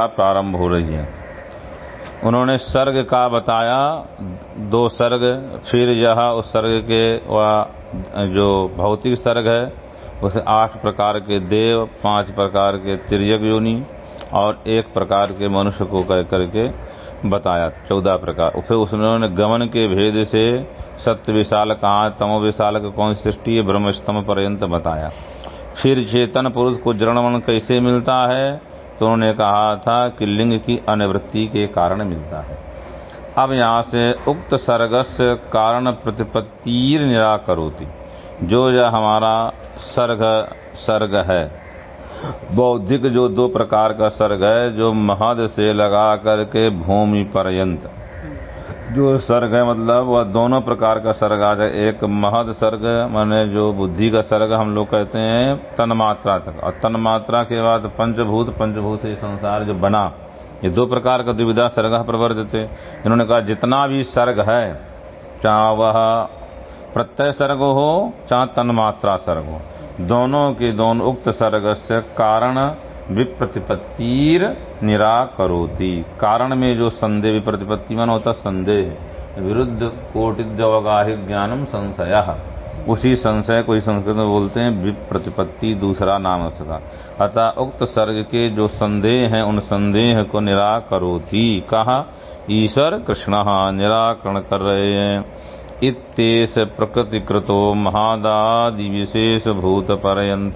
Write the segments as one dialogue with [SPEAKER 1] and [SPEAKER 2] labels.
[SPEAKER 1] प्रारंभ हो रही है। उन्होंने सर्ग का बताया, दो सर्ग, फिर यह उस सर्ग के, वह जो भौतिक सर्ग है, उसे आठ प्रकार के देव, पाँच प्रकार के तिरक योनि और एक प्रकार के मनुष्य को कह करके बताया, चौदह प्रकार। फिर उसने गमन के भेद से सत्य विशाल कहा तमो विशाल कौन सृष्टि ब्रह्मस्तम पर्यंत बताया। फिर चेतन पुरुष को जड़मन कैसे मिलता है तो उन्होंने कहा था कि लिंग की अनिवृत्ति के कारण मिलता है। अब यहाँ से उक्त सर्गस कारण प्रतिपत्तिर निराकरोती। जो यह हमारा सर्ग सर्ग है। बौद्धिक जो दो प्रकार का सर्ग है, जो महद से लगा करके भूमि पर्यंत। जो सर्ग है मतलब वह दोनों प्रकार का सर्ग आ जाए एक महद सर्ग, माने जो बुद्धि का सर्ग हम लोग कहते हैं, तन्मात्रा तक। और तन्मात्रा के बाद पंचभूत पंचभूत संसार जो बना, ये दो प्रकार का दुविधा सर्ग प्रवर्तित इन्होंने कहा, जितना भी सर्ग है, चाहे वह प्रत्यय सर्ग हो, चाहे तन्मात्रा सर्ग हो, दोनों के दोनों उक्त सर्ग से कारण विप्रतिपत्तिर निराकरोती। कारण में जो संदेह विप्रतिपत्ति मन होता, संदेह विरुद्ध जवगाहिक ज्ञानम संशय। उसी संशय को ही संस्कृत में बोलते हैं, विप्रतिपत्ति दूसरा नाम उसका। अतः उक्त सर्ग के जो संदेह हैं, उन संदेह को निराकरोती। कहा, ईश्वर कृष्ण, निराकरण कर रहे हैं। इतेश प्रकृति कृतो महादादि विशेष भूत पर्यंत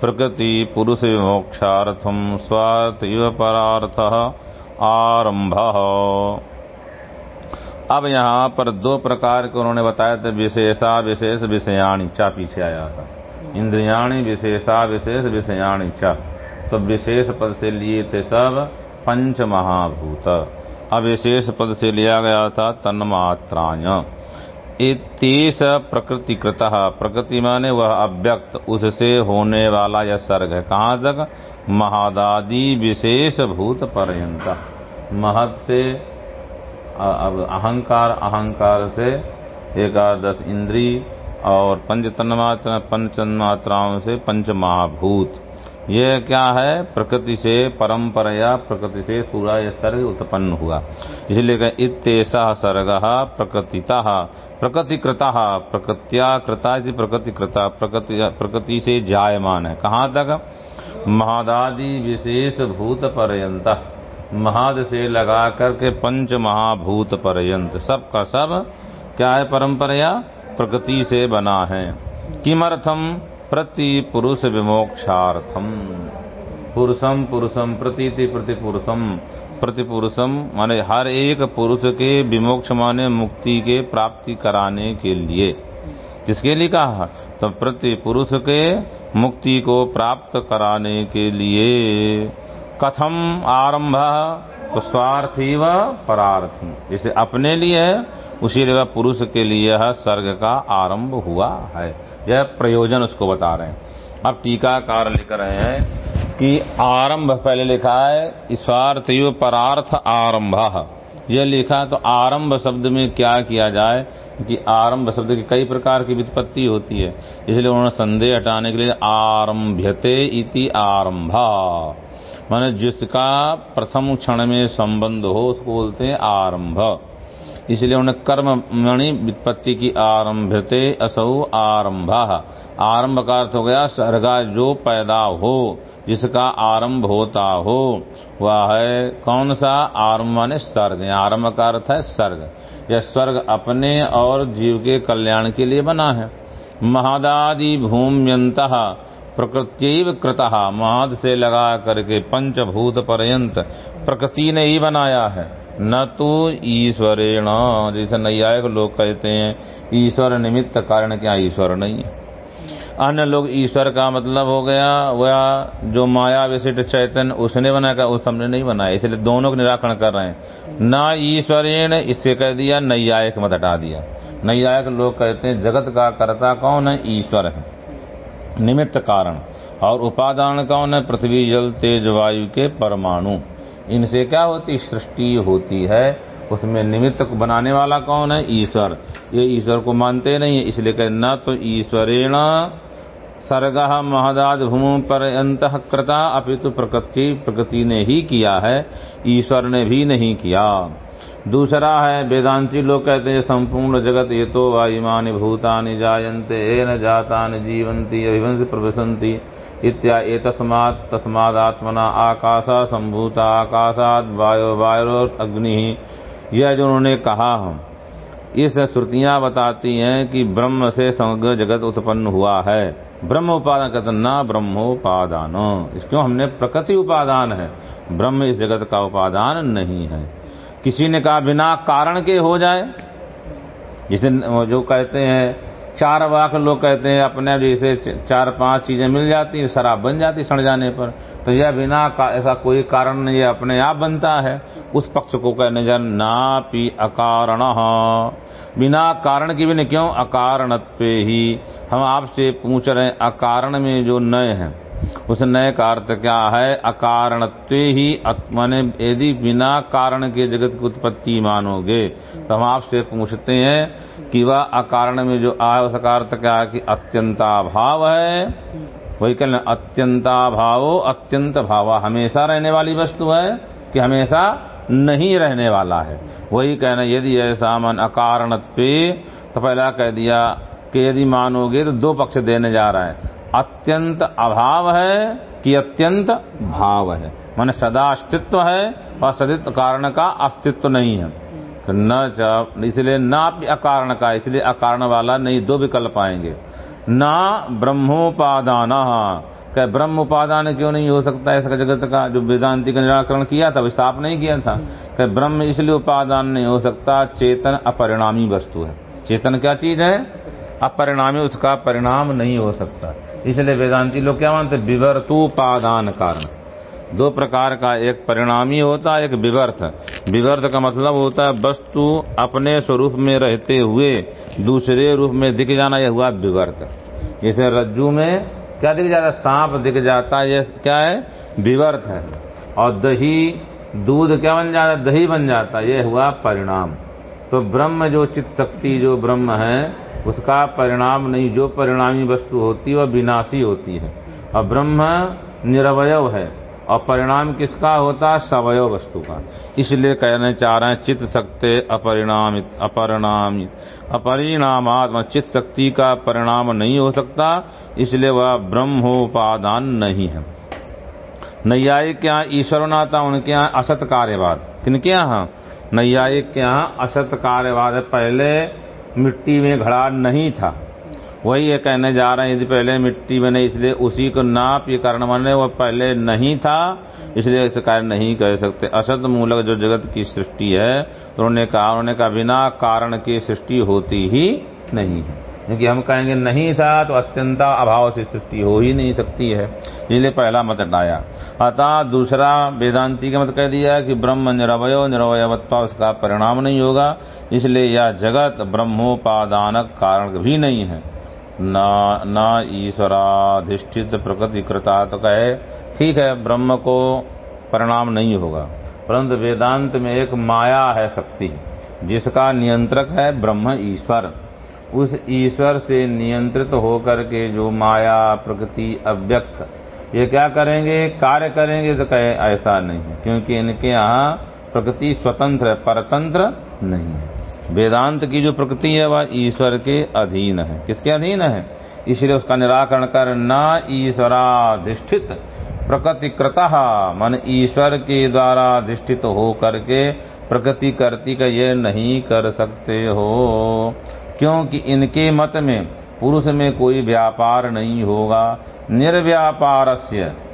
[SPEAKER 1] प्रकृति पुरुष विमोक्षार्थम स्वार्थ परार्थ आरंभ अब यहाँ पर दो प्रकार के उन्होंने बताया थे, विशेषा, विशेष, विषयाणी, चा पीछे आया था। इंद्रियाणी, विशेषा, विशेष, विषयाणी, चा। तो विशेष पद से लिए थे सब पंच महाभूत अविशेष पद से लिया गया था तन्मात्राय। तेस प्रकृति कृत प्रकृति माने वह अव्यक्त, उससे होने वाला यह सर्ग है। कहाँ तक महादादि विशेष भूत पर्यंत। महत से अब अहंकार अहंकार से एकादश इंद्री और पंच तन्मात्रा पंच मात्राओं से पंच महाभूत ये क्या है? प्रकृति से परंपरा प्रकृति से पूरा यह सर्ग उत्पन्न हुआ। इसलिए इतना सर्ग प्रकृतिता। प्रकृति कृता प्रकृत्या कृता प्रकृति कृता प्रकृति प्रकृति से जायमान है। कहाँ तक? महादादि विशेष भूत पर्यंत महाद से लगा करके पंच महाभूत पर्यंत सब का सब क्या है परंपरा प्रकृति से बना है। किमर्थम प्रति पुरुष विमोक्षार्थम पुरुषम पुरुषम प्रतीति प्रति पुरुषम प्रति पुरुषम माने हर एक पुरुष के विमोक्ष माने मुक्ति के प्राप्ति कराने के लिए। किसके लिए कहा? तो प्रति पुरुष के मुक्ति को प्राप्त कराने के लिए। कथम आरंभ तो स्वार्थी व परार्थी। इसे अपने लिए, उसी जगह पुरुष के लिए यह सर्ग का आरंभ हुआ है। यह प्रयोजन उसको बता रहे हैं। अब टीकाकार लिख रहे हैं कि आरंभ पहले लिखा है स्वार्थ परार्थ आरंभ। यह लिखा तो आरंभ शब्द में क्या किया जाए कि आरंभ शब्द की कई प्रकार की वित्पत्ति होती है। इसलिए उन्होंने संदेह हटाने के लिए आरंभ्यते इति आरंभा। माने जिसका प्रथम क्षण में संबंध हो, उसको बोलते हैं आरंभ। इसलिए उन्हें कर्म मणि वित्पत्ति की आरंभते असौ आरंभ। आरंभ का अर्थ हो गया सर्गा जो पैदा हो, जिसका आरंभ होता हो, वह है कौन सा? आरंभ माने सर्ग आरंभ का अर्थ है सर्ग यह स्वर्ग अपने और जीव के कल्याण के लिए बना है। महादादि भूम्यंत प्रकृति कृत, महाद से लगा करके पंचभूत पर्यंत प्रकृति ने ही बनाया है। न तो ईश्वरेण, जैसे नैयायिक लोग कहते हैं, ईश्वर निमित्त कारण क्या ईश्वर नहीं है? अन्य लोग ईश्वर का मतलब हो गया, वह जो माया विशिष्ट चैतन्य, उसने बनाया उस हमने नहीं बनाया, इसलिए दोनों का निराकरण कर रहे हैं। न ईश्वरेण, इससे कह दिया, नैयायिक मत हटा दिया। नैयायिक लोग कहते हैं, जगत का कर्ता कौन है? ईश्वर है। निमित्त कारण। और उपादान कौन है? पृथ्वी, जल, तेज, वायु के परमाणु। इनसे क्या होती सृष्टि होती है। उसमें निमित्त बनाने वाला कौन है? ईश्वर। ये ईश्वर को मानते नहीं है, इसलिए कह, न तो ईश्वरेण सर्ग महदाद भूमि पर अंत कृता अपितु प्रकृति प्रकृति ने ही किया है, ईश्वर ने भी नहीं किया। दूसरा है, वेदांती लोग कहते हैं, संपूर्ण जगत ये तो वायुमानी भूतानि जायन्ते न जातानि जीवंती अभिवंश प्रवसंती इत्या तस्मात् तस्मादात्मना आकाशा संभूता आकाशात वायु वायु अग्नि यह जो उन्होंने कहा हम, इस श्रुतियाँ बताती हैं कि ब्रह्म से समग्र जगत उत्पन्न हुआ है। ब्रह्म उपादान कहते न ब्रह्मोपादान। क्यों हमने प्रकृति उपादान है। ब्रह्म इस जगत का उपादान नहीं है। किसी ने कहा बिना कारण के हो जाए, जिसे जो कहते हैं चार वाक लोग कहते हैं, अपने जैसे चार पाँच चीज़ें मिल जाती है शराब बन जाती सड़ जाने पर। तो यह बिना ऐसा कोई कारण नहीं अपने आप बनता है। उस पक्ष को कहने, जन ना पी अकारण। बिना कारण के भी क्यों? अकारण पे ही। हम आपसे पूछ रहे हैं, अकारण में जो नए है। उस नए का अर्थ क्या है? अकारणत्व ही माने यदि बिना कारण के जगत की उत्पत्ति मानोगे तो हम आपसे पूछते हैं कि वह अकारण में जो आय उसका अर्थ क्या है कि अत्यंताभाव है? वही कहना अत्यंताभाव अत्यंत भाव हमेशा रहने वाली वस्तु है कि हमेशा नहीं रहने वाला है? वही कहना, यदि ऐसा मन अकारणत्व तो पहला कह दिया कि यदि मानोगे तो दो पक्ष देने जा रहा है। अत्यंत अभाव है कि अत्यंत भाव है। माने सदा अस्तित्व है और सदित कारण का अस्तित्व नहीं है। तो न इसलिए न अकारण का, इसलिए अकारण वाला नहीं, दो विकल्प आएँगे। न ब्रह्मोपादान। क्या ब्रह्म उपादान क्यों नहीं हो सकता ऐसा जगत का, जो वेदांति का निराकरण किया था साफ़ नहीं किया था। क्या ब्रह्म इसलिए उपादान नहीं हो सकता, चेतन अपरिणामी वस्तु है। चेतन क्या चीज़ है? अपरिणामी, उसका परिणाम नहीं हो सकता। इसलिए वेदांती लोग क्या मानते विवर्तोपादान कारण दो प्रकार का एक परिणामी होता है, एक विवर्त। विवर्त का मतलब होता है वस्तु अपने स्वरूप में रहते हुए दूसरे रूप में दिख जाना, यह हुआ विवर्त। जैसे रज्जू में क्या दिख जाता है? सांप दिख जाता है ये क्या है? विवर्त है। और दही, दूध क्या बन जाता है? दही बन जाता है ये हुआ परिणाम। तो ब्रह्म जो चित्त शक्ति जो ब्रह्म है उसका परिणाम नहीं, जो परिणामी वस्तु होती है, वह विनाशी होती है। और ब्रह्म निरवय है। और परिणाम किसका होता है? सवय वस्तु का। इसलिए कहने चाह रहे हैं, चित्त शक्ति अपरिणामित अपरिणामित, अपरिणामात्म। चित्त शक्ति का परिणाम नहीं हो सकता, इसलिए वह ब्रह्मोपादान नहीं है। नैयायिक के यहाँ ईश्वरनाथा, उनके यहाँ असत कार्यवाद। किनके यहाँ? नैयायिक के यहाँ असत कार्यवाद है। पहले मिट्टी में घड़ा नहीं था। वही ये कहने जा रहे हैं, यदि पहले मिट्टी में नहीं, इसलिए उसी को नाप, ये कारण माने वह पहले नहीं था, इसलिए इस कार्य नहीं कह सकते। असत मूलक जो जगत की सृष्टि है, उन्होंने कहा उन्होंने कहा, बिना कारण की सृष्टि होती ही नहीं है। क्योंकि हम कहेंगे, नहीं था तो अत्यंता अभाव से सृष्टि हो ही नहीं सकती है। इसलिए पहला मत हटाया। अतः दूसरा वेदांति का मत कह दिया कि ब्रह्म निरवय निरवयवत्ता उसका परिणाम नहीं होगा। इसलिए यह जगत ब्रह्मोपादानक कारण भी नहीं है। न न ईश्वराधिष्ठित प्रकृति कृता तो कहे, ठीक है, ब्रह्म को परिणाम नहीं होगा। परंतु वेदांत में एक माया है शक्ति, जिसका नियंत्रक है ब्रह्म ईश्वर। उस ईश्वर से नियंत्रित होकर के जो माया प्रकृति अव्यक्त, ये क्या करेंगे? कार्य करेंगे तो कहे, ऐसा नहीं है, क्योंकि इनके यहाँ प्रकृति स्वतंत्र है, परतंत्र नहीं है। वेदांत की जो प्रकृति है, वह ईश्वर के अधीन है। किसके अधीन है? इसलिए उसका निराकरण कर न ईश्वराधिष्ठित प्रकृति कृतः मन ईश्वर के द्वारा अधिष्ठित हो करके प्रकृति करती का ये नहीं कर सकते हो। क्योंकि इनके मत में पुरुष में कोई व्यापार नहीं होगा। निर्व्यापार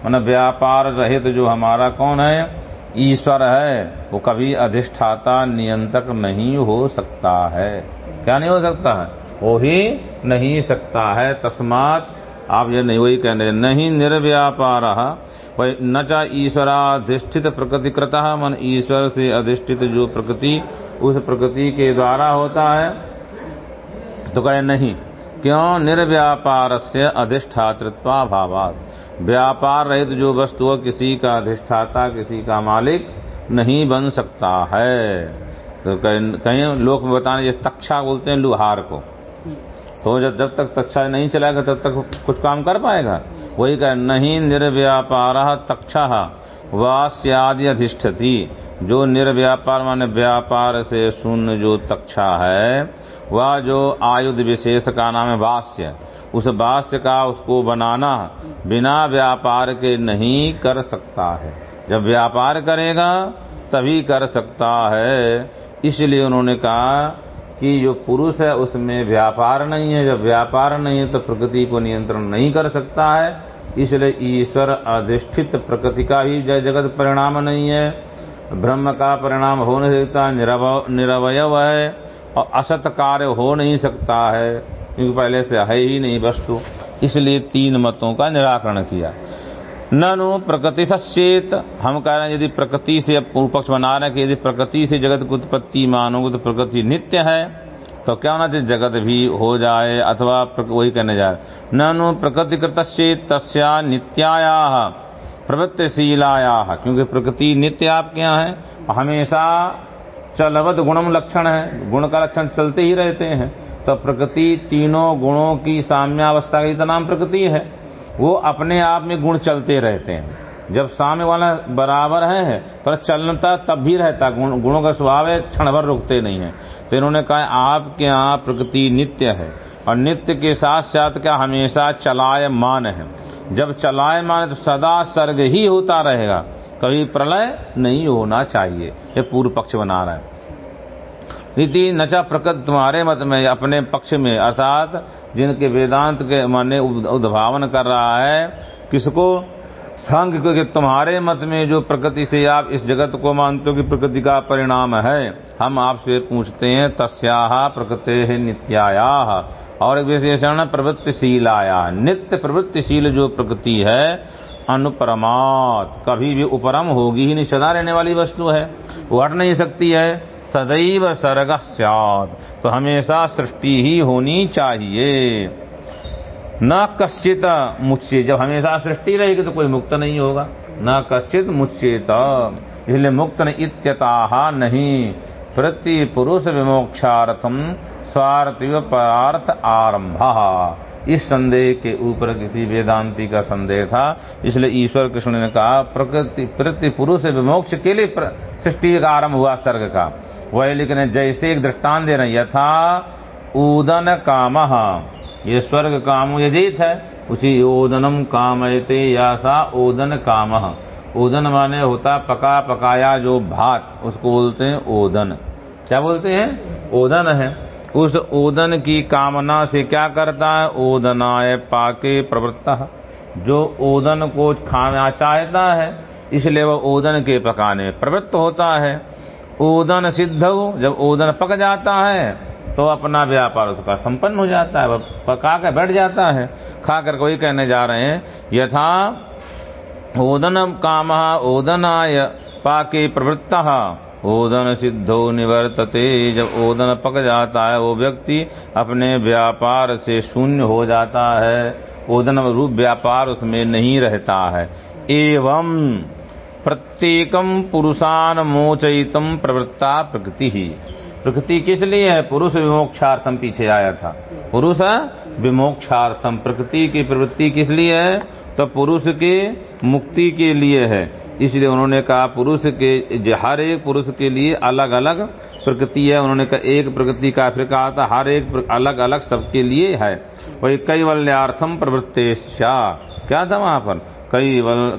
[SPEAKER 1] मन व्यापार रहित जो हमारा कौन है? ईश्वर है। वो कभी अधिष्ठाता नियंत्रक नहीं हो सकता है। क्या नहीं हो सकता है? वो ही नहीं सकता है। तस्मात आप ये नहीं, वही कहने, नहीं निर्व्यापार। न चा ईश्वराधिष्ठित प्रकृति कृता, मन ईश्वर से अधिष्ठित जो प्रकृति, उस प्रकृति के द्वारा होता है तो कहे, नहीं, क्यों निर्व्यापार से अधिष्ठातृत्वाभावात? व्यापार रहित जो वस्तु किसी का अधिष्ठाता, किसी का मालिक नहीं बन सकता है। तो कहीं लोग बताने ये तक्षा बोलते हैं लुहार को। तो जब जब तक तक्षा नहीं चलाएगा, तब तक कुछ काम कर पाएगा। वही कह, नहीं निर्व्यापार तक्षा वास्यादि अधिष्ठति। जो निर्व्यापार, माने व्यापार से शून्य जो तक्षा है वह जो आयुध विशेष का नाम है वास्य उस वास्य का उसको बनाना बिना व्यापार के नहीं कर सकता है। जब व्यापार करेगा, तभी कर सकता है। इसलिए उन्होंने कहा कि जो पुरुष है, उसमें व्यापार नहीं है। जब व्यापार नहीं है तो प्रकृति को नियंत्रण नहीं कर सकता है। इसलिए ईश्वर अधिष्ठित प्रकृति का ही जगत परिणाम नहीं है। ब्रह्म का परिणाम हो नहीं सकता निरवय है। और असत कार्य हो नहीं सकता है, क्योंकि पहले से है ही नहीं वस्तु। इसलिए तीन मतों का निराकरण किया। ननु प्रकृति सचेत। हम कह रहे हैं, यदि प्रकृति से पूर्व पक्ष बना रहे हैं कि यदि प्रकृति से जगत की उत्पत्ति मानोगे तो प्रकृति नित्य है तो क्या होना चाहिए? जगत भी हो जाए, अथवा वही कहने जाए ननु प्रकृति कृत तस्या नित्याया, प्रवृत्तिशीलाया, क्योंकि प्रकृति नित्य आपके यहाँ है। हमेशा चलवत गुणम लक्षण है। गुण का लक्षण चलते ही रहते हैं। तो प्रकृति तीनों गुणों की साम्यावस्था का नाम प्रकृति है। वो अपने आप में गुण चलते रहते हैं। जब सामने वाला बराबर है पर चलता तब भी रहता। गुण, गुणों का स्वभाव है क्षण भर रुकते नहीं है। तो इन्होंने कहा आपके यहाँ प्रकृति नित्य है और नित्य के साथ साथ क्या हमेशा चलायमान है। जब चलायमान है तो सदा सर्ग ही होता रहेगा। कभी प्रलय नहीं होना चाहिए। ये पूर्व पक्ष बना रहा है। रीति नचा प्रकृत तुम्हारे मत में, अपने पक्ष में। अर्थात जिनके वेदांत के माने उद्भावन कर रहा है, किसको? संघ, क्योंकि तुम्हारे मत में जो प्रकृति से आप इस जगत को मानते हो कि प्रकृति का परिणाम है, हम आपसे पूछते हैं, तस्या प्रकृति है नित्याया। और एक विशेषण, प्रवृत्तिशीलाया। नित्य प्रवृत्तिशील जो प्रकृति है अनुपरमात। कभी भी उपरम होगी ही नहीं, सदा रहने वाली वस्तु है। वो हट नहीं सकती है। सदैव सर्ग तो हमेशा सृष्टि ही होनी चाहिए। न कश्चित मुच्चे जब हमेशा सृष्टि रहेगी तो कोई मुक्त नहीं होगा। न कश्चित मुच्चेत इसलिए मुक्त इत्यता नहीं। प्रति पुरुष विमोक्षार्थम स्वार्थ परार्थ आरंभ इस संदेह के ऊपर किसी वेदांति का संदेह था। इसलिए ईश्वर कृष्ण ने कहा, प्रकृति, प्रति पुरुष विमोक्ष के लिए सृष्टि का आरंभ हुआ सर्ग का। वह लेकिन जैसे एक दृष्टान दे रहे यथा ऊदन काम। ये स्वर्ग काम यजित है, उसी ओदनम कामयते या सा ओदन काम। ओदन माने होता पका पकाया जो भात, उसको बोलते हैं ओदन क्या बोलते हैं? ओदन है। उस ओदन की कामना से क्या करता है? ओदनाय पाके प्रवृत्ता। जो ओदन को खाना चाहता है, इसलिए वह ओदन के पकाने प्रवृत्त होता है। ओदन सिद्ध हो, जब ओदन पक जाता है तो अपना व्यापार उसका संपन्न हो जाता है, वह पका कर बैठ जाता है। खा कर कोई कहने जा रहे हैं, यथा ओदन काम ओदनाय पाके प्रवृत्त। ओदन सिद्धो निवर्तते। जब ओदन पक जाता है, वो व्यक्ति अपने व्यापार से शून्य हो जाता है। ओदन रूप व्यापार उसमें नहीं रहता है। एवं प्रत्येकम पुरुषान मोचयितम प्रवृत्ता प्रकृति। ही प्रकृति किस लिए है? पुरुष विमोक्षार्थम पीछे आया था। पुरुष विमोक्षार्थम प्रकृति की प्रवृत्ति किस लिए है? तो पुरुष के मुक्ति के लिए है। इसलिए उन्होंने कहा पुरुष के हर एक पुरुष के लिए अलग अलग प्रकृति है। उन्होंने कहा एक प्रकृति का फिर कहा था हर एक अलग अलग सबके लिए है। वही कई कैवल्यार्थम प्रवृत्ते क्या था वहाँ पर?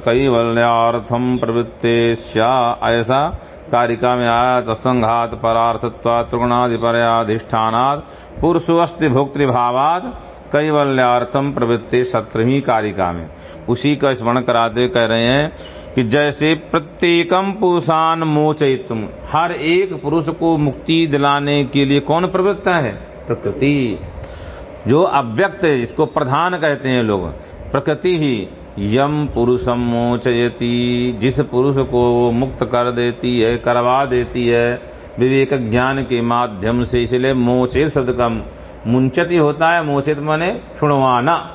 [SPEAKER 1] कैवल्यार्थम प्रवृत्ते ऐसा कारिका में आया तो संघात परार्थत्वा त्रिगुणाधिपरयाधिष्ठानाद पुरुषवस्ति भोक्तृभावाद कैवल्यार्थम प्रवृत्ति सत्रहवीं कारिका में। उसी का स्मरण कराते कह रहे हैं कि जैसे प्रत्येकम पुरुषान मोचयितुम, हर एक पुरुष को मुक्ति दिलाने के लिए कौन प्रवृत्त है? प्रकृति। जो अव्यक्त है जिसको प्रधान कहते हैं लोग, प्रकृति ही। यम पुरुषम मोचयती, जिस पुरुष को मुक्त कर देती है, करवा देती है, विवेक ज्ञान के माध्यम से, इसलिए मोचित शब्द का मुंचती होता है, मोचित माने छुड़वाना।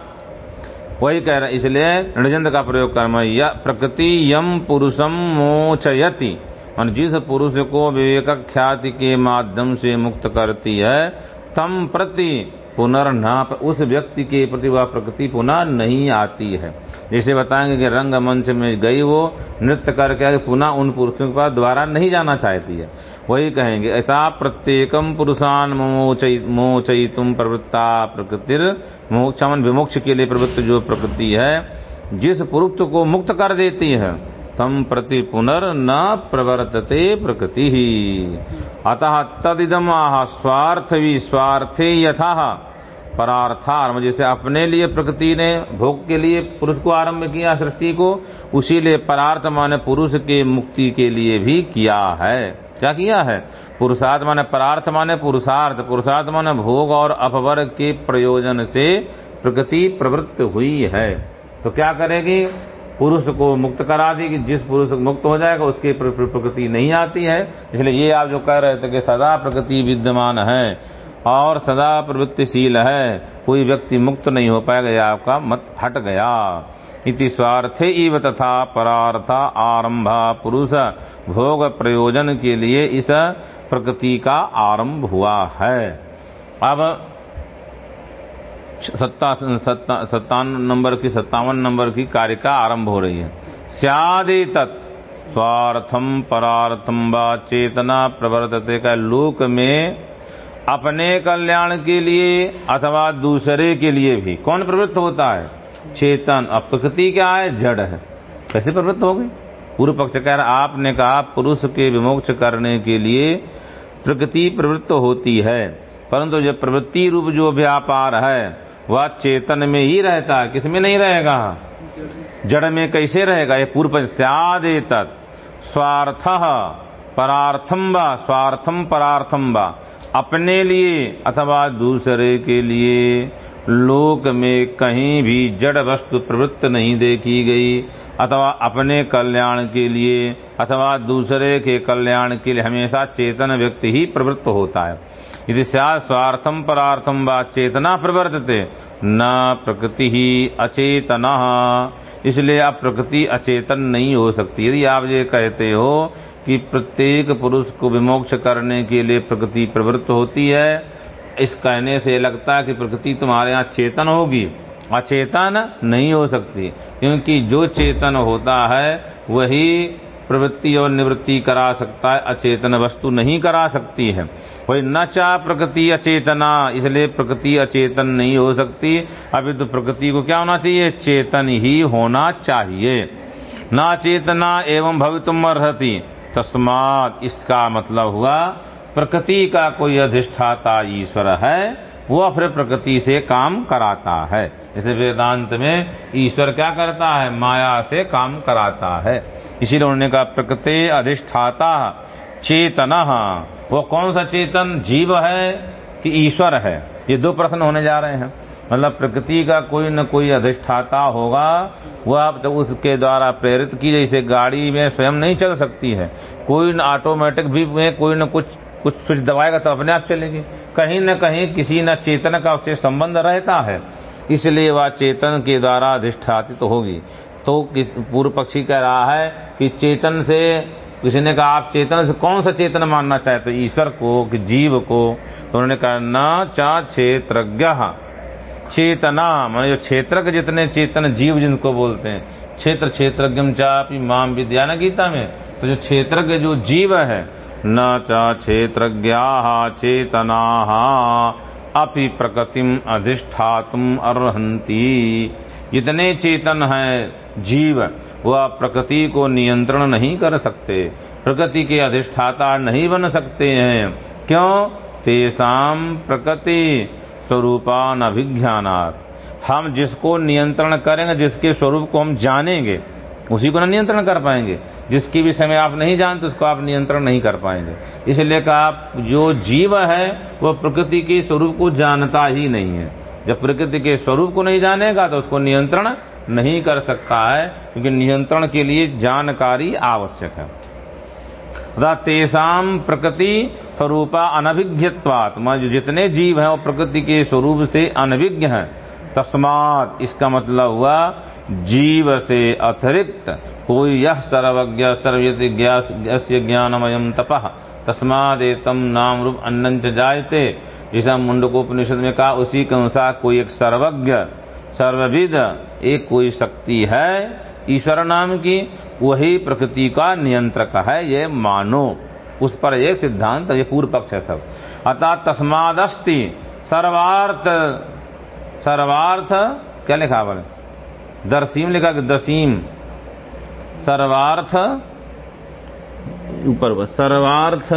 [SPEAKER 1] वही कह रहे इसलिए ऋणजंत का प्रयोग कर्म या प्रकृति यम पुरुषम मोचयति। मान जिस पुरुष को विवेक ख्याति के माध्यम से मुक्त करती है, तम प्रति पुनर्ना उस व्यक्ति के प्रति वह प्रकृति पुनः नहीं आती है। जैसे बताएँगे कि रंग मंच में गई वो, नृत्य करके पुनः उन पुरुषों के पास द्वारा नहीं जाना चाहती है। वही कहेंगे, ऐसा प्रत्येकम पुरुषान मोचई तुम प्रवृत्ता प्रकृतिर मोक्षमन विमोक्ष के लिए प्रवृत्त जो प्रकृति है, जिस पुरुष को मुक्त कर देती है, तम प्रति पुनर् न प्रवर्तते प्रकृति ही। अतः तदिदम आह स्वार्थ भी स्वार्थे यथा परार्थार्म, जैसे अपने लिए प्रकृति ने भोग के लिए पुरुष को आरंभ किया, सृष्टि को, उसी लिए परार्थ माने पुरुष के मुक्ति के लिए भी किया है। क्या किया है? पुरुषार्थ माने परार्थ माने पुरुषार्थ पुरुषार्थ माने भोग और अपवर्ग के प्रयोजन से प्रकृति प्रवृत्त हुई है। तो क्या करेगी? पुरुष को मुक्त करा दी कि जिस पुरुष मुक्त हो जाएगा, उसकी प्रकृति नहीं आती है। इसलिए ये आप जो कह रहे थे कि सदा प्रकृति विद्यमान है और सदा प्रवृत्तिशील है, कोई व्यक्ति मुक्त नहीं हो पाएगा आपका मत हट गया। इति स्वार्थे इव तथा परार्थ आरंभ पुरुष भोग प्रयोजन के लिए इस प्रकृति का आरंभ हुआ है। अब सत्ता सत्ता नंबर की, सत्तावन नंबर की कार्य का आरंभ हो रही है। सियादि तत् स्वार्थम परार्थम व चेतना प्रवर्तते का लोक में अपने कल्याण के लिए अथवा दूसरे के लिए भी। कौन प्रवृत्त होता है? चेतन, अब प्रकृति क्या है? जड़ है। कैसे प्रवृत्त हो गई? पूर्व पक्ष कह रहा आपने कहा, पुरुष के विमोक्ष करने के लिए प्रकृति प्रवृत्त होती है। परंतु जो प्रवृत्ति रूप जो व्यापार है, वह चेतन में ही रहता है। किसमें नहीं रहेगा? जड़ में कैसे रहेगा? ये पूर्व स्यादे तत्, स्वार्थ परार्थम व स्वार्थम परार्थम व अपने लिए अथवा दूसरे के लिए। लोक में कहीं भी जड़ वस्तु प्रवृत्त नहीं देखी गई, अथवा अपने कल्याण के लिए, अथवा दूसरे के कल्याण के लिए हमेशा चेतन व्यक्ति ही प्रवृत्त होता है। यदि स्वार्थम परार्थम व चेतना प्रवर्तते, न प्रकृति ही अचेतना। इसलिए आप प्रकृति अचेतन नहीं हो सकती। यदि आप ये कहते हो कि प्रत्येक पुरुष को विमोक्ष करने के लिए प्रकृति प्रवृत्त होती है इस कहने से लगता है कि प्रकृति तुम्हारे यहाँ चेतन होगी। अचेतन नहीं हो सकती, क्योंकि जो चेतन होता है, वही प्रवृत्ति और निवृत्ति करा सकता है, अचेतन वस्तु नहीं करा सकती है। कोई न चाह प्रकृति अचेतना, इसलिए प्रकृति अचेतन नहीं हो सकती। अभी तो प्रकृति को क्या होना चाहिए? चेतन ही होना चाहिए। न चेतना एवं भवितुम अर्ति तस्मात इसका मतलब हुआ प्रकृति का कोई अधिष्ठाता ईश्वर है वो फिर प्रकृति से काम कराता है। जैसे वेदांत में ईश्वर क्या करता है? माया से काम कराता है। इसीलिए उन्होंने कहा, प्रकृति अधिष्ठाता चेतन। वो कौन सा चेतन? जीव है कि ईश्वर है? ये दो प्रश्न होने जा रहे हैं। मतलब प्रकृति का कोई न कोई अधिष्ठाता होगा, वह आप तो उसके द्वारा प्रेरित की, जैसे गाड़ी में स्वयं नहीं चल सकती है। कोई न ऑटोमेटिक भी में कोई न कुछ कुछ स्विच दबाएगा तो अपने आप चलेगी। कहीं न कहीं किसी न चेतन का उससे संबंध रहता है। इसलिए वह चेतन के द्वारा अधिष्ठातित तो होगी। तो पूर्व पक्षी कह रहा है कि चेतन से किसी ने कहा, आप चेतन से कौन सा चेतन मानना चाहते ईश्वर को कि जीव को? तो उन्होंने कहा, न चा क्षेत्र चेतना मान जो क्षेत्र के जितने चेतन जीव जिनको बोलते हैं, क्षेत्र क्षेत्र माम विद्या गीता में। तो जो क्षेत्र के जो जीव है न च क्षेत्र चेतना, अपि प्रकृतिम अधिष्ठातुम अर्हंती जितने चेतन है जीव वह प्रकृति को नियंत्रण नहीं कर सकते, प्रकृति के अधिष्ठाता नहीं बन सकते हैं। क्यों? तेसाम प्रकृति स्वरूपान अभिज्ञानात हम जिसको नियंत्रण करेंगे, जिसके स्वरूप को हम जानेंगे उसी को नियंत्रण कर पाएँगे। जिसकी भी समय आप नहीं जानते, उसको आप नियंत्रण नहीं कर पाएँगे। इसलिए कहा आप जो जीव है वह प्रकृति के स्वरूप को जानता ही नहीं है। जब प्रकृति के स्वरूप को नहीं जानेगा तो उसको नियंत्रण नहीं कर सकता है, क्योंकि नियंत्रण के लिए जानकारी आवश्यक है। तेसाम प्रकृति स्वरूपा अनभिज्ञत्वात। जो जितने जीव हैं, वो प्रकृति के स्वरूप से अनभिज्ञ हैं। तस्मात इसका मतलब हुआ जीव से अतिरिक्त कोई यह सर्वज्ञ सर्वयति ज्ञानमय तप। तस्मादेतम नाम रूप अन्न जायते। जैसा मुंडकोपनिषद में कहा, उसी के अनुसार कोई एक सर्वज्ञ, सर्वविद, एक कोई शक्ति है, ईश्वर नाम की, वही प्रकृति का नियंत्रक है, ये मानो। उस पर ये सिद्धांत, ये पूर्व पक्ष है सब। अतः तस्मादस्ति सर्वार्थ सर्वार्थ, क्या लिखा बोले दरसीम लिखा कि दसीम सर्वार्थ ऊपर बस सर्वार्थ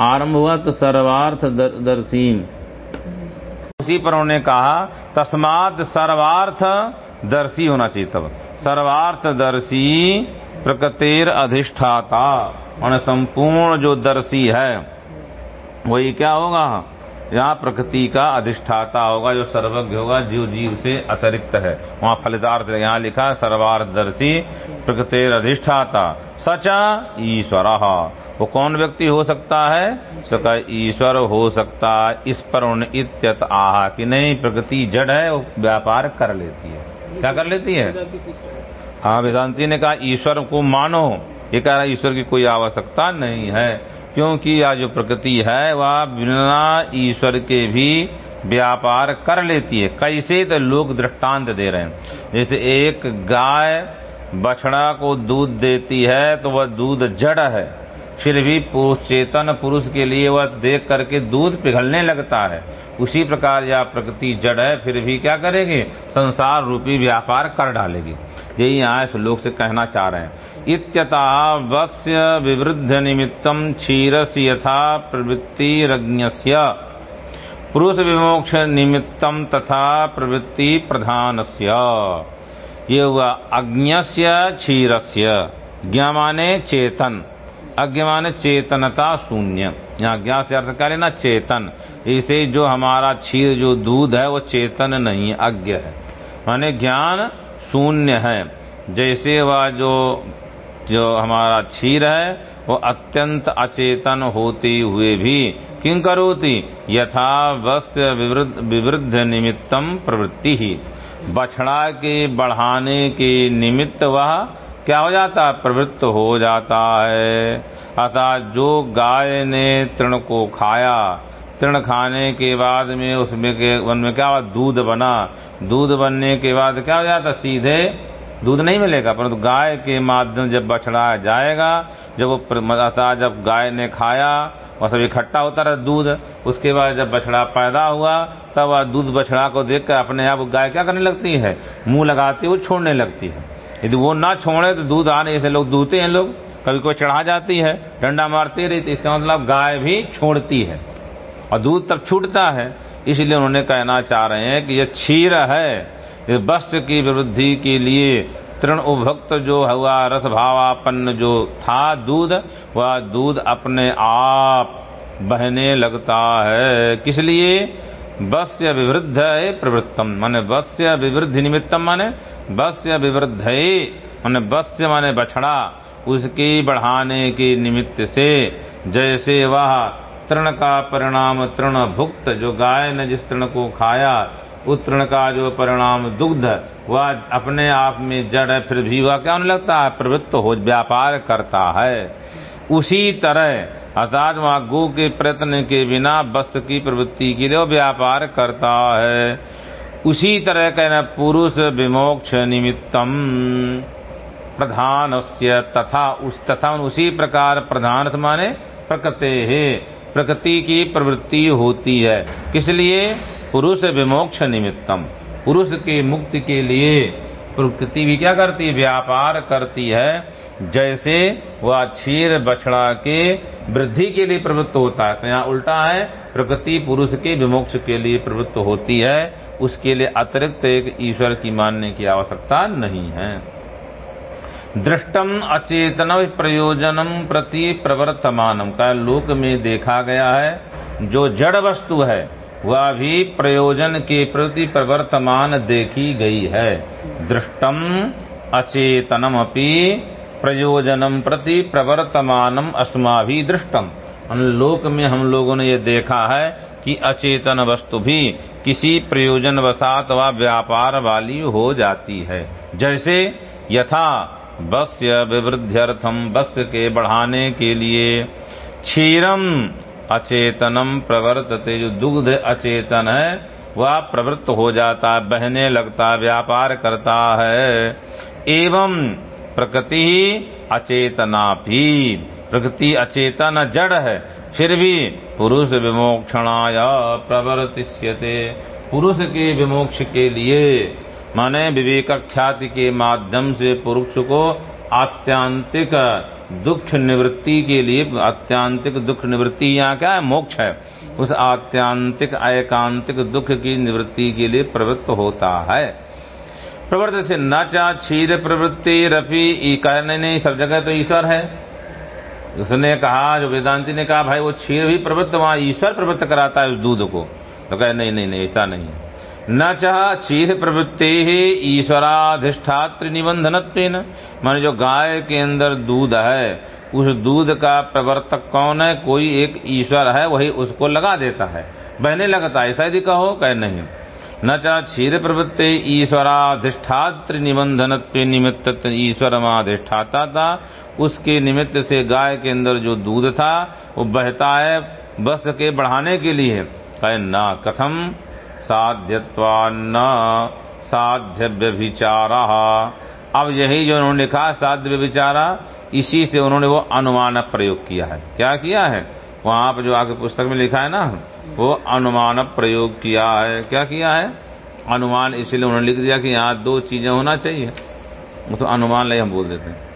[SPEAKER 1] आरंभ हुआ तो सर्वार्थ दर, दर्शीम उसी पर उन्होंने कहा तस्मात सर्वार्थ दर्शी होना चाहिए तब। सर्वार्थ दर्शी प्रकृतिर अधिष्ठाता और संपूर्ण जो दर्शी है वही क्या होगा? यहाँ प्रकृति का अधिष्ठाता होगा, जो सर्वज्ञ होगा, जीव जीव से अतिरिक्त है। वहाँ फलितार्थ यहाँ लिखा सर्वार्थदर्शी प्रकृति अधिष्ठाता, सचा ईश्वर। वो कौन व्यक्ति हो सकता है? तो का ईश्वर हो सकता इस पर उन्होंने इत्यत आहा कि नहीं, प्रकृति जड़ है, वो व्यापार कर लेती है। क्या कर लेती है? हाँ वेदांति ने कहा, ईश्वर को मानो। ये कह रहा ईश्वर की कोई आवश्यकता नहीं है। क्योंकि यह जो प्रकृति है, वह बिना ईश्वर के भी व्यापार कर लेती है। कैसे तो लोग दृष्टांत दे रहे हैं। जैसे एक गाय बछड़ा को दूध देती है तो वह दूध जड़ है। फिर भी पुरुष चेतन पुरुष के लिए वह देख करके दूध पिघलने लगता है। उसी प्रकार यह प्रकृति जड़ है, फिर भी क्या करेगी? संसार रूपी व्यापार कर डालेगी। यही यहाँ इस लोग से कहना चाह रहे हैं। इत्यता वस्य विवृद्ध निमित्तम क्षीरस यथा प्रवृत्ति रज्ञस्य पुरुष विमोक्ष निमित्तम तथा प्रवृत्ति प्रधानस्य ये हुआ अज्ञस्य क्षीरस्य। ज्ञा माने चेतन। अज्ञ माने चेतनता शून्य। यहाँ ज्ञा से अर्थ क्या लेना चेतन। इसे जो हमारा क्षीर, जो दूध है, वो चेतन नहीं है अज्ञ है। माने ज्ञान शून्य है। जैसे वह जो जो हमारा क्षीर है, वो अत्यंत अचेतन होते हुए भी किं करोति? यथा वस्त्र विवृद्ध निमित्तम प्रवृत्ति। ही बछड़ा के बढ़ाने के निमित्त वह क्या हो जाता है? प्रवृत्त हो जाता है। अतः जो गाय ने तृण को खाया, तृण खाने के बाद में उसमें के वन में क्या हुआ? दूध बना। दूध बनने के बाद क्या हो जाता? सीधे दूध नहीं मिलेगा, परंतु तो गाय के माध्यम जब बछड़ा जाएगा, जब वो अतः जब गाय ने खाया और सब इकट्ठा होता रहा दूध, उसके बाद जब बछड़ा पैदा हुआ, तब दूध बछड़ा को देखकर अपने आप गाय क्या करने लगती है? मुँह लगाती हुई छोड़ने लगती है। यदि वो ना छोड़े तो दूध आने से लोग दूते हैं लोग। कभी कोई चढ़ा जाती है, डंडा मारती रहती इसका मतलब गाय भी छोड़ती है। और दूध तब छूटता है, इसलिए उन्होंने कहना चाह रहे हैं कि यह क्षीर है इस वस्त्र की वृद्धि के लिए तृण उभक्त जो हुआ रस भावापन्न जो था दूध, वह दूध अपने आप बहने लगता है। किस लिए? वस्य विवृद्ध प्रवृत्तम। माने वस्य विवृद्ध निमित्तम माने वस्य विवृद्ध माने वस्य माने बछड़ा। उसकी बढ़ाने के निमित्त से जैसे वह तृण का परिणाम तृण भुक्त जो गाय ने जिस तृण को खाया, उस तृण का जो परिणाम दुग्ध, वह अपने आप में जड़ है, फिर भी वह क्या होने लगता है? प्रवृत्त हो, व्यापार करता है। उसी तरह अर्थात वहाँ के प्रयत्न के बिना बस की प्रवृत्ति के लिए व्यापार करता है। उसी तरह कहना, पुरुष विमोक्ष निमित्तम प्रधान तथा उस तथा उसी प्रकार प्रधान माने प्रकृति है। प्रकृति की प्रवृत्ति होती है। किस लिए? पुरुष विमोक्ष निमित्तम। पुरुष के मुक्ति के लिए। प्रकृति भी क्या करती है? व्यापार करती है। जैसे वह क्षीर बछड़ा के वृद्धि के लिए प्रवृत्त होता है। तो यहाँ उल्टा है, प्रकृति पुरुष के विमोक्ष के लिए प्रवृत्त होती है। उसके लिए अतिरिक्त एक ईश्वर की मानने की आवश्यकता नहीं है। दृष्टम अचेतन प्रयोजनम प्रति प्रवर्तमानम का लोक में देखा गया है, जो जड़ वस्तु है वह भी प्रयोजन के प्रति प्रवर्तमान देखी गई है। दृष्टम अचेतनम अपनी प्रयोजनम प्रति प्रवर्तमानम अस्मा भी दृष्टम लोक में हम लोगों ने ये देखा है कि अचेतन वस्तु भी किसी प्रयोजन वसात व व्यापार वाली हो जाती है। जैसे यथा वस्य विवृद्ध्यर्थम वस्य के बढ़ाने के लिए क्षीरम अचेतनम प्रवर्तते। जो दुग्ध अचेतन है, वह प्रवृत्त हो जाता है बहने लगता, व्यापार करता है। एवं प्रकृति अचेतना भी। प्रकृति अचेतन जड़ है, फिर भी पुरुष विमोक्षणाय प्रवर्तिष्यते। पुरुष के विमोक्ष के लिए माने विवेक ख्याति के माध्यम से पुरुष को आत्यांतिक दुख निवृत्ति के लिए आत्यांतिक दुख निवृत्ति यहाँ क्या है? मोक्ष है। उस आत्यांतिक एकांतिक दुख की निवृत्ति के लिए प्रवृत्त होता है। प्रवृत्त से न चा क्षीर प्रवृत्ति रफी कहने नहीं, सब जगह तो ईश्वर है। उसने कहा, जो वेदांति ने कहा, भाई, वो क्षीर भी प्रवृत्त, वहाँ ईश्वर प्रवृत्त कराता है उस दूध को। तो कहे, नहीं नहीं नहीं, ऐसा नहीं न चाह क्षीर प्रवृत्ति ही ईश्वराधिष्ठात्र निबंधन मान जो गाय के अंदर दूध है, उस दूध का प्रवर्तक कौन है? कोई एक ईश्वर है, वही उसको लगा देता है। बहने लगता है, ऐसा यदि कहो, कहे नहीं। न चाह क्षीर प्रवृत्ति ईश्वराधिष्ठात्र निबंधन निमित्त ईश्वर अधिष्ठाता था। उसके निमित्त से गाय के अंदर जो दूध था, वो बहता है बस के बढ़ाने के लिए। कहे न कथम साध्यत्वान्न साध्य व्यभिचारा अब यही जो उन्होंने लिखा साध्य व्यभिचारा इसी से उन्होंने वो अनुमान प्रयोग किया है। क्या किया है? वहाँ पर जो आगे पुस्तक में लिखा है ना, वो अनुमान प्रयोग किया है। क्या किया है? अनुमान इसीलिए उन्होंने लिख दिया कि यहाँ दो चीज़ें होना चाहिए। तो अनुमान ले हम बोल देते हैं।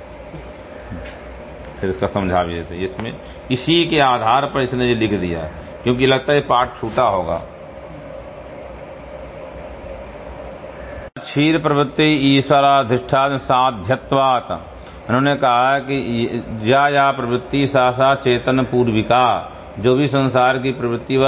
[SPEAKER 1] फिर इसका समझा भी देते इसमें इसी के आधार पर इसने ये लिख दिया क्योंकि लगता है पाठ छूटा होगा। क्षीर प्रवृत्ति ईश्वराधिष्ठान साध्यत्वात। उन्होंने कहा कि या या प्रवृत्ति सा सा चेतन पूर्विका। जो भी संसार की प्रवृत्ति व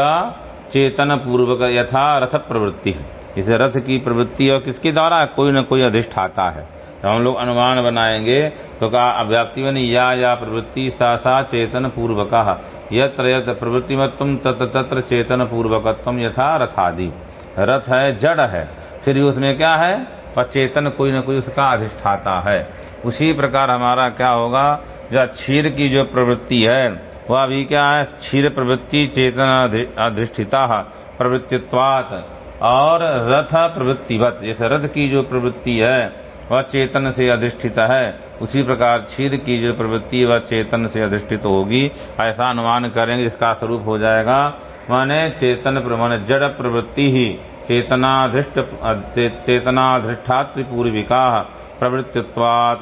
[SPEAKER 1] चेतन पूर्वक यथा रथ प्रवृत्ति है। इसे रथ की प्रवृत्ति और किसके द्वारा? कोई न कोई अधिष्ठाता है। तो हम लोग अनुमान बनाएँगे तो कहा अव्याप्ति बनी, या या प्रवृत्ति सा सा चेतन पूर्वक। यत्र यत्र प्रवृत्तिमत्व तत्र तत्र चेतन पूर्वकत्व यथा रथादि। रथ है, जड़ है। फिर उसमें क्या है? चेतन कोई न कोई उसका अधिष्ठाता है। उसी प्रकार हमारा क्या होगा? जो क्षीर की जो प्रवृत्ति है, वह अभी क्या है? क्षीर प्रवृत्ति चेतन अधिष्ठिता प्रवृत्तित्वात और रथ प्रवृत्तिवत। जैसे रथ की जो प्रवृत्ति है, वह चेतन से अधिष्ठित है। उसी प्रकार क्षीर की जो प्रवृत्ति, वह चेतन से अधिष्ठित होगी। ऐसा अनुमान करेंगे, इसका स्वरूप हो जाएगा। माने चेतन माने जड़ प्रवृत्ति ही। चेतनाधिष्ट चेतनाधिष्ठात्र पूर्विका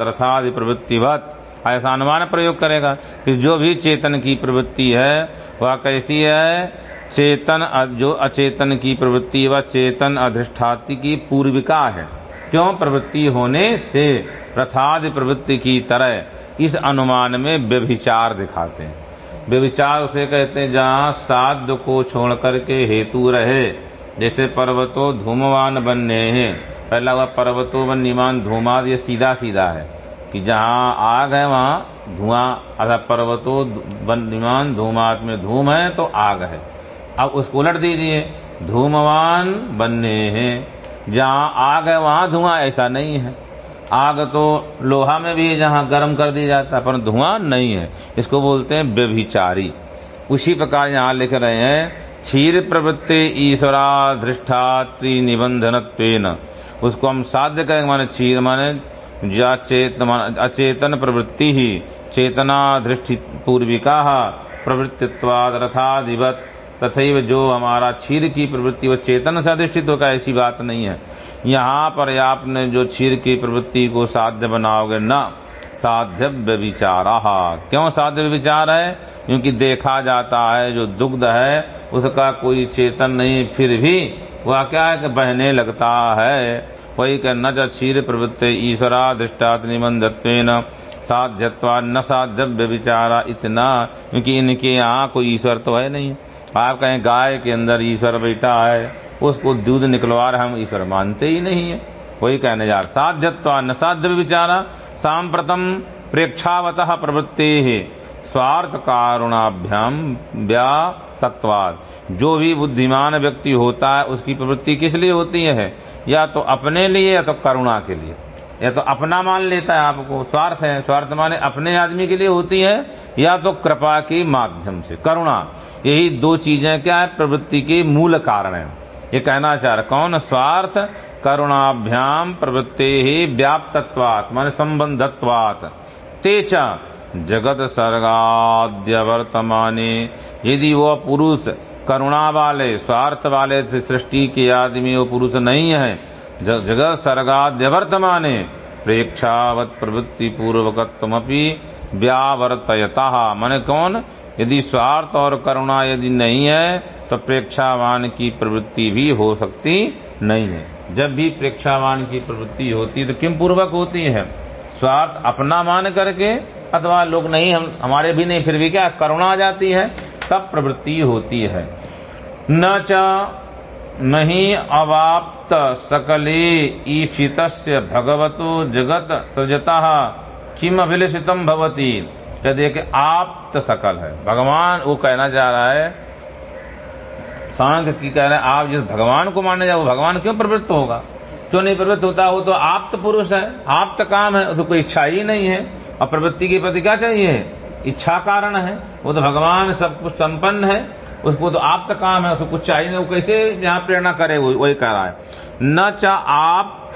[SPEAKER 1] रथादि प्रवृत्तिवत ऐसा अनुमान प्रयोग करेगा कि जो भी चेतन की प्रवृत्ति है, वह कैसी है? चेतन जो अचेतन की प्रवृत्ति व चेतन अधिष्ठाति की पूर्विका है। क्यों? प्रवृत्ति होने से रथादि प्रवृत्ति की तरह इस अनुमान में व्यभिचार दिखाते हैं। व्यभिचार उसे कहते हैं, जहाँ साध को छोड़ करके हेतु रहे। जैसे पर्वतो धूमवान बनने हैं। पहला हुआ पर्वतो वन्यमान धूमाद, ये सीधा सीधा है कि जहाँ आग है, वहाँ धुआँ, अर्थात पर्वतो वन्यमान धूमात में धूम है तो आग है। अब उसको उलट दीजिए, धूमवान बनने हैं। जहाँ आग है, वहाँ धुआँ ऐसा नहीं है। आग तो लोहा में भी जहाँ गर्म कर दिया जाता है, पर धुआँ नहीं है। इसको बोलते हैं व्यभिचारी। उसी प्रकार यहाँ लिख रहे हैं क्षीर प्रवृत्ति ईश्वराधृष्ठात्री निबंधन उसको हम साध्य करेंगे, माने क्षीर, माने चेत अचेतन प्रवृत्ति ही चेतना दृष्टि पूर्विका, प्रवृत्तित्वाद रथाधिपत तथा जो हमारा क्षीर की प्रवृत्ति, वो चेतन से अधिष्ठित होगा ऐसी बात नहीं है। यहाँ पर आपने जो क्षीर की प्रवृत्ति को साध्य बनाओगे न साध्य व्यविचारा क्यों साध्य व्यविचार है? क्योंकि देखा जाता है, जो दुग्ध है, उसका कोई चेतन नहीं, फिर भी वह क्या है कि बहने लगता है। वही का न क्षीर प्रवृत्ति ईश्वराधिष्ठात निबंधत्व साध्यत्वा न साध्य व्यविचारा इतना। क्योंकि इनके यहाँ कोई ईश्वर तो है नहीं। आप कहें गाय के अंदर ईश्वर बैठा है, उसको दूध निकलवा हम ईश्वर मानते ही नहीं है। वही कहने जा साध्यत्व न साध्य विचारा। सांप्रतम प्रेक्षावत प्रवृत्ति स्वार्थ कारुणाभ्याम व्या तत्वाद जो भी बुद्धिमान व्यक्ति होता है, उसकी प्रवृत्ति किस लिए होती है? या तो अपने लिए, या तो करुणा के लिए। या तो अपना मान लेता है आपको, स्वार्थ है, स्वार्थ माने अपने आदमी के लिए होती है, या तो कृपा के माध्यम से। करुणा, यही दो चीज़ें क्या है? प्रवृत्ति के मूल कारण है। ये कहना चाह रहा कौन? स्वार्थ करुणाभ्याम प्रवृत्ति ही व्याप्तत्वात, मान संबंधत्वात तेच जगत सर्गाद्य वर्तमाने यदि वो पुरुष करुणा वाले स्वार्थ वाले सृष्टि के आदमी वो पुरुष नहीं है जगत सर्गाद्य प्रेक्षावत प्रवृत्ति पूर्वकत्वमपि व्यावर्तयता। मन कौन? यदि स्वार्थ और करुणा यदि नहीं है तो प्रेक्षावान की प्रवृत्ति भी हो सकती नहीं है। जब भी प्रेक्षावान की प्रवृत्ति होती है तो किम पूर्वक होती है? स्वार्थ अपना मान करके, अथवा लोग नहीं, हम, हमारे भी नहीं, फिर भी क्या? करुणा आ जाती है, तब प्रवृत्ति होती है। न च नहीं अवाप्त सकले ईशित भगवतो जगत सृजता, किम अभिलषितम भवती? कहते कि आप सकल है, भगवान वो कहना चाह रहा है सांख की कह रहे आप जिस भगवान को माने जाए वो भगवान क्यों प्रवृत्त होगा? क्यों नहीं प्रवृत्त होता, वो तो आप तो पुरुष है, आप तो काम है, उसको कोई इच्छा ही नहीं है। और प्रवृत्ति के प्रति क्या चाहिए? इच्छा कारण है। वो तो भगवान सब कुछ संपन्न है, उसको तो आप तक काम है, उसको कुछ चाहिए नहीं, वो कैसे यहाँ प्रेरणा करे वही कह रहा है। न च आप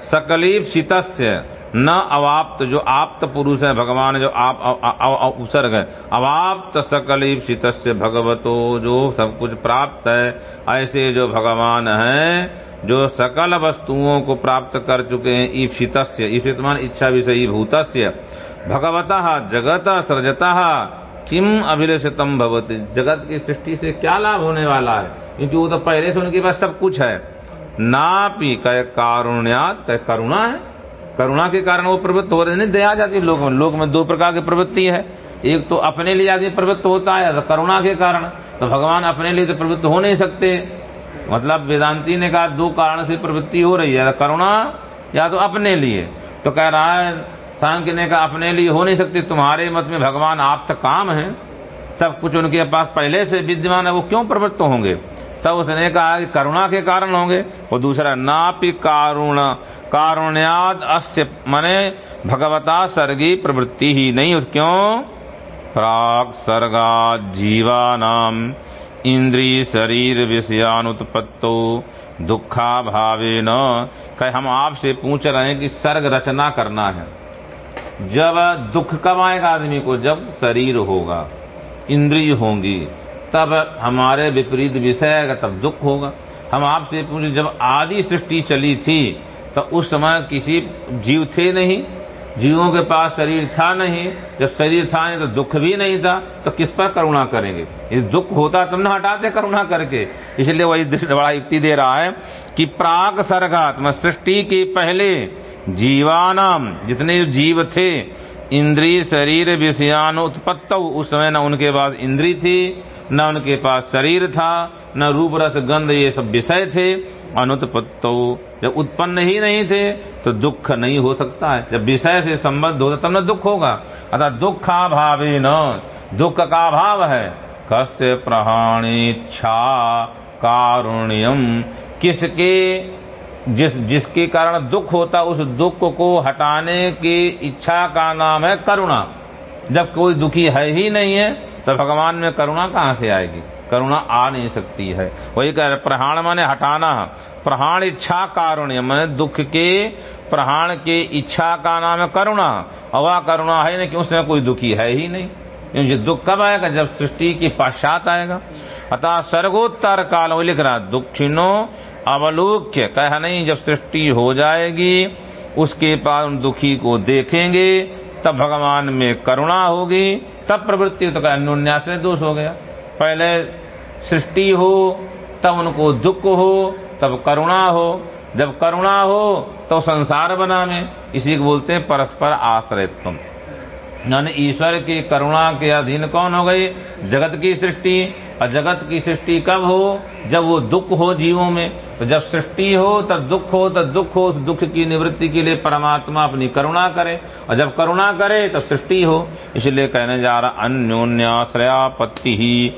[SPEAKER 1] सकलीप शीतस्य। न अवाप्त, जो आप्त पुरुष है, भगवान जो आप उपसर्ग है। अवाप्त सकलीप शीत भगवतो, जो सब कुछ प्राप्त है, ऐसे जो भगवान है, जो सकल वस्तुओं को प्राप्त कर चुके हैं ईप्सित ईप्सित मान इच्छा विषयी भूत भगवता, जगत, सृजता, किम अभिलषितम भवती? जगत की सृष्टि से क्या लाभ होने वाला है? क्योंकि वो तो पहले से उनके पास सब कुछ है। नापी कह कारुण्यात कह करुणा है। करुणा के कारण वो प्रवृत्त हो रहे नहीं, दया जाती लोग में। लोग में दो प्रकार की प्रवृत्ति है। एक तो अपने लिए आदमी प्रवृत्त होता है तो करुणा के कारण। तो भगवान अपने लिए तो प्रवृत्त हो नहीं सकते। मतलब वेदांति ने कहा, दो कारण से प्रवृत्ति हो रही है। करुणा, या तो अपने लिए। तो कह रहा है, सांख्य ने कहा, अपने लिए हो नहीं सकती। तुम्हारे मत में भगवान आप तक काम है। सब कुछ उनके पास पहले से विद्यमान है, वो क्यों प्रवृत्त होंगे? तब उसने कहा कि करुणा के कारण होंगे। वो दूसरा, नापि कारुण। कारुण्याद अस्य मने भगवता सर्गी प्रवृत्ति ही नहीं, उस क्यों? प्राग सर्गा जीवा नाम इंद्री शरीर विषयानुत्पत्तो दुखा भावे न कह, हम आपसे पूछ रहे हैं कि सर्ग रचना करना है। जब दुख कब आएगा आदमी को, जब शरीर होगा, इंद्रिय होंगी तब हमारे विपरीत विषय आएगा तब दुख होगा। हम आपसे पूछे, जब आदि सृष्टि चली थी तो उस समय किसी जीव थे नहीं, जीवों के पास शरीर था नहीं, जब शरीर था नहीं तो दुख भी नहीं था तो किस पर करुणा करेंगे? ये दुख होता तब न हटाते करुणा करके। इसलिए वही बड़ा युक्ति दे रहा है कि प्राग सर्गात्म, सृष्टि के पहले जीवानाम, जितने जीव थे इंद्री शरीर विषयान उत्पत्त उस समय न उनके पास इंद्री थी न उनके पास शरीर था, न रूप रस गंध, ये सब विषय थे। अनुत्पत्तो जब उत्पन्न ही नहीं थे तो दुख नहीं हो सकता है। जब विषय से संबद्ध होता, तब न दुख होगा। अतः दुखाभावे न, दुख का भाव है। कस्य प्रहाणेच्छा कारुण्यम किसके, जिस, जिसके कारण दुख होता, उस दुख को हटाने की इच्छा का नाम है करुणा। जब कोई दुखी है ही नहीं है तो भगवान में करुणा कहाँ से आएगी? करुणा आ नहीं सकती है। वही कह रहे, प्रहाण माने हटाना। प्रहाण इच्छा कारुण्य, मैंने दुख के, प्रहाण के इच्छा का नाम है करुणा। अवा करुणा है नहीं कि उसमें कोई दुखी है ही नहीं। क्योंकि दुख कब आएगा? जब सृष्टि की पश्चात आएगा। अतः सर्वोत्तर काल वो लिख रहा, दुखिनो अवलोक्य। कह नहीं, जब सृष्टि हो जाएगी, उसके बाद उन दुखी को देखेंगे तब भगवान में करुणा होगी, तब प्रवृत्ति तो अन्योन्याश्रय दोष हो गया। पहले सृष्टि हो, तब उनको दुख हो, तब करुणा हो। जब करुणा हो तो संसार बना में इसी को बोलते हैं परस्पर आश्रयत्व। यानी ईश्वर की करुणा के अधीन कौन हो गई? जगत की सृष्टि। और जगत की सृष्टि कब हो? जब वो दुख हो जीवों में। तो जब सृष्टि हो, तब दुख हो, तब दुख हो। दुख की निवृत्ति के लिए परमात्मा अपनी करुणा करे। और जब करुणा करे, तब सृष्टि हो। इसलिए कहने जा रहा अन्योन्याश्रयापत्ति ही।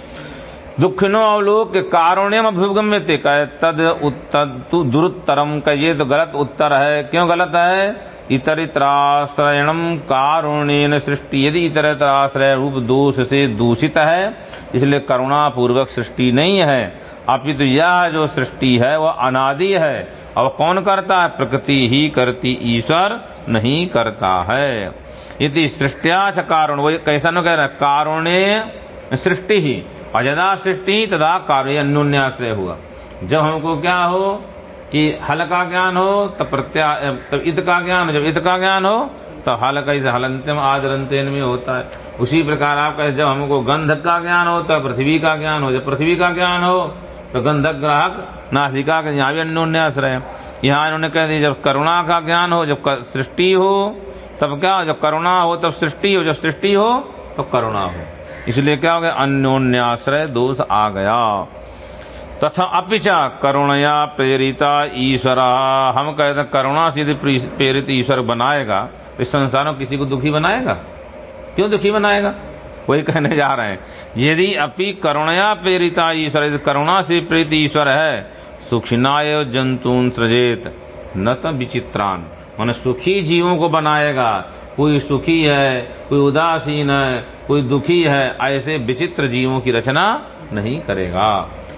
[SPEAKER 1] दुखिनो अवलोक कारुण्यम अभ्युगम्य थे कहे, तद उत्तर दुरुत्तरम का ये तो गलत उत्तर है। क्यों गलत है? इतरितराश्रयणम कारुण्यन सृष्टि। यदि इतरितराश्रय रूप दोष से दूषित है, इसलिए करुणा पूर्वक सृष्टि नहीं है। अपितु यह जो सृष्टि है, वह अनादि है। और कौन करता है? प्रकृति ही करती, ईश्वर नहीं करता है। यदि सृष्टियाच कारण। वो कैसा न कह रहा कारुण्य सृष्टि ही। और सृष्टि तदा कार्य अन्योन्याश्रय हुआ। जब हमको क्या हो? कि हल का ज्ञान हो तो प्रत्या तब इत का ज्ञान जब इत का ज्ञान हो तो हल कैसे हलंत्यम आदरंत्यन में होता है। उसी प्रकार आप कहे, जब हमको गंधक का ज्ञान हो तो पृथ्वी का ज्ञान हो। जब पृथ्वी का ज्ञान हो तो गंधक ग्राहक नासिका का यहाँ भी अन्योन्याश्रय यहाँ इन्होंने कह दिया, जब करुणा का ज्ञान हो, जब सृष्टि हो, तब क्या हो? जब करुणा हो, तब सृष्टि हो। जब सृष्टि हो तो करुणा हो। इसलिए क्या हो गया? अन्योन्याश्रय दोष आ गया। तथा अपिचा करुणया प्रेरिता ईश्वर। हम कहते हैं करुणा से यदि प्रेरित ईश्वर बनाएगा तो इस संसार में किसी को दुखी बनाएगा? क्यों दुखी बनाएगा? वही कहने जा रहे हैं। यदि अपि करुणया प्रेरिता ईश्वर, यदि करुणा से प्रेरित ईश्वर है, सुखिनाय जंतून सृजेत, न तो विचित्रान। मान सुखी जीवों को बनाएगा। कोई सुखी है, कोई उदासीन है, कोई दुखी है, ऐसे विचित्र जीवों की रचना नहीं करेगा।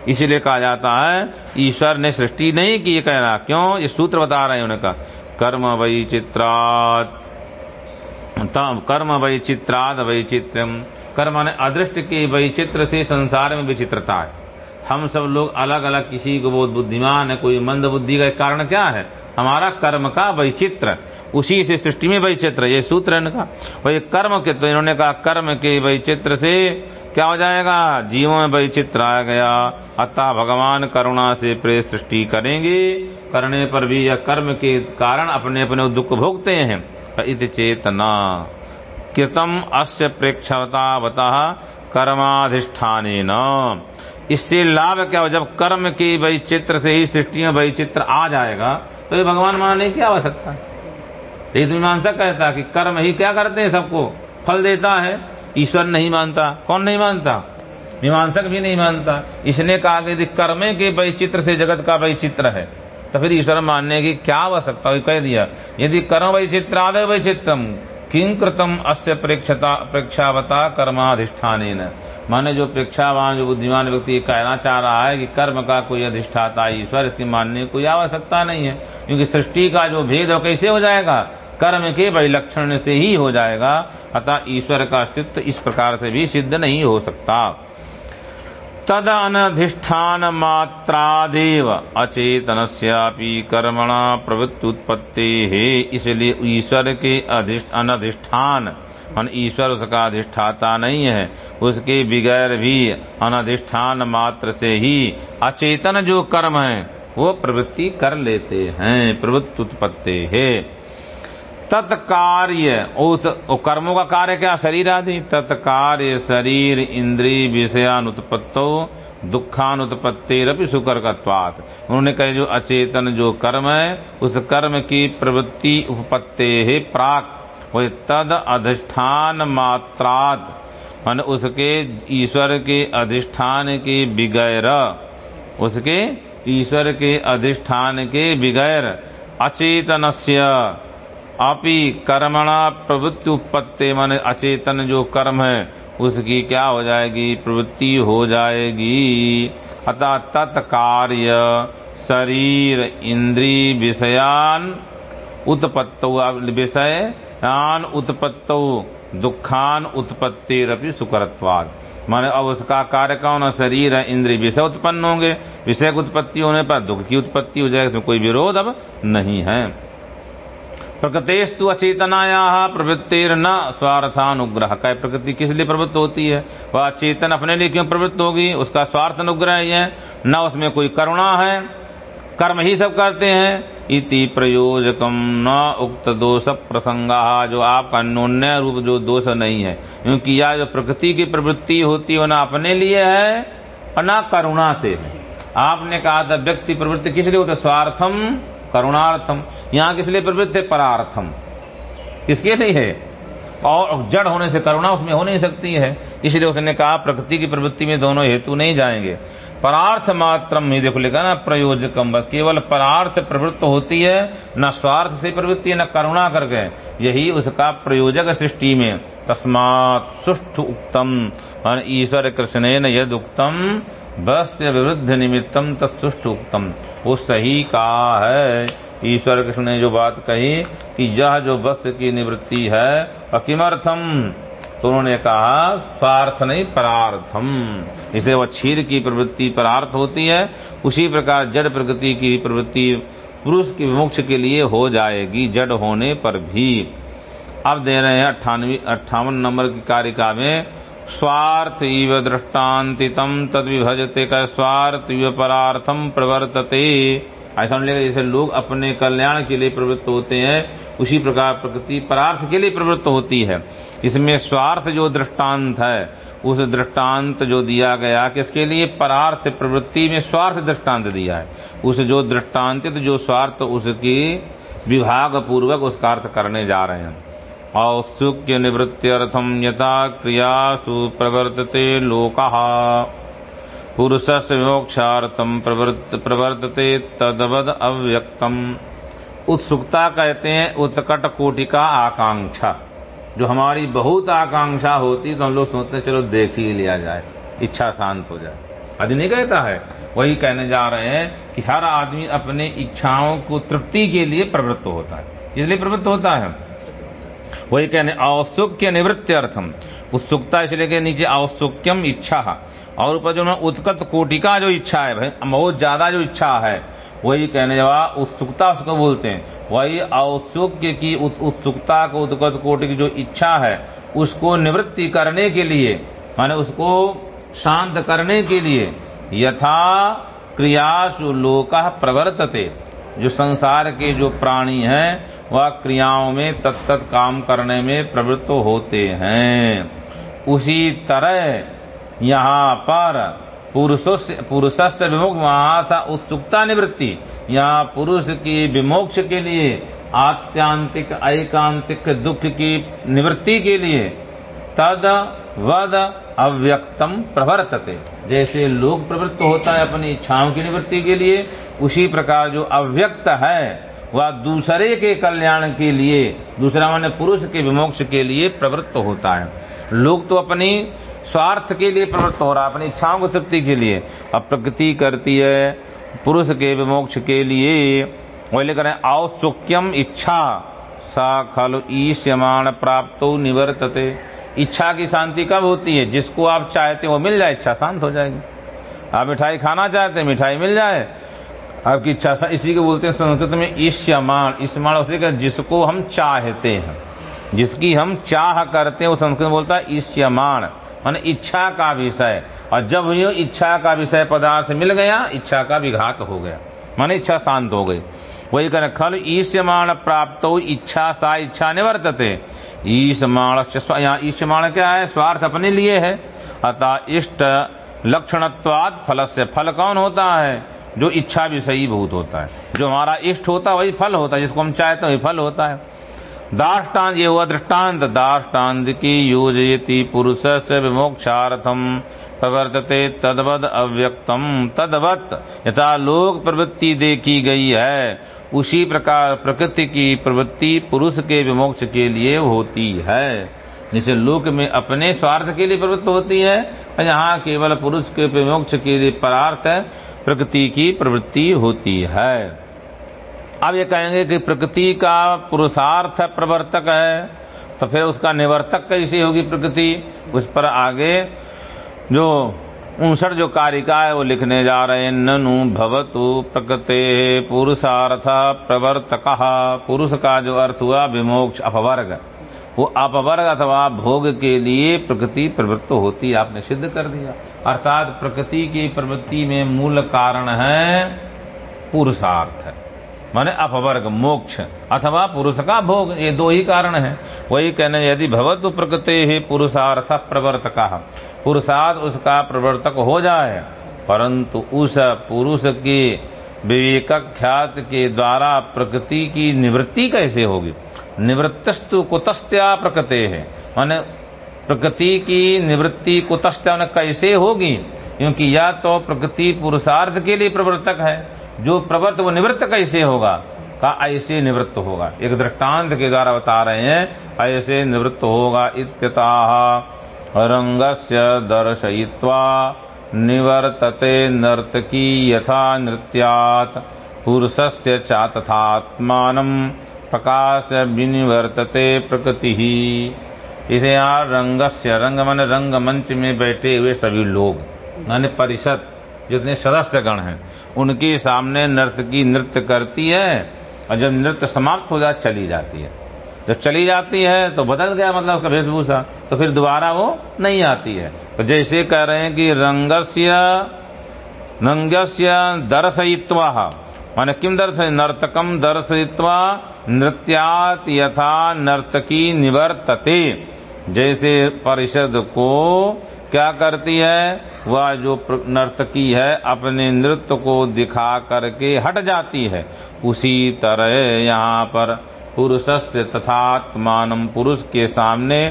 [SPEAKER 1] इसीलिए कहा जाता है, ईश्वर ने सृष्टि नहीं की कह रहा क्यों? ये सूत्र बता रहे हैं कहा कर्म वैचित्रात। कर्म वैचित्राद वैचित्रम। कर्म ने अदृष्ट की वैचित्र से संसार में विचित्रता है। हम सब लोग अलग अलग किसी को बहुत बुद्धिमान है, कोई मंद बुद्धि का कारण क्या है? हमारा कर्म का वैचित्र, उसी से सृष्टि में वैचित्र, ये सूत्र है इनका। वही कर्म के तो इन्होंने कहा, कर्म के वैचित्र से क्या हो जाएगा? जीवों में वैचित्र आ गया। अतः भगवान करुणा से प्रेत सृष्टि करेंगे। करने पर भी यह कर्म के कारण अपने अपने दुख भोगते हैं। इत चेतना। कृतम अस्य प्रेक्षवतावता कर्माधिष्ठान इससे लाभ क्या हो जब कर्म के वैचित्र से ही सृष्टि में वैचित्र आ जाएगा तो ये भगवान मानने की आवश्यकता लेकिन मीमांसा कहता कि कर्म ही क्या करते हैं सबको? फल देता है, ईश्वर नहीं मानता। कौन नहीं मानता? मीमांसक भी नहीं मानता। इसने कहा कि यदि कर्मे के वैचित्र से जगत का वैचित्र है तो फिर ईश्वर मानने की क्या आवश्यकता कह दिया, यदि कर्म वैचित्रादय वैचित्रम किं कृतम अस्य प्रेक्षता प्रेक्षावता कर्माधिष्ठान माने जो प्रेक्षावान, जो बुद्धिमान व्यक्ति ये कहना चाह रहा है कि कर्म का कोई अधिष्ठाता ईश्वर, इसकी मानने की कोई आवश्यकता नहीं है, क्योंकि सृष्टि का जो भेद है कैसे हो जाएगा? कर्म के परिलक्षण से ही हो जाएगा, अतः ईश्वर का अस्तित्व इस प्रकार से भी सिद्ध नहीं हो सकता। तद अनधिष्ठान मात्रादेव अचेतन कर्मणा प्रवृत्ति उत्पत्ति है इसलिए ईश्वर के अनधिष्ठान ईश्वर उसका अधिष्ठाता नहीं है, उसके बगैर भी अनधिष्ठान मात्र से ही अचेतन जो कर्म है, वो प्रवृत्ति कर लेते हैं प्रवृत्ति उत्पत्ति है तत्कार्य, उस कर्मों का कार्य क्या? शरीर आदि। तत्कार्य शरीर इंद्री विषयानुत्पत्तो दुखानुत्पत्ति सुकर उन्होंने कहे, जो अचेतन, जो कर्म है, उस कर्म की प्रवृत्ति उपपत्ति है प्राक। वो तद अधिष्ठान मात्रात। मान उसके ईश्वर के अधिष्ठान के बिगैर। उसके ईश्वर के अधिष्ठान के बिगैर। अचेतनस्य। अपि कर्मणा प्रवृत्ति उत्पत्ति मान अचेतन जो कर्म है, उसकी क्या हो जाएगी? प्रवृत्ति हो जाएगी। अतः तत्कार्य शरीर इंद्री विषयान उत्पत्त, विषय यान उत्पत्त, दुखान उत्पत्ति सुकरत्वाद माने अब उसका कार्य कौन शरीर है इंद्रिय विषय उत्पन्न होंगे। विषय की उत्पत्ति होने पर दुख की उत्पत्ति हो जाएगी कोई विरोध अब नहीं है। प्रकृतेस्तु अचेतनाया प्रवृत्तिर न स्वार्थानुग्रह का प्रकृति किस लिए प्रवृत्त होती है? वह अचेतन अपने लिए क्यों प्रवृत्त होगी? उसका स्वार्थ अनुग्रह ही है, न उसमें कोई करुणा है। कर्म ही सब करते हैं। इति प्रयोजकम न उक्त दोष प्रसंग, जो आपका अन्योन्य रूप, जो दोष नहीं है। क्योंकि यह जो प्रकृति की प्रवृत्ति होती है ना अपने लिए है और न करुणा से है। आपने कहा था, व्यक्ति प्रवृत्ति किस लिए होता स्वार्थम करुणार्थम, यहाँ किस लिए प्रवृत्त है? परार्थम। किसके लिए है? और जड़ होने से करुणा उसमें हो नहीं सकती है। इसलिए उसने कहा, प्रकृति की प्रवृत्ति में दोनों हेतु नहीं जाएँगे। परार्थ मात्रम ही देखो लिखा ना, प्रयोजकम, बस केवल परार्थ प्रवृत्त होती है, न स्वार्थ से प्रवृत्ति है न करुणा करके। यही उसका प्रयोजक सृष्टि में। तस्मात सुष्ठ उक्तम ईश्वर कृष्ण यद उक्तम बस विरुद्ध निमित्तम तत्सुष्ट उक्तम वो सही कहा है। ईश्वर कृष्ण ने जो बात कही कि यह जो बस की निवृत्ति है, अकिमर्थम। तो उन्होंने कहा, स्वार्थ नहीं, परार्थम। इसे वह क्षीर की प्रवृत्ति, परार्थ होती है। उसी प्रकार जड़ प्रकृति की प्रवृत्ति पुरुष की विमुक्ष के लिए हो जाएगी, जड़ होने पर भी। अब दे रहे हैं अट्ठानवे, अट्ठावन नंबर की कारिका में स्वार्थ इव दृष्टान्तितम तद विभजते का स्वार्थ इव परार्थम प्रवर्तते। ऐसा नहीं जैसे लोग अपने कल्याण के लिए प्रवृत्त होते हैं, उसी प्रकार प्रकृति परार्थ के लिए प्रवृत्त होती है। इसमें स्वार्थ जो दृष्टांत है, उस दृष्टांत जो दिया गया किसके लिए परार्थ प्रवृत्ति में स्वार्थ दृष्टांत दिया है। उस जो दृष्टांतित जो स्वार्थ, उसकी विभाग पूर्वक उसका अर्थ करने जा रहे हैं। औत्सुक्य निवृत्त्यर्थम यथा क्रियासु प्रवर्तते लोक। पुरुष विमोक्षार्थम प्रवर्तते तदवद अव्यक्तम। उत्सुकता कहते हैं उत्कट कोटि का आकांक्षा। जो हमारी बहुत आकांक्षा होती तो हम लोग सोचते हैं, चलो देख ही लिया जाए, इच्छा शांत हो जाए। आदि नहीं कहता है। वही कहने जा रहे हैं कि हर आदमी अपने इच्छाओं को तृप्ति के लिए प्रवृत्त होता है। इसलिए प्रवृत्त होता है? वही कहने औत्सुक्य निवृत्ति अर्थम उत्सुकता इसलिए के नीचे औसुक्यम इच्छा। और ऊपर जो उत्कट कोटि का जो इच्छा है, भाई, बहुत ज़्यादा जो इच्छा है, वही कहने जवा उत्सुकता उसको बोलते हैं, वही औत्सुक्य की उत्सुकता को उत्कट कोटि की जो इच्छा है, उसको निवृत्ति करने के लिए, माने उसको शांत करने के लिए, यथा क्रियासु लोक प्रवर्तते। जो संसार के जो प्राणी हैं वह क्रियाओं में तत्त काम करने में प्रवृत्त होते हैं। उसी तरह यहाँ पर पुरुष से विमुख वहाँ था उत्सुकता निवृत्ति। यहाँ पुरुष की विमोक्ष के लिए, आत्यांतिक, ऐकांतिक दुख की निवृत्ति के लिए तद वद अव्यक्तम प्रवर्तते। जैसे लोग प्रवृत्त होता है अपनी इच्छाओं की निवृत्ति के लिए, उसी प्रकार जो अव्यक्त है वह दूसरे के कल्याण के लिए, दूसरा माने पुरुष के विमोक्ष के लिए प्रवृत्त होता है। लोग तो अपनी स्वार्थ के लिए प्रवृत्त हो रहा है, अपनी इच्छाओं को तृप्ति के लिए। अब प्रकृति करती है, पुरुष के विमोक्ष के लिए। वही लेकर औत्सुक्यम इच्छा, सा खल ईश्यमाण प्राप्त निवर्तते। इच्छा की शांति कब होती है? जिसको आप चाहते वो मिल जाए, इच्छा शांत हो जाएगी। आप मिठाई खाना चाहते मिठाई मिल जाए। आपकी इच्छा इसी को बोलते हैं, संस्कृत में ईश्यमान ईश्यमान उसे जिसको हम चाहते हैं। जिसकी हम चाह करते हैं, वो संस्कृत बोलता है ईश्यमान मान इच्छा का विषय। और जब ये इच्छा का विषय पदार्थ मिल गया, इच्छा का विघात हो गया। माने इच्छा शांत हो गई। वही कहना, खल ईश्यमाण प्राप्त हो, इच्छा सा इच्छा निवर्तते। ईशमाण यहाँ ईशमाण क्या है? स्वार्थ अपने लिए है। अतः इष्ट लक्षणत्वाद फल से फल कौन होता है? जो इच्छा विषयी भूत होता है। जो हमारा इष्ट होता है, वही फल होता है, जिसको हम चाहते हैं, वही फल होता है। दाष्टान ये हुआ दृष्टांत दाष्टान्त की योजयति पुरुष से विमोक्षार्थम प्रवर्तते तदवद अव्यक्तम तदवत यथा लोक प्रवृत्ति देखी गई है, उसी प्रकार प्रकृति की प्रवृत्ति पुरुष के विमोक्ष के लिए होती है। जैसे लोक में अपने स्वार्थ के लिए प्रवृत्त होती है, और यहाँ केवल पुरुष के विमोक्ष के लिए परार्थ है। प्रकृति की प्रवृत्ति होती है। अब ये कहेंगे कि प्रकृति का पुरुषार्थ प्रवर्तक है तो फिर उसका निवर्तक कैसी होगी प्रकृति? उस पर आगे जो उनसठ जो कारिका है, वो लिखने जा रहे हैं, ननु भवतु प्रकृति पुरुषार्थ प्रवर्तक। पुरुष का जो अर्थ हुआ, विमोक्ष अपवर्ग। वो अपवर्ग अथवा भोग के लिए प्रकृति प्रवृत्त होती, आपने सिद्ध कर दिया। अर्थात प्रकृति की प्रवृत्ति में मूल कारण है पुरुषार्थ। माने अपवर्ग, मोक्ष अथवा पुरुष का भोग, ये दो ही कारण है। वही कहने, यदि भवत प्रकृति ही पुरुषार्थ प्रवर्तक, पुरुषार्थ उसका प्रवर्तक हो जाए, परंतु उस पुरुष की विवेक ख्यात के द्वारा प्रकृति की निवृत्ति कैसे होगी? निवृत्तस्तु कुतस्त्या प्रकृति। है माने प्रकृति की निवृत्ति कुतस्त्या कैसे होगी? क्योंकि या तो प्रकृति पुरुषार्थ के लिए प्रवर्तक है, जो प्रवर्त वो निवृत्त कैसे होगा? का ऐसे निवृत्त होगा। एक दृष्टांत के द्वारा बता रहे हैं, ऐसे निवृत्त होगा इत्यता रंगस्य दर्शयित्वा निवर्तते नर्तकी यथा नृत्यात्, पुरुषस्य चा तथात्मानं प्रकाश विनिवर्तते प्रकृति। ही इसे यहाँ रंगस्य, रंग मन रंग मंच में बैठे हुए सभी लोग माने परिषद, जितने सदस्य गण हैं, उनके सामने नर्तकी नृत्य करती है, और जब नृत्य समाप्त हो जाए, चली जाती है। जब चली जाती है तो बदल गया मतलब उसका वेशभूषा तो फिर दोबारा वो नहीं आती है। तो जैसे कह रहे हैं कि रंगस्य रंगस्य दर्शयित्वा। माने किम दर्श नर्तकम दर्शयित्वा नृत्यात यथा नर्तकी निवर्तते। जैसे परिषद को क्या करती है? वह जो नर्तकी है, अपने नृत्य को दिखा करके हट जाती है। उसी तरह यहाँ पर पुरुषस्य तथात्मान पुरुष के सामने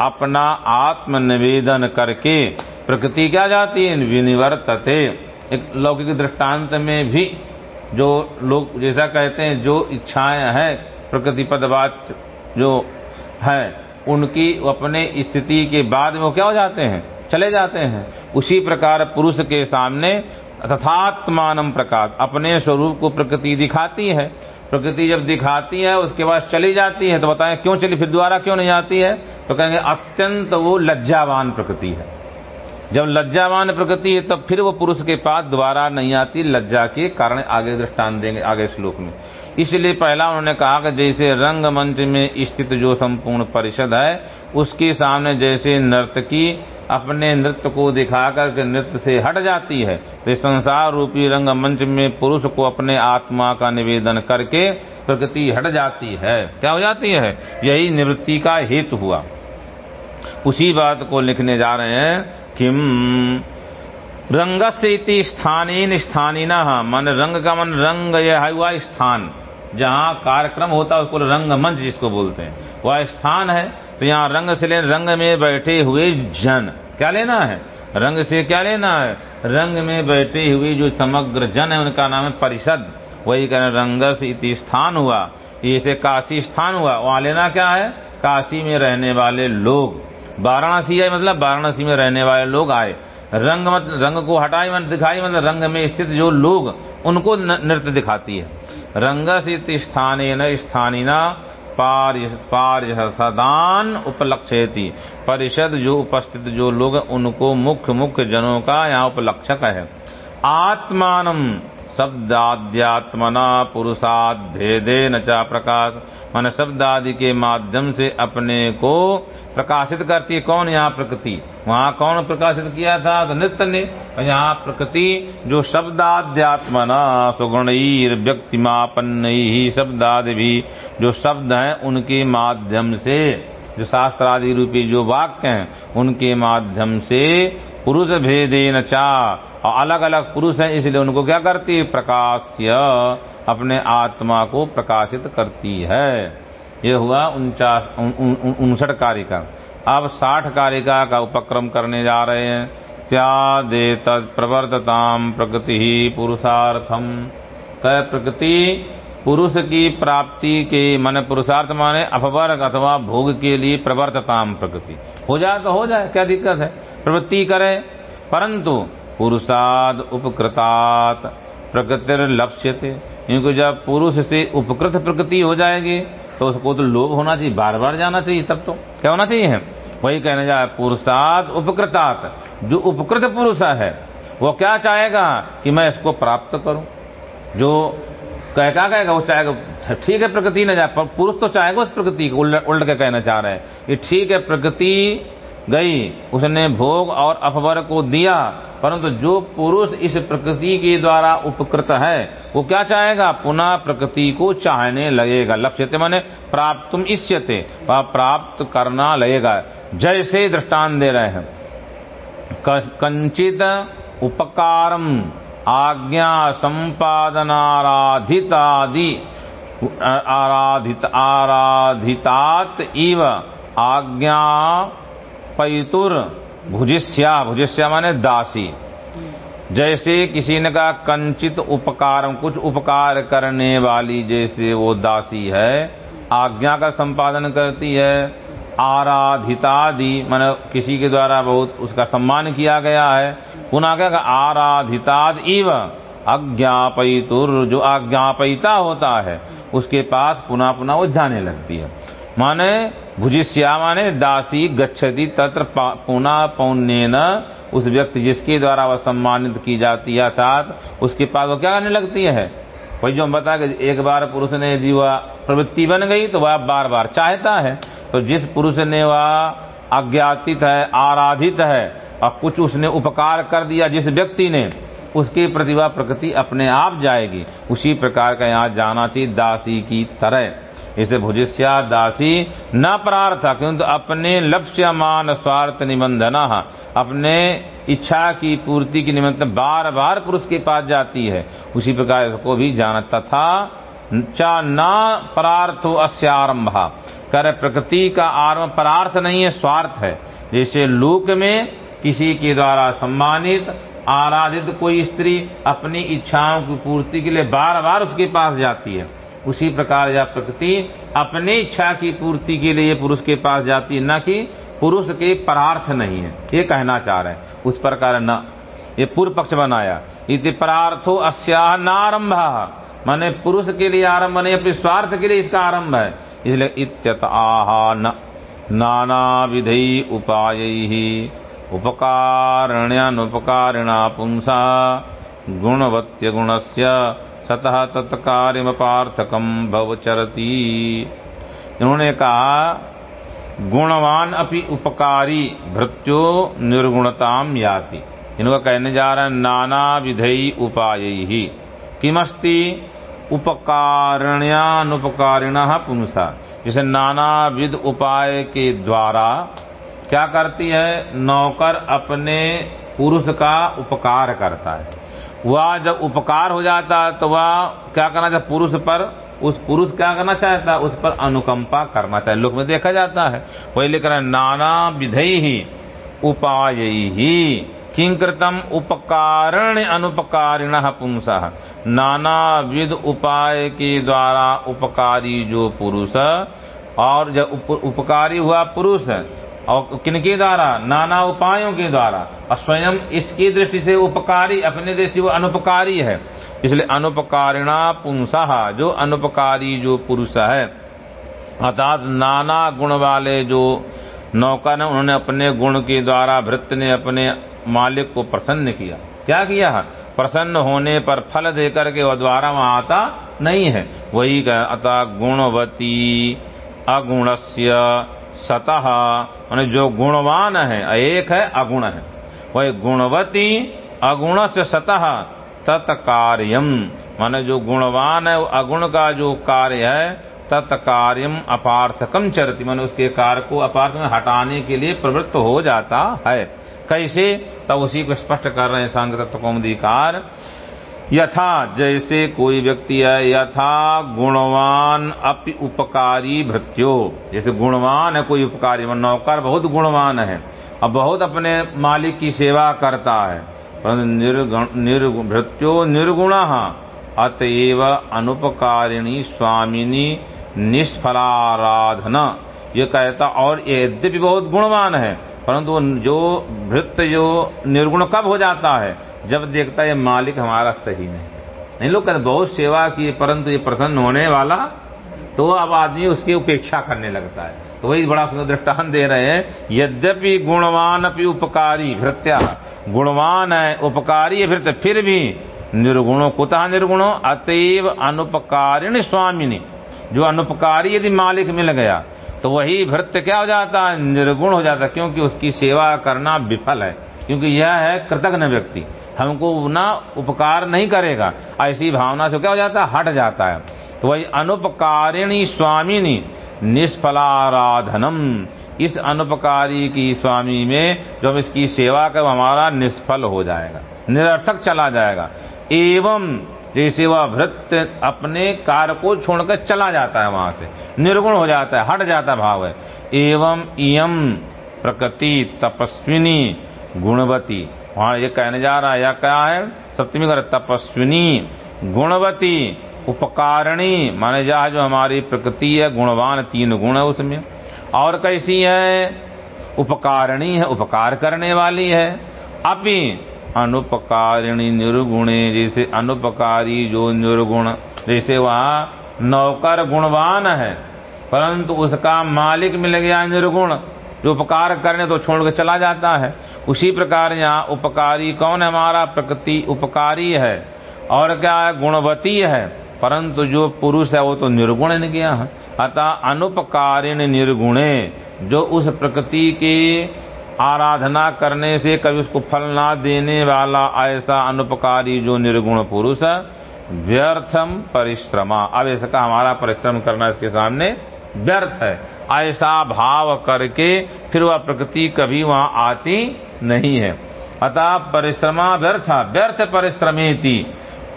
[SPEAKER 1] अपना आत्म निवेदन करके प्रकृति क्या जाती है? विनिवर्तते एक लौकिक दृष्टांत में भी जो लोग जैसा कहते हैं, जो इच्छाएँ हैं प्रकृति पदवाच जो है, उनकी अपने स्थिति के बाद में वो क्या हो जाते हैं? चले जाते हैं। उसी प्रकार पुरुष के सामने तथात्मान प्रकाश, अपने स्वरूप को प्रकृति दिखाती है। प्रकृति जब दिखाती है, उसके बाद चली जाती है तो बताएँ क्यों चली? फिर दोबारा क्यों नहीं आती है? तो कहेंगे, अत्यंत वो लज्जावान प्रकृति है। जब लज्जावान प्रकृति है, तब फिर वो पुरुष के पास दोबारा नहीं आती। लज्जा के कारण आगे दृष्टान देंगे, आगे श्लोक में। इसलिए पहला उन्होंने कहा कि जैसे रंग मंच में स्थित जो संपूर्ण परिषद है, उसके सामने जैसे नर्तकी अपने नृत्य को दिखाकर के नृत्य से हट जाती है तो संसार रूपी रंग मंच में पुरुष को अपने आत्मा का निवेदन करके प्रकृति हट जाती है। क्या हो जाती है? यही निवृत्ति का हेतु हुआ। उसी बात को लिखने जा रहे हैं किम? रंग से स्थानीन स्थानीन। मन रंग का मन रंग यह हुआ स्थान। जहाँ कार्यक्रम होता है उसको रंग मंच जिसको बोलते हैं। वह स्थान है तो यहाँ रंग से लेना रंग में बैठे हुए जन। क्या लेना है? रंग से क्या लेना है? रंग में बैठे हुए जो समग्र जन है, उनका नाम है परिषद। वही कह रंग से स्थान हुआ। इसे काशी स्थान हुआ। वहाँ लेना क्या है? काशी में रहने वाले लोग। वाराणसी आए मतलब वाराणसी में रहने वाले लोग आए। रंग मत, रंग को हटाई, मत दिखाई मतलब रंग में स्थित जो लोग, उनको नृत्य दिखाती है। रंग स्थान स्थानीना पारिषदान उपलक्षेति। परिषद जो उपस्थित जो लोग उनको मुख्य मुख्य जनों का यहाँ उपलक्षक है। आत्मान शब्दाध्यात्मना पुरुषाद भेदे न चा प्रकाश। मान शब्द आदि के माध्यम से अपने को प्रकाशित करती है, कौन यहाँ प्रकृति? वहाँ कौन प्रकाशित किया था? तो नित्य ने। यहाँ प्रकृति, जो शब्दाध्यात्मना सुगुण व्यक्ति मापन्न ही शब्दादि भी जो शब्द हैं, उनके माध्यम से, जो शास्त्र आदि रूपी जो वाक्य हैं, उनके माध्यम से पुरुष भेदे न चा। और अलग अलग पुरुष हैं, इसलिए उनको क्या करती है? प्रकाश्य, अपने आत्मा को प्रकाशित करती है। ये हुआ उनचास उनसठ कार्य का अब साठ कारिका का उपक्रम करने जा रहे हैं। क्या त्यादे प्रवर्तताम प्रकृति ही पुरुषार्थम। कह प्रकृति पुरुष की प्राप्ति के मन पुरुषार्थ माने अपवर्ग अथवा भोग के लिए प्रवर्तताम प्रकृति। हो जाए तो हो जाए, क्या दिक्कत है? प्रवृत्ति करे, परंतु पुरुषाद उपकृतात प्रकृति लक्ष्य थे क्योंकि जब पुरुष से उपकृत प्रकृति हो जाएगी तो उसको तो लोभ होना चाहिए। बार बार जाना चाहिए तब तो। क्या होना चाहिए? वही कहने जाए पुरुषात उपकृतात। जो उपकृत पुरुष है, वो क्या चाहेगा कि मैं इसको प्राप्त करूँ? जो कह क्या कहेगा वो चाहेगा, ठीक है प्रकृति न जाए। पुरुष तो चाहेगा उस प्रकृति को, उल्ट के कहना चाह रहे हैं कि ठीक है प्रकृति गई, उसने भोग और अपवर को दिया परंतु जो पुरुष इस प्रकृति के द्वारा उपकृत है, वो क्या चाहेगा? पुनः प्रकृति को चाहने लगेगा। लक्ष्य माने प्राप्त तुम इष्यते प्राप्त करना लगेगा। जैसे दृष्टान दे रहे हैं। कंचित उपकारम, आज्ञा संपादनाराधितादि, आराधित आराधितात इव आज्ञा पैतुर भुजिष्या भुजिष्या माने दासी। जैसे किसी ने कहा, कंचित उपकार, कुछ उपकार करने वाली जैसे वो दासी है, आज्ञा का संपादन करती है, आराधितादि, मान किसी के द्वारा बहुत उसका सम्मान किया गया है। पुनः क्या आराधिताद इव अज्ञापितुर जो अज्ञापिता होता है, उसके पास पुनः पुनः वो जाने लगती है। माने भुजिष्या माने दासी गच्छति तत्र पुनः पौन्य उस व्यक्ति जिसके द्वारा वह सम्मानित की जाती है, अर्थात उसके पास वो क्या करने लगती है? वही जो हम बता कि एक बार पुरुष ने यदि वह प्रवृत्ति बन गई तो वह बार बार चाहता है। तो जिस पुरुष ने वह अज्ञातित है, आराधित है, और कुछ उसने उपकार कर दिया जिस व्यक्ति ने, उसकी प्रतिभा प्रकृति अपने आप जाएगी। उसी प्रकार का यहाँ जाना चाहिए दासी की तरह। इसे भुजिष्या दासी न प्रार्थ किंतु अपने लक्ष्य मान स्वार्थ निबंधन, अपने इच्छा की पूर्ति की निमित्त बार बार पुरुष के पास जाती है। उसी प्रकार इसको भी जाना तथा चा न परार्थो अस्य आरंभ कर प्रकृति का आरंभ परार्थ नहीं है, स्वार्थ है। जैसे लोक में किसी के द्वारा सम्मानित, आराधित कोई स्त्री अपनी इच्छाओं की पूर्ति के लिए बार बार उसके पास जाती है। उसी प्रकार यह प्रकृति अपनी इच्छा की पूर्ति के लिए पुरुष के पास जाती है, न कि पुरुष के परार्थ नहीं है। ये कहना चाह रहे हैं। उस प्रकार न। ये पूर्व पक्ष बनाया। इति परार्थो अस्या नारंभ। माने पुरुष के लिए आरंभ नहीं, अपने स्वार्थ के लिए इसका आरंभ है। इसलिए इत्यत आहा न। नाना विधि उपाय। उपकारिणा पुंसा गुणवत्य गुणस्य सतः तत्कार्यपार्थकम भवचरती इन्होंने कहा, गुणवान अपि उपकारी, भृत्यो निर्गुणताम याति। इनका कहने जा रहा है नाना विधेयी उपाय। ही किमस्ति? उपकारिण्यानुपकारिण पुंसा जिसे नाना विध उपाय के द्वारा क्या करती है? नौकर अपने पुरुष का उपकार करता है। वह जब उपकार हो जाता तो वह क्या करना चाहता पुरुष पर उस पुरुष क्या करना चाहता? है उस पर अनुकंपा करना चाहिए। लोक में देखा जाता है वही लेकर नाना विधि ही उपाय ही किंकृतम उपकारण अनुपकारिण पुंस। नाना विध उपाय के द्वारा उपकारी जो पुरुष और जब उप, उपकारी हुआ पुरुष और किनके द्वारा? नाना उपायों के द्वारा। और स्वयं इसकी दृष्टि से उपकारी, अपने दृष्टि वो अनुपकारी है। इसलिए अनुपकारिणा पुंसा, जो अनुपकारी जो पुरुष है। अर्थात नाना गुण वाले जो नौका ने उन्होंने अपने गुण के द्वारा भृत्य ने अपने मालिक को प्रसन्न किया। क्या किया? प्रसन्न होने पर फल देकर के वह द्वारा वहाँ आता नहीं है। वही अतः गुणवती, अगुणस्य सतह मैंने जो गुणवान है, एक है, अगुण है। वही गुणवती अगुण से सतह तत्कार्यम। माने जो गुणवान है अगुण का जो कार्य है, तत्कार्यम अपार्थकम चरती। माने उसके कार्य को अपार्थ में हटाने के लिए प्रवृत्त हो जाता है। कैसे? तब उसी को स्पष्ट कर रहे हैं सांग तत्व कौमदीकार। यथा जैसे कोई व्यक्ति है, यथा गुणवान अपि उपकारी भृत्यो। जैसे गुणवान है, कोई उपकारी नौकर बहुत गुणवान है, और बहुत अपने मालिक की सेवा करता है। परंतु भृत्यो निर्गुण, अतएव अनुपकारिणी स्वामिनी निष्फलाराधना। ये कहता, और यद्यपि बहुत गुणवान है परंतु जो भृत्य, जो निर्गुण कब हो जाता है? जब देखता है मालिक हमारा सही नहीं नहीं, लोग कहते बहुत सेवा की, परंतु ये प्रसन्न होने वाला तो अब आदमी उसकी उपेक्षा करने लगता है। तो वही बड़ा सुंदर दृष्टान दे रहे हैं, यद्यपि गुणवान अपनी उपकारी भृत्या। गुणवान है, उपकारी भृत्य, फिर भी निर्गुणो, कुतः निर्गुणो? अतएव अनुपकारिण स्वामिनी। जो अनुपकारी यदि मालिक मिल गया तो वही भृत्य क्या हो जाता है? निर्गुण हो जाता क्योंकि उसकी सेवा करना विफल है। क्योंकि यह है कृतज्ञ व्यक्ति। हमको ना उपकार नहीं करेगा। ऐसी भावना से क्या हो जाता है? हट जाता है। तो वही अनुपकारिणी स्वामिनी, निष्फलाराधनम। इस अनुपकारी की स्वामी में जो हम इसकी सेवा कर, हमारा निष्फल हो जाएगा। निरर्थक चला जाएगा। एवं जैसे वह भृत्य अपने कार्य को छोड़कर चला जाता है वहाँ से। निर्गुण हो जाता है, हट जाता भाव है। एवं इयम प्रकृति तपस्विनी गुणवती। वहाँ ये कहने जा रहा है या क्या है? सप्तमी कर तपस्विनी गुणवती उपकारिणी। माने जा जो हमारी प्रकृति है, गुणवान तीन गुण है उसमें। और कैसी है? उपकारिणी है, उपकार करने वाली है। अभी अनुपकारिणी निर्गुणे, जैसे अनुपकारी जो निर्गुण, जैसे वहाँ नौकर गुणवान है, परंतु उसका मालिक मिल गया निर्गुण, जो उपकार करने तो छोड़ के चला जाता है। उसी प्रकार यहाँ उपकारी कौन है? हमारा प्रकृति उपकारी है और क्या है? गुणवती है। परंतु जो पुरुष है वो तो निर्गुण नहीं गया। है अतः अनुपकारिण निर्गुणे, जो उस प्रकृति की आराधना करने से कभी उसको फल ना देने वाला ऐसा अनुपकारी जो निर्गुण पुरुष व्यर्थम परिश्रमा। अब इसका हमारा परिश्रम करना इसके सामने व्यर्थ है। ऐसा भाव करके फिर वह प्रकृति कभी वहाँ आती नहीं है। अतः परिश्रमा व्यर्थ व्यर्थ परिश्रमे थी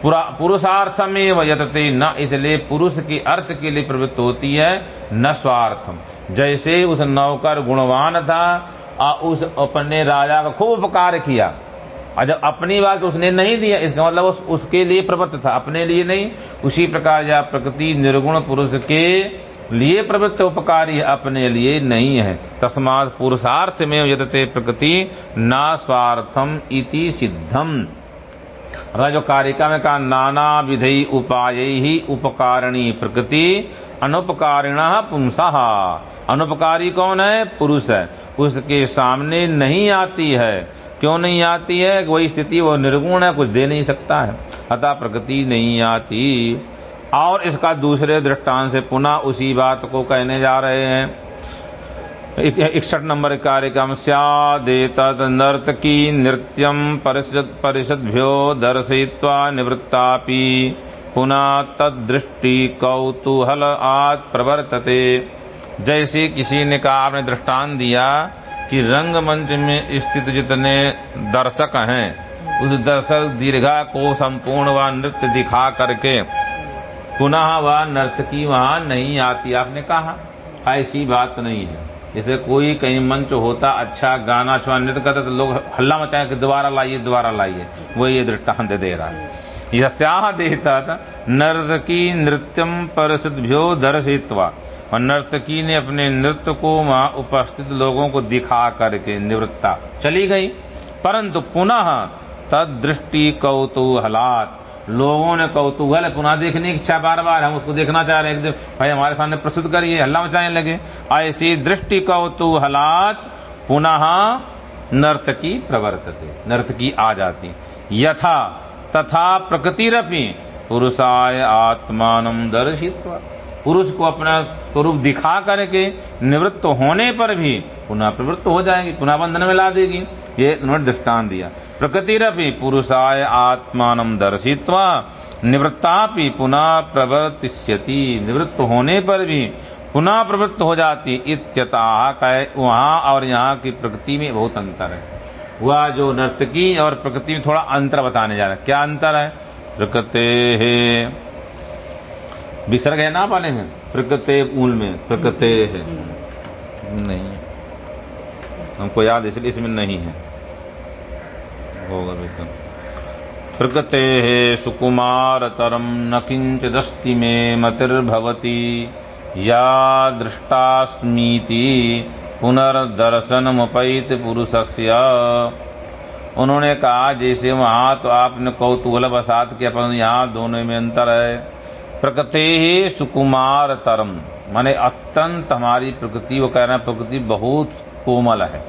[SPEAKER 1] पुरुषार्थ में वजते न, इसलिए पुरुष की अर्थ के लिए प्रवृत्त होती है न स्वार्थम। जैसे उस नौकर गुणवान था उस अपने राजा का खूब उपकार किया। और जब अपनी बात उसने नहीं दिया इसका मतलब उस, उसके लिए प्रवृत्त था अपने लिए नहीं। उसी प्रकार या प्रकृति निर्गुण पुरुष के लिए प्रवृत्त उपकारी अपने लिए नहीं है। तस्मात पुरुषार्थ में यदते प्रकृति न स्वार्थम इति सिद्धम। जो कारिका में कहा नाना विधि उपाय ही उपकारिणी प्रकृति अनुपकारिण पुंसा। अनुपकारी कौन है? पुरुष है। उसके सामने नहीं आती है। क्यों नहीं आती है? वही स्थिति, वो निर्गुण है, कुछ दे नहीं सकता है। अतः प्रकृति नहीं आती। और इसका दूसरे दृष्टांत से पुनः उसी बात को कहने जा रहे हैं। इकसठ नंबर कार्यक्रम सदेतद नर्तकी नृत्यम परिषद, परिषद्भ्यो दर्शयित्वा निवृत्तापि। पुनः तदृष्टि कौतूहल आत प्रवर्तते। जैसे किसी ने कहा, आपने दृष्टांत दिया कि रंगमंच में स्थित जितने दर्शक हैं, उस दर्शक दीर्घा को संपूर्ण व नृत्य दिखा करके पुनः वह नर्तकी वहाँ नहीं आती। आपने कहा, ऐसी बात नहीं है। जैसे कोई कहीं मंच होता अच्छा गाना छुआ, नृत्य करता तो लोग हल्ला मचाए कि दोबारा लाइए दोबारा लाइए। वो ये दृष्टांत दे रहा है। यस्या देता था नर्तकी नृत्यम परसिद्भ्यो दर्शित्वा। और नर्तकी ने अपने नृत्य को वहाँ उपस्थित लोगों को दिखा करके निवृत्ता चली गई। परंतु पुनः तद दृष्टि कौतूहलात। लोगों ने कौतूहल पुनः देखने की इच्छा बार बार हम उसको देखना चाह रहे हैं एकदम भाई हमारे सामने प्रस्तुत करिए, हल्ला मचाने लगे। ऐसी दृष्टि कौतूहलात पुनः नर्तकी प्रवर्तते, नर्तकी आ जाती। यथा तथा प्रकृतिरपि पुरुषाय आत्मान दर्शित पुरुष को अपना स्वरूप दिखा करके निवृत्त होने पर भी पुनः प्रवृत्त हो जाएगी पुनः बंधन में ला देगी। ये उन्होंने दृष्टान दिया। प्रकृतिरपि पुरुषाय आत्मान दर्शित्वा निवृत्तापि पुनः प्रवर्तिष्यति निवृत्त होने पर भी पुनः प्रवृत्त हो जाती इत्यता वहाँ और यहाँ की प्रकृति में बहुत अंतर है। वह जो नर्तकी और प्रकृति में थोड़ा अंतर बताने जा रहा है। क्या अंतर है? प्रकृति है विसर्ग है ना पाले हैं? प्रकृति मूल में, प्रकृति है। नहीं। हमको याद इसलिए इसमें नहीं है। होगा वेतन प्रकृते सुकुमार तरम न किंचिदस्ति में मतिर्भवती। या दृष्टास्मीति पुनर्दर्शन मुपैत पुरुषस्य। उन्होंने कहा, जैसे वहाँ तो आपने कौतूहल बसात के अपन यहाँ दोनों में अंतर है। प्रकृति ही सुकुमार तरम माने अत्यंत हमारी प्रकृति, वो कह रहे हैं प्रकृति बहुत कोमल है।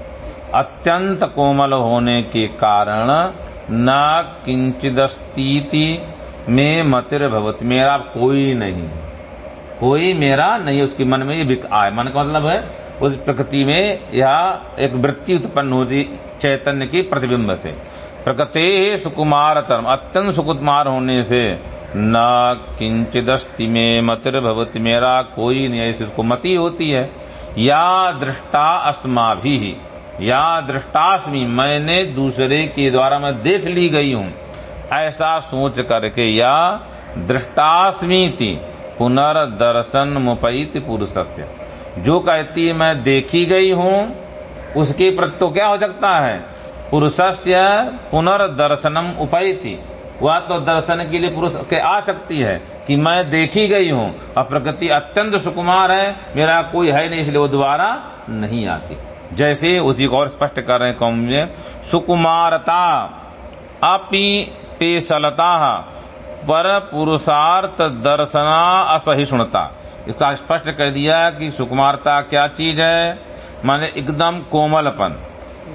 [SPEAKER 1] अत्यंत कोमल होने के कारण न किंचिदस्ती में मतिर भवत। मेरा कोई नहीं। कोई मेरा नहीं, उसके मन में ये आए। मन का मतलब है, उस प्रकृति में यह एक वृत्ति उत्पन्न होती, चैतन्य की प्रतिबिंब से। प्रकृति सुकुमार तरम अत्यंत सुकुमार होने से न किंचिदस्ति में मतिर भवती मेरा कोई नहीं ऐसी उसको मति होती है। या दृष्टा अस्मा भी या दृष्टास्मी, मैंने दूसरे के द्वारा मैं देख ली गई हूँ। ऐसा सोच करके या दृष्टास्मी थी पुनर्दर्शन मुपैत पुरुष जो कहती मैं देखी गई हूँ, उसके प्रति तो क्या हो सकता है? पुरुषस्य पुनर्दर्शनम उपैति। वह तो दर्शन के लिए पुरुष के आ सकती है कि मैं देखी गई हूँ और प्रकृति अत्यंत सुकुमार है, मेरा कोई है नहीं, इसलिए वो दोबारा नहीं आती। जैसे उसी को और स्पष्ट कर रहे हैं कौम में, सुकुमारता अपि पेशलता पर पुरुषार्थ दर्शना असहिष्णुता। इसका स्पष्ट कर दिया कि सुकुमारता क्या चीज़ है? माने एकदम कोमलपन।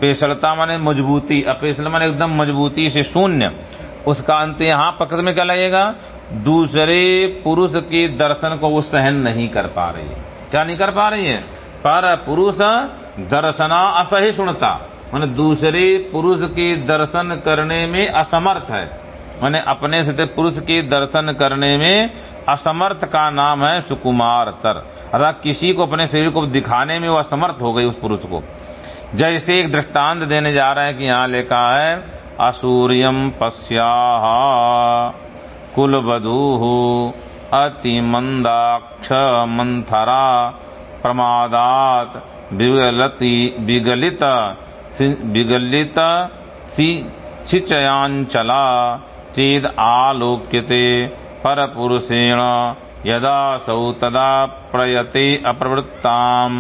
[SPEAKER 1] पेशलता माने मजबूती, अपेशल माने एकदम मजबूती से शून्य। उसका अंत यहाँ प्रकृति में क्या लगेगा? दूसरे पुरुष के दर्शन को वो सहन नहीं कर पा रही। है क्या नहीं कर पा रही है? पर पुरुष दर्शना असहिष्णुता, मैंने दूसरे पुरुष के दर्शन करने में असमर्थ है। मैंने अपने से पुरुष के दर्शन करने में असमर्थ का नाम है सुकुमार तर। अर्थात किसी को अपने शरीर को दिखाने में वो असमर्थ हो गई उस पुरुष को। जैसे एक दृष्टांत देने जा रहे हैं कि यहाँ लिखा है असूर्यम पश्या कुलवधू अति मंदाक्ष मंथरा प्रमादात विगलति विगलित विगलित सिचयांचला चेद आलोक्यते पर पुरुषेण यदा सौ तदा प्रयते अप्रवृत्ताम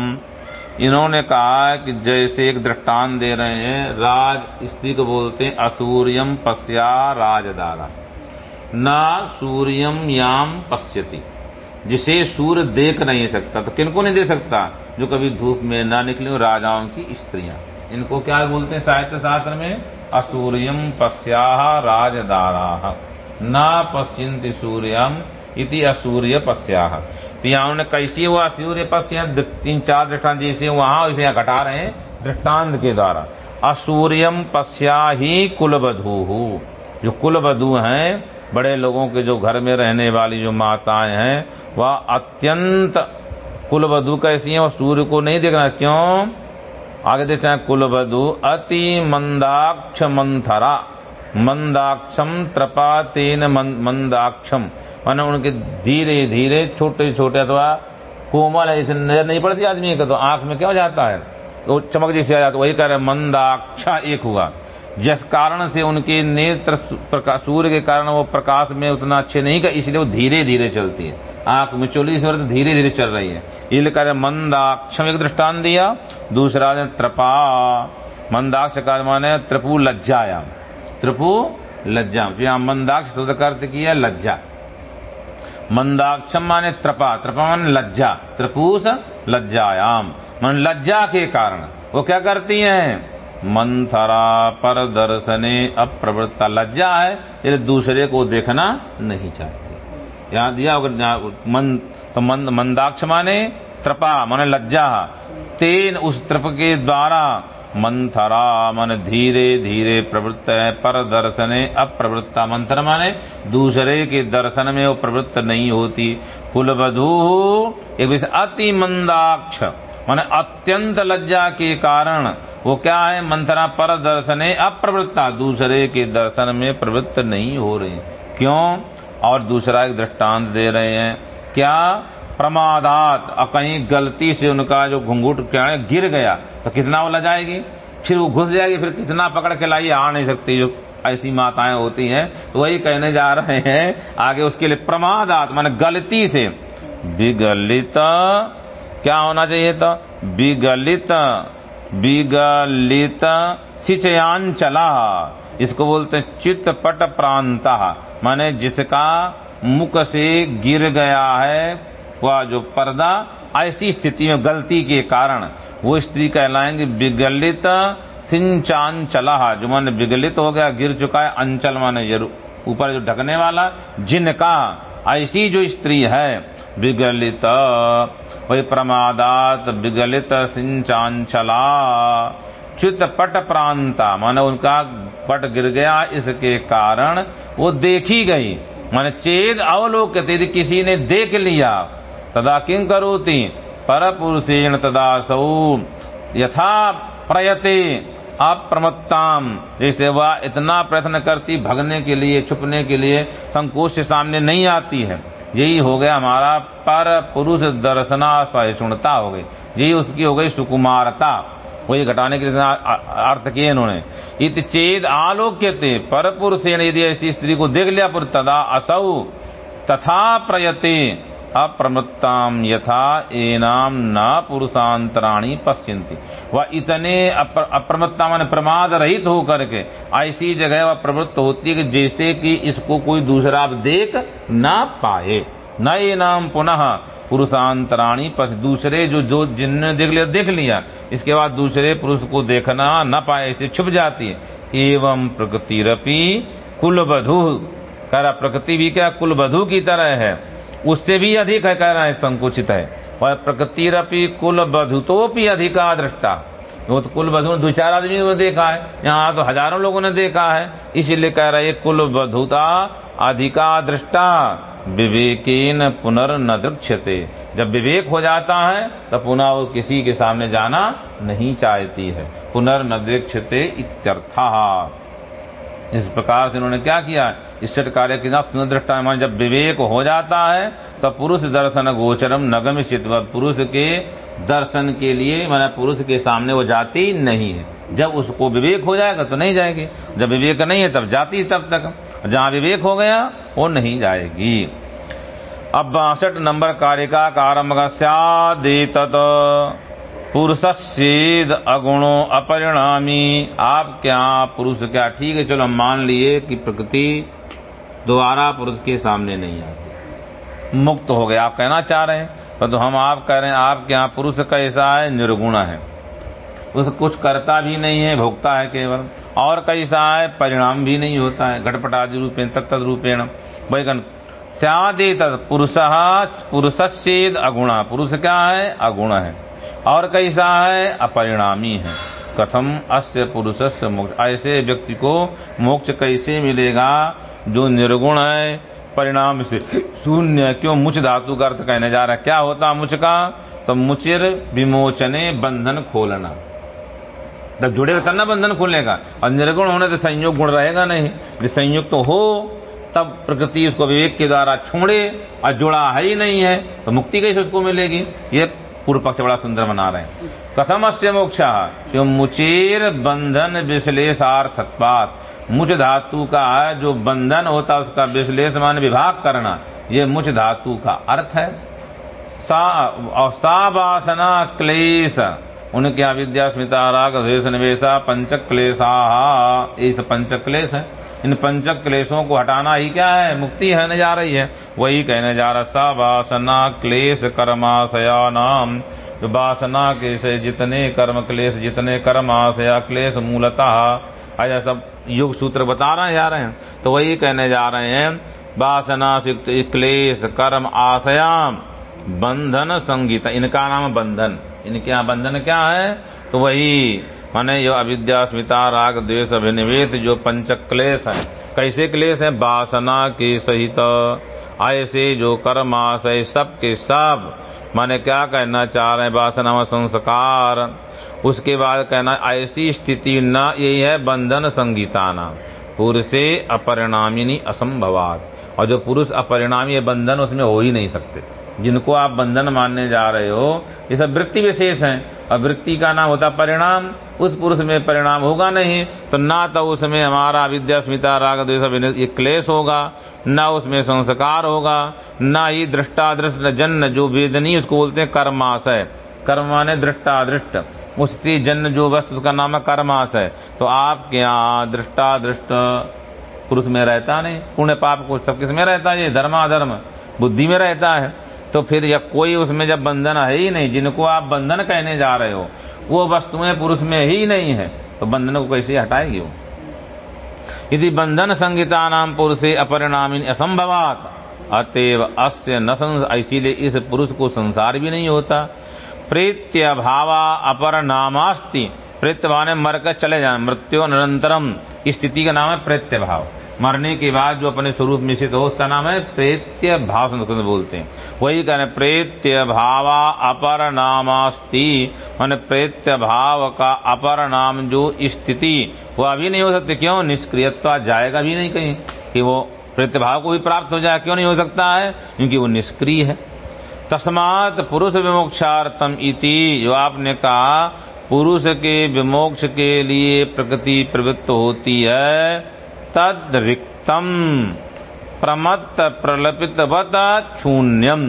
[SPEAKER 1] इन्होंने कहा कि जैसे एक दृष्टान दे रहे हैं, राज स्त्री को बोलते हैं, असूर्यम पश्या राजदारा। न सूर्यम याम पश्यति। जिसे सूर्य देख नहीं सकता तो किनको नहीं देख सकता? जो कभी धूप में ना निकले राजाओं की स्त्रियाँ। इनको क्या बोलते हैं साहित्य शास्त्र में? असूर्यम पश्या राजदारा। न पश्यंति सूर्यम इति असूर्य पश्या तो यहाँ उन्होंने कैसी हुआ सूर्य पश्य तीन चार दृष्टान जैसे वहाँ वैसे यहाँ घटा रहे हैं, दृष्टांत के द्वारा। असूर्यम पश्या ही कुलबधू जो कुलबधू हैं, बड़े लोगों के जो घर में रहने वाली जो माताएँ हैं, वह अत्यंत कुलवधु कैसी है, वो सूर्य को नहीं देखना। क्यों? आगे देखते हैं, कुलवधु अति मंदाक्ष मंथरा मंदाक्षम त्रपातेन मंदाक्षम। मैंने उनके धीरे धीरे, छोटे छोटे अथवा कोमल ऐसे नज़र नहीं पड़ती आदमी का तो आँख में क्या हो जाता है? वो तो चमक जैसे आ जाता वही कह रहे मंदाक्षा एक हुआ। जिस कारण से उनके नेत्र सूर्य के कारण वो प्रकाश में उतना अच्छे नहीं कर, इसलिए वो धीरे धीरे चलती है। आँख में चोली इस तो धीरे धीरे चल रही है। ये लिखा मंदाक्षम एक दृष्टान दिया। दूसरा ने त्रपा। मंदाक्ष का माने त्रिपु लज्जायाम। त्रिपु लज्जा। यहाँ मंदाक्ष शब्द का अर्थ किया लज्जा। मंदाक्षम माने त्रपा। त्रपा लज्जा। त्रिपुष लज्जायाम। मन लज्जा के कारण। वो क्या करती हैं? मंथरा पर दर्शने अप्रवृत्ता। लज्जा है, ये दूसरे को देखना नहीं चाहते। यहाँ दिया मन तो मंद मंदाक्ष माने त्रपा, माने लज्जा। तेन उस त्रप के द्वारा मंथरा मन धीरे धीरे प्रवृत्त है, पर दर्शने अप्रवृत्ता। मंथर माने दूसरे के दर्शन में वो प्रवृत्त नहीं होती। कुलबधू एक अति मंदाक्ष, माने अत्यंत लज्जा के कारण, वो क्या है? मंथरा पर दर्शने अप्रवृत्ता। दूसरे के दर्शन में प्रवृत्त नहीं हो रही। क्यों? और दूसरा एक दृष्टांत दे रहे हैं। क्या? प्रमादात। और कहीं गलती से उनका जो घुंघुट क्या गिर गया तो कितना वो लजाएगी फिर वो घुस जाएगी, फिर कितना पकड़ के लाइए, आ नहीं सकती। जो ऐसी माताएँ होती हैं तो वही कहने जा रहे हैं, आगे उसके लिए प्रमादात, मान गलती से। विगलित क्या होना चाहिए तो विगलित विगलित सिचयान चला इसको बोलते हैं चित्त पट प्रांत। माने जिसका मुख से गिर गया है वह जो पर्दा ऐसी स्थिति में गलती के कारण वो स्त्री कहलाएँगे, विगलित सिंचान चला जो माने विगलित हो गया, गिर चुका है, अंचल माने ऊपर जो ढकने वाला, जिनका ऐसी जो स्त्री है, विगलित, वही प्रमादात विगलित सिंचांचला चित पट प्रांता, माने उनका पट गिर गया, इसके कारण वो देखी गई। माने चेद अवलोक यदि किसी ने देख लिया तदा किं करोति? पर पुरुषेण तदा सौ यथा प्रयते, अप्रमत्ताम। जैसे वह इतना प्रयत्न करती, भगने के लिए, छुपने के लिए, संकोच से सामने नहीं आती है। यही हो गया हमारा पर पुरुष दर्शना सहिष्णुता हो गई। यही उसकी हो गई सुकुमारता। वही घटाने के लिए अर्थ किए इन्होंने। इत चेद आलोक्य थे पर पुरुषेण यदि ऐसी स्त्री को देख लिया पुरुष तदा असौ। तथा प्रयते अप्रमत्ताम यथा एनाम न पुरुषांतराणी पश्यंती वह इतने अप्रमत्ता मान प्रमाद रहित होकर के ऐसी जगह वह प्रवृत्त होती है कि जैसे कि इसको कोई दूसरा आप देख ना पाए। न ये नाम पुनः पुरुषांतराणी पर दूसरे जो जो जिनने देख लिया देख लिया। इसके बाद दूसरे पुरुष को देखना न पाए इसे छुप जाती है। एवं प्रकृति रपी कुल बधु प्रकृति भी क्या कुल बधु की तरह है? उससे भी अधिक है, कह रहा है, संकुचित है। और प्रकृति रपी कुल भी अधिका दृष्टा वो तो कुल बधु दो चार आदमी ने देखा है, यहाँ तो हज़ारों लोगों ने देखा है। इसीलिए कह रहे कुल बधुता अधिका दृष्टा विवेकीन पुनर्न दृक्षते जब विवेक हो जाता है तो पुनः वो किसी के सामने जाना नहीं चाहती है। पुनर्न दृक्षते इत्यर्थ। इस प्रकार से उन्होंने क्या किया? इस कार्य की सुदृष्टा मान जब विवेक हो जाता है तो पुरुष दर्शन गोचरम नगम पुरुष के दर्शन के लिए, मैंने पुरुष के सामने वो जाती नहीं है। जब उसको विवेक हो जाएगा तो नहीं जाएगी। जब विवेक नहीं है, तब जाती तब तक। जहाँ विवेक हो गया, वो नहीं जाएगी। अब बासठ नंबर कार्य का आरंभ का पुरुष सेद अगुणो अपरिणामी। आप क्या पुरुष क्या? ठीक है, चलो हम मान लिए कि प्रकृति दोबारा पुरुष के सामने नहीं आती मुक्त हो गए। आप कहना चाह रहे हैं तो हम आप कह रहे हैं, आपके यहाँ पुरुष कैसा है, निर्गुण है। उस कुछ करता भी नहीं है, भोगता है केवल। और कैसा है, परिणाम भी नहीं होता है। घटपटादि रूपेण तत्त रूपेण। वैगन सदे पुरुष पुरुष अगुणा। पुरुष क्या है? अगुण है। और कैसा है? अपरिणामी है। कथम अस्य पुरुष से मोक्ष। ऐसे व्यक्ति को मोक्ष कैसे मिलेगा? जो निर्गुण है, परिणाम से शून्य क्यों? मुच धातु का अर्थ कहने जा रहा है। क्या होता मुच का? तो मुचिर विमोचने बंधन खोलना। जब जुड़ेगा तब ना बंधन खुलेगा और निर्गुण होने से संयोग गुण रहेगा नहीं। जो संयुक्त तो हो, तब प्रकृति उसको विवेक के द्वारा छोड़े और जुड़ा है ही नहीं है तो मुक्ति कैसे उसको मिलेगी? ये पूर्व पक्ष बड़ा सुंदर बना रहे हैं। कथम अस्य मोक्षा, जो मुचेर बंधन विश्लेषार्थत्वात, मुच धातु का है जो बंधन होता है, उसका विश्लेष मान विभाग करना, ये मुच धातु का अर्थ है। सा सा क्लेश। उनके अविद्या स्मिता राग द्वेष निवेशा पंचक क्लेशा इस पंचक क्लेश है इन पंचक क्लेशों को हटाना ही क्या है? मुक्ति है, न जा रही है। वही कहने जा रहा सा वासना क्लेश कर्माशया नाम। जो वासना के से जितने कर्म क्लेश, जितने कर्म आशया क्लेश मूलतः ऐसा सब युग सूत्र बता रहे जा रहे हैं। तो वही कहने जा रहे हैं, वासना क्लेश कर्म आशयाम बंधन संगीत। इनका नाम बंधन। इनके यहाँ बंधन क्या है? तो वही, माने जो अविद्या स्मिता राग, द्वेष, अभिनिवेश, जो पंच क्लेश है। कैसे क्लेश है? वासना के सहित। ऐसे जो कर्म आशय, सब के सब। माने क्या कहना चाह रहे हैं? वासना संस्कार। उसके बाद कहना, ऐसी स्थिति न यही है बंधन संगीताना। पुरुषे अपरिणामिनी असंभवात। और जो पुरुष अपरिणामी बंधन उसमें हो ही नहीं सकते। जिनको आप बंधन मानने जा रहे हो, ये सब वृत्ति विशेष हैं। और वृत्ति का नाम होता परिणाम, उस पुरुष में परिणाम होगा नहीं। तो ना तो उसमें हमारा विद्या स्मिता, राग, द्वेष ये क्लेश होगा, न उसमें संस्कार होगा, न ही दृष्टादृष्ट जन्म जो वेदनी उसको बोलते हैं कर्माशय। कर्म माने दृष्टादृष्ट। उसकी जन्म जो वस्तु उसका नाम है कर्माशय। तो आपके यहाँ दृष्टादृष्ट पुरुष में रहता नहीं। पुण्य पाप को सब किसमें रहता है? ये धर्माधर्म। बुद्धि में रहता है। तो फिर या कोई उसमें जब बंधन है ही नहीं, जिनको आप बंधन कहने जा रहे हो, वो वस्तुएँ पुरुष में ही नहीं है तो बंधन को कैसे हटाएगी वो? यदि बंधन संगीता नाम पुरुष अपरिणामी असंभवात। अतएव अस्य न इसीलिए इस पुरुष को संसार भी नहीं होता। प्रेत्य भावा अपर नामास्ति प्रेत्य भाव ने मर कर चले जाए मृत्यु निरंतरम। स्थिति का नाम है प्रेत्य भाव मरने के बाद जो अपने स्वरूप में स्थित हो, उसका नाम है प्रेत्य भाव संस्कृत बोलते हैं। वही कहने प्रेत्य भावा अपर नामास्ति। मान प्रेत्य भाव का अपर नाम जो स्थिति, वो अभी नहीं हो सकती। क्यों? निष्क्रियत्व जाएगा भी नहीं कहीं। कि वो प्रेत्य भाव को भी प्राप्त हो जाए, क्यों नहीं हो सकता है? क्योंकि वो निष्क्रिय है। तस्मात पुरुष विमोक्षार्थम इति, जो आपने कहा, पुरुष के विमोक्ष के लिए प्रकृति प्रवृत्त होती है तद रिक्तम प्रमत्त प्रलपितवत शून्यम।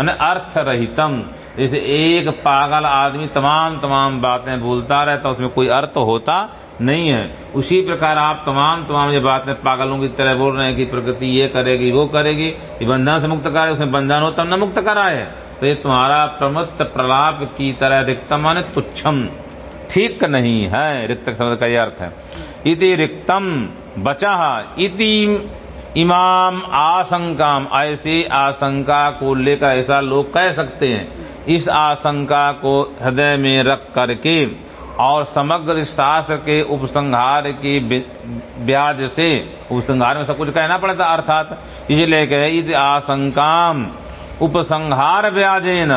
[SPEAKER 1] अर्थ रहितम जैसे एक पागल आदमी तमाम तमाम बातें बोलता रहता, उसमें कोई अर्थ होता नहीं है। उसी प्रकार आप तमाम तमाम ये बातें पागलों की तरह बोल रहे हैं कि प्रकृति ये करेगी, वो करेगी। ये बंधन से मुक्त कराए, उसमें बंधन हो न मुक्त कराए। तो ये तुम्हारा प्रमत्त प्रलाप की तरह रिक्तम माने तुच्छम। ठीक नहीं है। रिक्त शब्द का ये अर्थ है। इति रिक्तम बचा। इति इमाम आशंकाम, ऐसी आशंका को लेकर ऐसा लोग कह सकते हैं। इस आशंका को हृदय में रख करके और समग्र शास्त्र के उपसंहार की ब्याज से, उपसंहार में सब कुछ कहना पड़ता अर्थात। इसलिए कहे इस आशंकाम उपसंहार ब्याजे न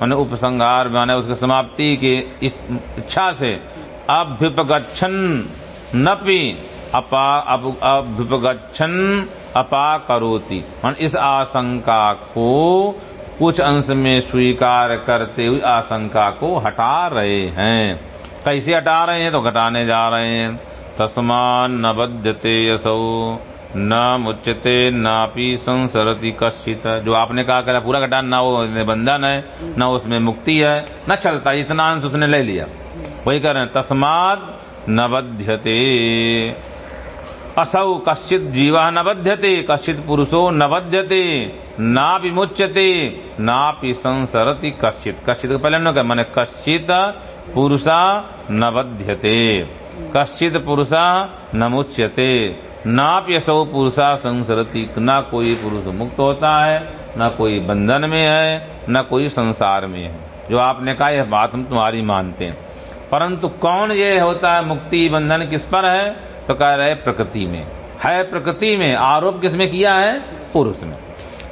[SPEAKER 1] मैंने उपसंहार माने उसकी समाप्ति की इच्छा से अभ्युपगछन नपि अपा अभ्युपगछन अपा करोति। मान इस आशंका को कुछ अंश में स्वीकार करते हुए आशंका को हटा रहे हैं। कैसे हटा रहे हैं? तो घटाने जा रहे हैं। तस्मान न बद्धते यसौ न मुच्यते, नापी संसरती कश्चित। जो आपने कहा करा पूरा घटा, ना वो बंधन है, न उसमें मुक्ति है, न चलता, इतना अंश उसने ले लिया। वही कह रहे हैं तस्माद न बध्यते असौ कश्चित जीवा न बध्यते कश्चित पुरुषो न बध्यते ना विमुच्यते ना संसरती कश्चित। कश्चित पहले न मैंने कश्चित पुरुषा न बध्यते कश्चित पुरुषा न मुच्यते नाप्यसो पुरुषा संसरती, न कोई पुरुष मुक्त होता है, न कोई बंधन में है, न कोई संसार में है। जो आपने कहा, यह बात हम तुम्हारी मानते हैं। परंतु कौन ये होता है मुक्ति बंधन किस पर है? तो कह रहे प्रकृति में। है प्रकृति में। आरोप किसमें किया है? पुरुष में।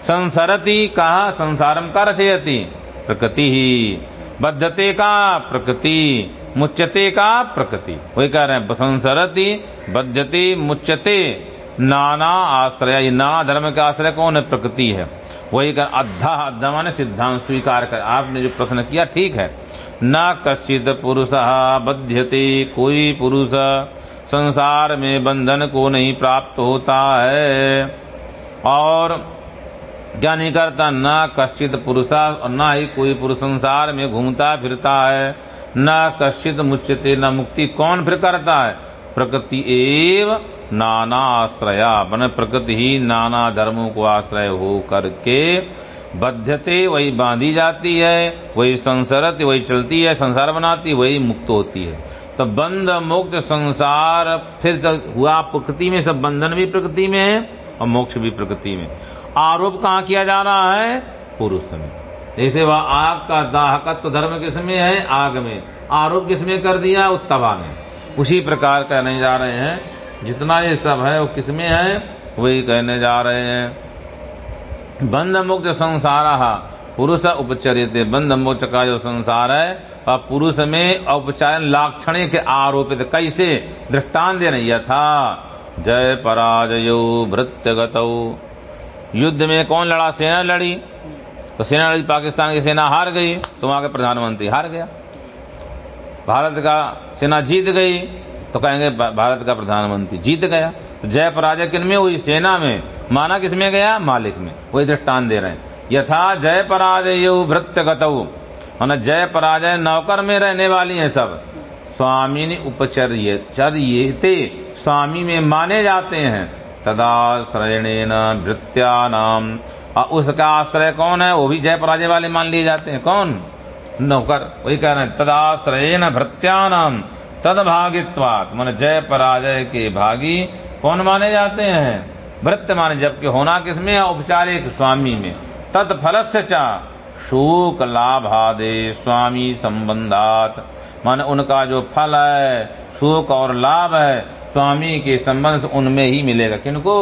[SPEAKER 1] संसरती कहा संसारम का रचयती प्रकृति ही। बद्धते का प्रकृति, मुच्यते का प्रकृति। वही कह रहे हैं, संसरती, बद्धते, मुच्यते। नाना आश्रय नाना धर्म का आश्रय कौन है? प्रकृति है। वही कर अद्धा अद्धा माने सिद्धांत स्वीकार कर। आपने जो प्रश्न किया, ठीक है। न कश्चित पुरुष बध्यते, कोई पुरुष संसार में बंधन को नहीं प्राप्त होता है। और क्या नहीं करता, न कश्चित पुरुषा और न ही कोई पुरुष संसार में घूमता फिरता है। न कश्चित मुच्यते, न मुक्ति कौन फिर करता है? प्रकृति एव नाना आश्रया मन प्रकृति ही नाना धर्मों को आश्रय हो करके बद्धते वही बांधी जाती है, वही संसरत, वही चलती है, संसार बनाती, वही मुक्त होती है। तो बंध मुक्त संसार फिर हुआ प्रकृति में, सब बंधन भी प्रकृति में है और मोक्ष भी प्रकृति में। आरोप कहाँ किया जा रहा है? पुरुष में। जैसे वह आग का दाहकत्व तो धर्म किसमें है? आग में। आरोप किसमें कर दिया? उत्तवा में। उसी प्रकार कहने जा रहे हैं, जितना ये सब है, वो किसमें है? वही कहने जा रहे हैं। बंध मुक्त संसार। पुरुष उपचरित बंध मुक्त का जो संसार है, वह पुरुष में औपचार लाक्षण के आरोपित, कैसे? दृष्टान दे रही था। जय पराजयो भृत्य युद्ध में कौन लड़ा? सेना लड़ी। तो सेना लड़ी, पाकिस्तान की सेना हार गई तो वहाँ के प्रधानमंत्री हार गया। भारत का सेना जीत गई तो कहेंगे भारत का प्रधानमंत्री। जीत गया। तो जय पराजय किन में? हुई सेना में। माना किसमें गया? मालिक में। वही दृष्टान दे रहे हैं। यथा जय पराजय भृत्य गतऊ मान जय पराजय नौकर में रहने वाली हैं सब। स्वामी ने उपचर्य चर्ये स्वामी में माने जाते हैं। तदा श्रेण भृत्या नाम उसका आश्रय कौन है? वो भी जय पराजय वाले मान लिए जाते हैं। कौन? नौकर। वही कह रहे हैं तदाश्रय न भृत्यानाम। तद भागित्वात मन जय पराजय के भागी। कौन माने जाते हैं? वृत्त माने जबकि होना किसमें औपचारिक स्वामी में। तत्फल से चा शोक लाभादे स्वामी संबंधात। मान उनका जो फल है, शोक और लाभ है, स्वामी के संबंध से उनमें ही मिलेगा। किनको?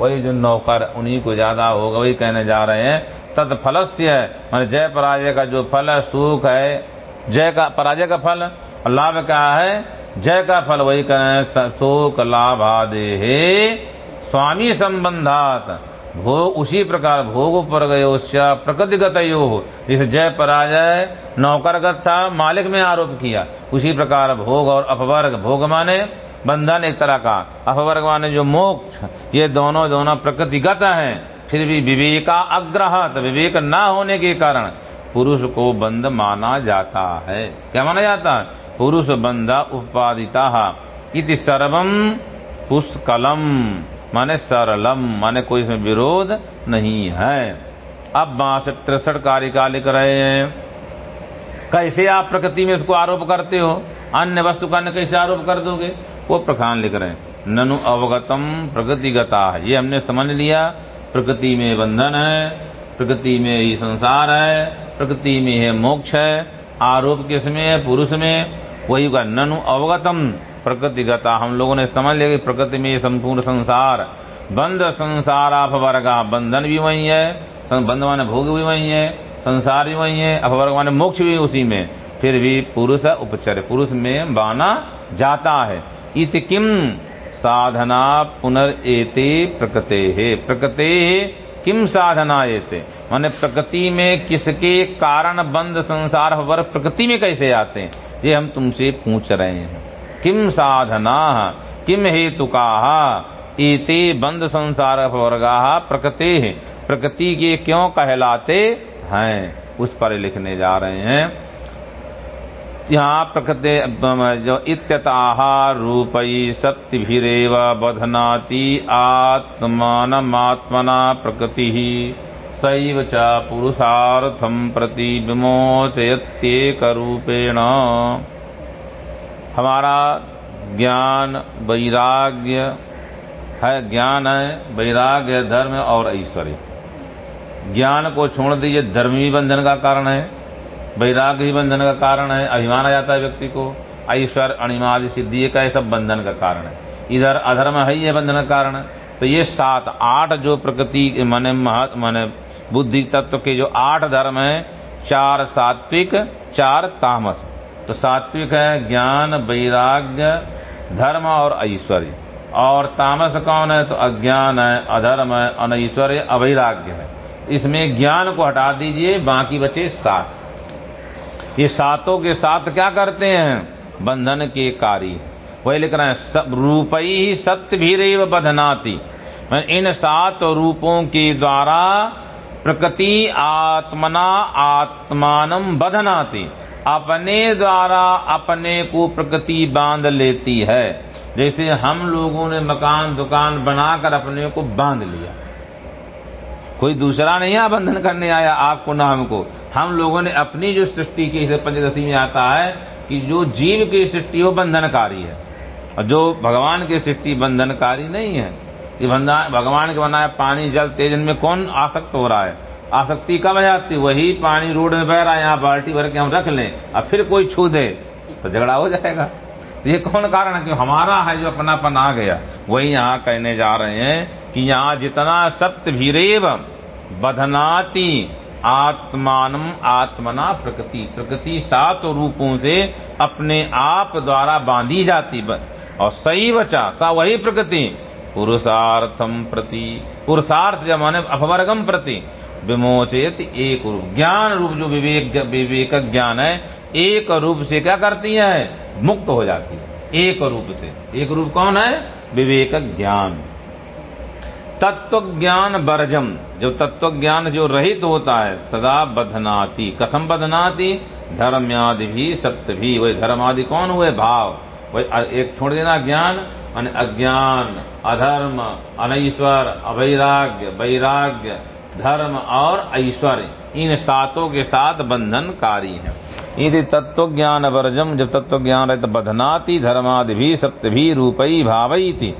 [SPEAKER 1] वही जो नौकर, उन्हीं को ज़्यादा होगा, वही कहने जा रहे हैं। तत्फलस्य मान जय पराजय का जो फल है सुख है। जय का, पराजय का फल? लाभ क्या है? जय का फल, वही कहें शोक, लाभ आदे स्वामी संबंधात भोग उसी प्रकार भोग पर गयो प्रकृतिगत हो जैसे जय पराजय, नौकरगत था, मालिक में आरोप किया। उसी प्रकार भोग और अपवर्ग। भोग माने बंधन एक तरह का। अपवर्ग माने जो मोक्ष। ये दोनों दोनों प्रकृतिगत हैं। फिर भी विवेका अग्रहत विवेक न होने के कारण पुरुष को बंद माना जाता है। क्या माना जाता है? पुरुष बंधा उपादिता इति सर्वम पुष्कलम। माने सरलम। माने कोई इसमें विरोध नहीं है। अब बासठ तिरसठ कारिका लिख रहे हैं? कैसे आप प्रकृति में इसको आरोप करते हो? अन्य वस्तु का कैसे आरोप कर दोगे? वो प्रखान लिख रहे हैं। ननु अवगतम प्रकृतिगता ये हमने समझ लिया। प्रकृति में बंधन है। प्रकृति में ही संसार है। प्रकृति में है मोक्ष है। आरोप किसमें? है पुरुष में। वही का ननु अवगतम प्रकृतिगता हम लोगों ने समझ लिया कि प्रकृति में संपूर्ण संसार बंध संसार अपवर्गा बंधन भी वही है बंध माने भोग भी वही है, संसार भी वही है, अपवर्ग माने मोक्ष भी उसी में। फिर भी पुरुष उपचर, पुरुष में बाना जाता है। इत किम साधना पुनर्एते प्रकृते। है प्रकृते किम साधना एते? माने प्रकृति में किसके कारण बंद संसार वर्ग प्रकृति में कैसे आते हैं? ये हम तुमसे पूछ रहे हैं। किम साधना? किम हेतु इते बंद संसार वर्गा प्रकृति प्रकृति के क्यों कहलाते हैं? उस पर लिखने जा रहे हैं। यहाँ प्रकृति जो इत्यताह रूपई सत्यभिरेव बधनाति आत्मात्मना प्रकृति। सैव च पुरुषार्थम प्रति विमोचयत्येकरूपेण। हमारा ज्ञान वैराग्य है, ज्ञान है, वैराग्य, धर्म और ऐश्वर्य। ज्ञान को छोड़ दीजिए, धर्म ही बंधन का कारण है, वैराग्य ही बंधन का कारण है, अभिमान आ जाता है व्यक्ति को ऐश्वर्य अणिमादि, सिद्धि का यह सब बंधन का कारण है। इधर अधर्म है ही है बंधन का कारण तो ये सात, आठ जो प्रकृति, मन माने बुद्धि तत्व के जो आठ धर्म है, चार सात्विक, चार तामस। तो सात्विक है ज्ञान, वैराग्य, धर्म और ऐश्वर्य। और तामस कौन है? तो अज्ञान है, अधर्म है, अनैश्वर्य, अवैराग्य है। इसमें ज्ञान को हटा दीजिए, बाकी बचे सात। ये सातों के साथ क्या करते हैं? बंधन के कार्य वही लिख रहे हैं, सब रूप ही सत्य भी रेव बधनाती। इन सात रूपों के द्वारा प्रकृति, आत्मना, आत्मान बधनाती। अपने द्वारा अपने को प्रकृति बाँध लेती है। जैसे हम लोगों ने मकान, दुकान बनाकर अपने को बाँध लिया। कोई दूसरा नहीं है बंधन करने आया आपको, ना हमको। हम लोगों ने अपनी जो सृष्टि की पंचदशी में आता है कि जो जीव की सृष्टि वो बंधनकारी है। और जो भगवान की सृष्टि बंधनकारी नहीं है, ये भगवान के बनाया पानी, जल, तेज, इनमें कौन आसक्त हो रहा है? आसक्ति कब आ जाती? वही पानी रोड में बह रहा है, यहाँ बाल्टी भर के हम रख लें और फिर कोई छू दे तो झगड़ा हो जाएगा। तो ये कौन कारण है कि हमारा है जो अपनापन आ गया? वही यहाँ कहने जा रहे हैं कि यहाँ जितना सत्य भीरेव बधनाती आत्मान आत्मना प्रकृति। प्रकृति सात रूपों से अपने आप द्वारा बांधी जाती और सही बचा सा वही प्रकृति पुरुषार्थम प्रति, पुरुषार्थ जब माने अपवर्गम प्रति विमोचित एक रूप, ज्ञान रूप जो विवेक विवेक ज्ञान है, एक रूप से क्या करती है? मुक्त हो जाती है, एक रूप से। एक रूप कौन है? विवेक ज्ञान। तत्व ज्ञान वर्जम जो तत्व ज्ञान जो रहित होता है, सदा बधनाती। कथम बधनाती? धर्म आदि भी, सत्य भी। वही धर्म आदि कौन हुए? भाव। एक छोड़ देना ज्ञान, मान अज्ञान, अधर्म, अनईश्वर, अवैराग्य, वैराग्य, धर्म और ऐश्वर्य, इन सातों के साथ बंधनकारी है। यदि तत्व ज्ञान वर्जम जब तत्व ज्ञान रहे तो बधनाती धर्मादि भी सत्य भी रूपई थी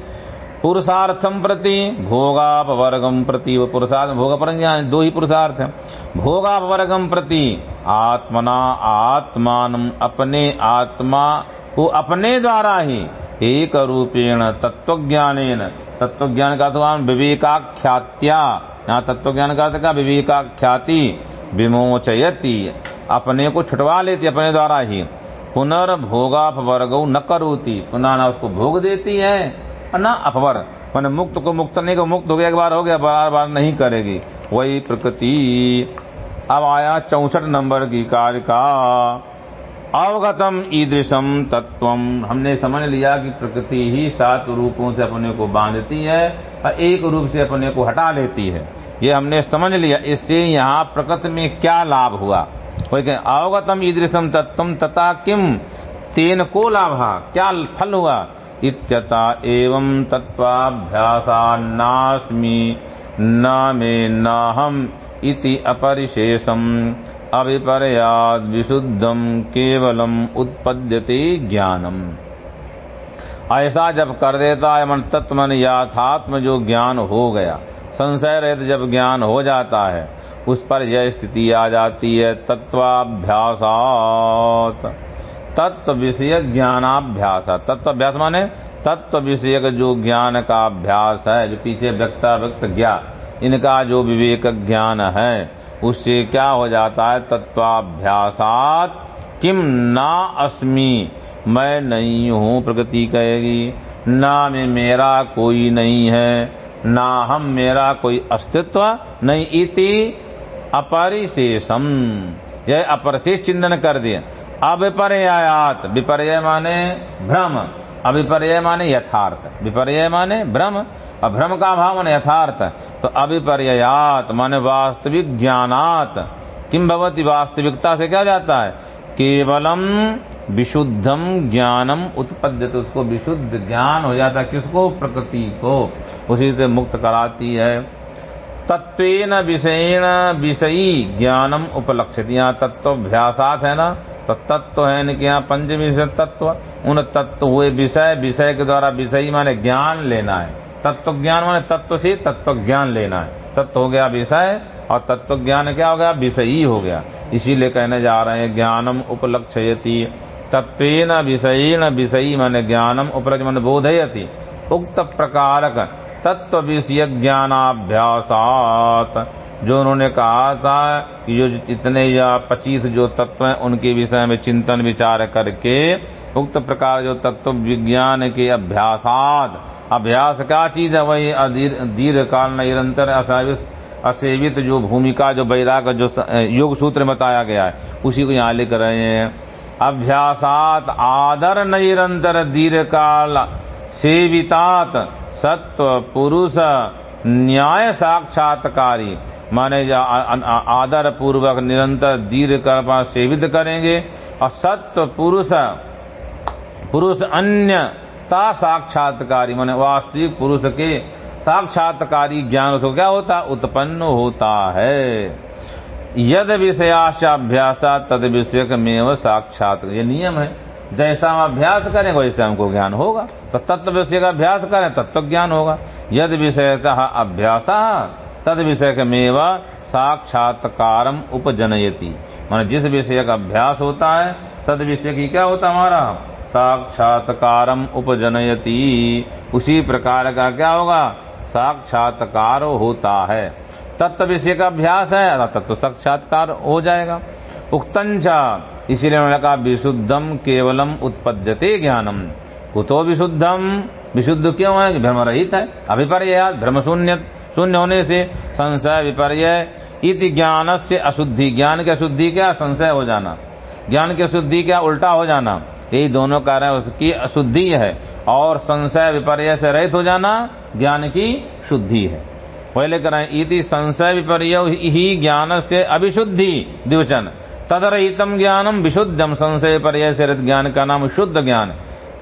[SPEAKER 1] पुरुषार्थम प्रति भोगापवर्गम प्रति, वो पुरुषार्थ भोग पर ज्ञान दो ही पुरुषार्थ है। भोगापवर्गम प्रति, आत्मना, आत्मान, अपने आत्मा को अपने द्वारा ही एक रूपेण तत्व ज्ञान का तो विवेकाख्यात्या। यहाँ तत्व ज्ञान का क्या विवेकाख्याति विमोचयती। अपने को छुटवा लेती अपने द्वारा ही। पुनर्भोगापवर्ग न करोती। पुनः न उसको भोग देती है न अपवर। मैंने मुक्त को मुक्त, नहीं को मुक्त हो गया, एक बार हो गया, बार बार नहीं करेगी। वही प्रकृति। अब आया चौसठ नंबर की कार्य का अवगतम ईदृशम तत्व हमने समझ लिया कि प्रकृति ही सात रूपों से अपने को बांधती है और एक रूप से अपने को हटा लेती है। ये हमने समझ लिया। इससे यहाँ प्रकृति में क्या लाभ हुआ? अवगतम ईदृशम तत्व तथा किम तेन को लाभ क्या फल हुआ? इत्यता एवं तत्वाभ्यासान्नास्मि न मे हम इति अपरिशेषम। अविपर्याद विशुद्धम केवलम उत्पद्यते ज्ञानम। ऐसा जब कर देता है मन तत्मन याथात्म जो ज्ञान हो गया। संशय रहित जब ज्ञान हो जाता है, उस पर यह स्थिति आ जाती है तत्वाभ्यासात तत्व विषय ज्ञानाभ्यास। तत्व अभ्यास माने तत्व विषय जो ज्ञान का अभ्यास है, जो पीछे व्यक्ता व्यक्त ज्ञान इनका जो विवेक ज्ञान है उससे क्या हो जाता है? तत्वाभ्यासात किम ना अस्मि? मैं नहीं हूँ प्रकृति कहेगी। ना में मेरा कोई नहीं है, ना हम मेरा कोई अस्तित्व नहीं। इति अपरिशेषम। यह अपरिशेष चिंतन कर दिया। अविपर्यात विपर्य माने भ्रम। अविपर्य माने यथार्थ। विपर्य माने भ्रम। और भ्रम का अभाव माने यथार्थ। तो अभिपर्यात माने वास्तविक ज्ञानात। किम भवती वास्तविकता से क्या जाता है? केवलम विशुद्धम ज्ञानम उत्पद्य तो उसको विशुद्ध ज्ञान हो जाता है किसको? प्रकृति को। उसी से मुक्त कराती है। तत्वेन विषयण विषयी ज्ञानम उपलक्षित। यहाँ तत्वाभ्यासात है ना? तो तत्व है इनके यहाँ पंचमी से तत्व। उन तत्व हुए विषय विषय के द्वारा विषयी माने ज्ञान लेना है। तत्व ज्ञान माने तत्व से तत्व ज्ञान लेना है। तत्व हो गया विषय और तत्व ज्ञान क्या हो गया? विषयी हो गया। इसीलिए कहने जा रहे हैं, ज्ञानम उपलक्षयती। तत्वेन न विषयी मन ज्ञानम उपलक्ष मन बोधयती। उक्त प्रकारक तत्व विषय ज्ञानाभ्यासात जो उन्होंने कहा था कि जो इतने या पच्चीस जो तत्व हैं, उनके विषय में चिंतन विचार करके उक्त प्रकार जो तत्व विज्ञान के अभ्यासात अभ्यास क्या चीज़ है? वही दीर्घ काल निरंतर असेवित जो भूमिका, जो बैराग जो योग सूत्र बताया गया है, उसी को यहाँ लिख रहे हैं। अभ्यासात आदर निरंतर दीर्घ काल सेवितात सत्व, पुरुष, न्याय साक्षात्कारी। माने आदर पूर्वक निरंतर, दीर्घ काल सेवित करेंगे। और सत्व पुरुष पुरुष अन्य ता साक्षात्कारी, माने वास्तविक पुरुष के साक्षात्कारी ज्ञान तो क्या होता, उत्पन्न होता है। यद विषयाभ्यास तद विषय में साक्षात। ये नियम है। जैसा हम अभ्यास करें वैसे हमको ज्ञान होगा। तो तत्व विषय का अभ्यास करें, तत्व ज्ञान होगा। यद विषय अभ्यास तद विषय में साक्षात्कार उपजनयती। मान जिस विषय का अभ्यास होता है, तद विषय की क्या होता हमारा? साक्षात्कार उपजनयती। उसी प्रकार का क्या होगा? साक्षात्कार होता है। तत्व विषय का अभ्यास है तत्व साक्षात्कार हो जाएगा। उक्तंचा इसीलिए उन्होंने कहा विशुद्धम केवलम उत्पद्यते ज्ञानम। कुतो विशुद्धम? विशुद्ध क्यों है? भ्रम रहित है। अभिपर्य भ्रम शून्य शून्य होने से संशय विपर्य इति ज्ञान से अशुद्धि। ज्ञान की अशुद्धि क्या? संशय हो जाना। ज्ञान की अशुद्धि क्या? उल्टा हो जाना। यही दोनों कारण उसकी अशुद्धि है और संशय विपर्य से रहित हो जाना ज्ञान की शुद्धि है। पहले करें इति संशय विपर्य ही ज्ञान से अभिशुद्धि द्विवचन। तदरहितम ज्ञानम विशुद्धम संशय विपर्य से रहित ज्ञान का नाम शुद्ध ज्ञान।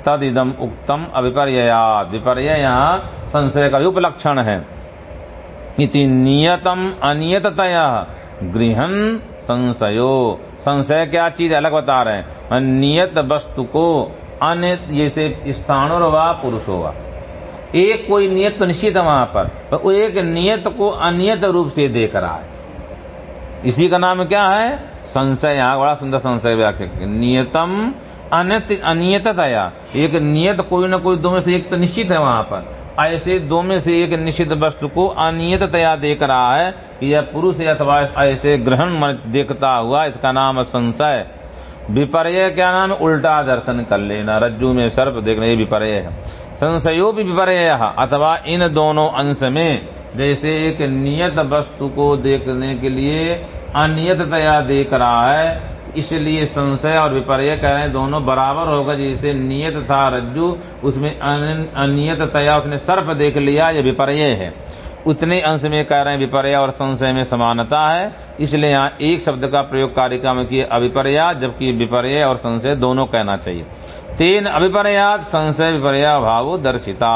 [SPEAKER 1] तद इदम उक्तम अभिपर्याद विपर्य यहाँ संशय का उपलक्षण है। इति नियतम अनियततया। गृहन संशयो। संशय क्या चीज़ अलग बता रहे हैं? नियत वस्तु को अन्य जैसे स्थान और पुरुष होगा एक कोई नियत तो निश्चित है वहाँ पर वो एक नियत को अनियत रूप से देख रहा है। इसी का नाम क्या है? संशय। यहाँ बड़ा सुंदर संशय व्याख्या नियतम अनित अनियतया एक नियत कोई ना कोई दो में से एक तो निश्चित है वहाँ पर। ऐसे दो में से एक निश्चित वस्तु को अनियतया देख रहा है कि यह पुरुष अथवा ऐसे ग्रहण देखता हुआ इसका नाम संशय। विपर्य, क्या नाम उल्टा दर्शन कर लेना। रज्जु में सर्प देखना ये विपर्य है। संशयो भी विपर्य अथवा इन दोनों अंश में जैसे एक नियत वस्तु को देखने के लिए अनियतया देख रहा है इसलिए संशय और विपर्य कह रहे दोनों बराबर होगा जिसे नियत था रज्जु, उसमें अनियतया उसने सर्प देख लिया, ये विपर्य है। उतने अंश में कह रहे हैं, विपर्य और संशय में समानता है, इसलिए यहाँ एक शब्द का प्रयोग कारिका में किए अविपर्या, जबकि विपर्य और संशय दोनों कहना चाहिए। तीन अभिपर्यात संशय विपर्या भाव दर्शिता।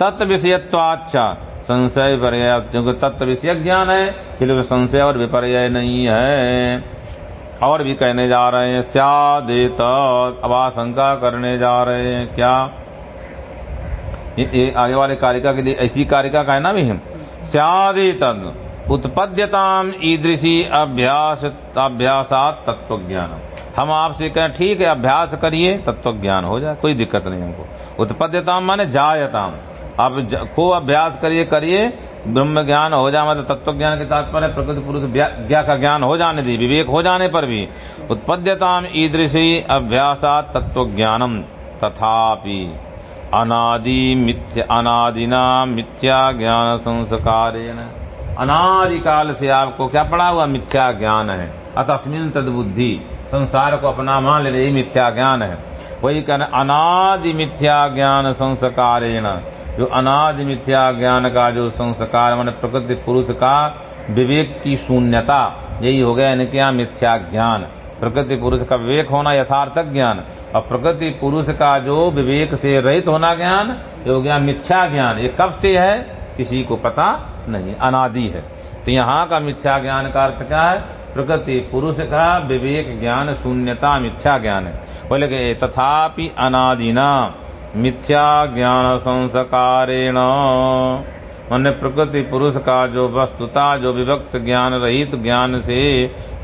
[SPEAKER 1] तत्व विषयत्वाचा संशय विपर्य क्योंकि तत्व विषय ज्ञान है, इसलिए संशय और विपर्य नहीं है। और भी कहने जा रहे हैं स्यादेत अब आशंका करने जा रहे हैं क्या? ये, आगे वाले कारिका के लिए ऐसी कारिका भी है स्यादेत उत्पद्यताम ईदृशी अभ्यास अभ्यासात तत्व ज्ञान हम आपसे कहें ठीक है अभ्यास करिए तत्व ज्ञान हो जाए कोई दिक्कत नहीं हमको। उत्पद्यताम माने जायताम। आप खूब अभ्यास करिए करिए। ब्रह्म ज्ञान हो जाए मतलब तत्व ज्ञान के तात्पर्य, प्रकृति पुरुष ज्ञा का ज्ञान हो जाने दी, विवेक हो जाने पर भी। उत्पद्यताम ईदृशी अभ्यासा तत्व ज्ञानम तथापि। अनादि मिथ्या, अनादिना मिथ्या ज्ञान संस्कार अनादिकाल से आपको क्या पड़ा हुआ? मिथ्या ज्ञान है। अतस्मिन तदबुद्धि संसार को अपना मान ले रही मिथ्या ज्ञान है। वही कहना, अनादि मिथ्या ज्ञान संस्कार जो अनादि मिथ्या ज्ञान का जो संस्कार, मान प्रकृति पुरुष का विवेक की शून्यता, यही हो गया इनके यहाँ मिथ्या ज्ञान। प्रकृति पुरुष का विवेक होना यथार्थक ज्ञान, और प्रकृति पुरुष का जो विवेक से रहित होना ज्ञान, ये हो गया मिथ्या ज्ञान। ये कब से है? किसी को पता नहीं, अनादि है। तो यहाँ का मिथ्या ज्ञान का अर्थ क्या है? प्रकृति पुरुष का विवेक ज्ञान शून्यता मिथ्या ज्ञान है। बोले तथापि अनादिना मिथ्या ज्ञान संस्कारेण मन प्रकृति पुरुष का जो वस्तुता, जो विभक्त ज्ञान रहित ज्ञान से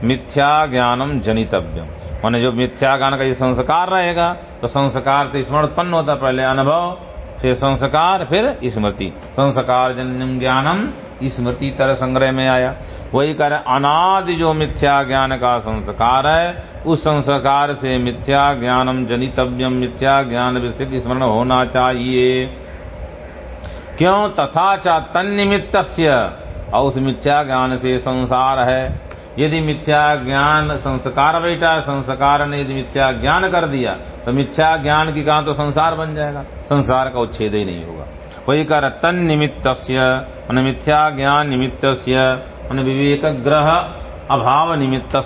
[SPEAKER 1] मिथ्या ज्ञानम जनितव्य मान जो मिथ्या ज्ञान का ये संस्कार रहेगा तो संस्कार तो स्मरण उत्पन्न होता पहले अनुभव, फिर संस्कार, फिर स्मृति। संस्कार जन्यम ज्ञानम स्मृति तरह संग्रह में आया। वही कर अनादि जो मिथ्या ज्ञान का संस्कार है, उस संस्कार से मिथ्या ज्ञानम जनितव्यम, मिथ्या ज्ञान विस्तृत स्मरण होना चाहिए। क्यों? तथा चा तन्निमित्त और उस मिथ्या ज्ञान से संसार है। यदि मिथ्या ज्ञान संस्कार बैठा संस्कार ने यदि मिथ्या ज्ञान कर दिया तो मिथ्या ज्ञान की कहा तो संसार बन जाएगा? संसार का उच्छेद ही नहीं होगा। वही कर तन निमित्त मन मिथ्या ज्ञान निमित्त मन विवेक ग्रह अभाव निमित्त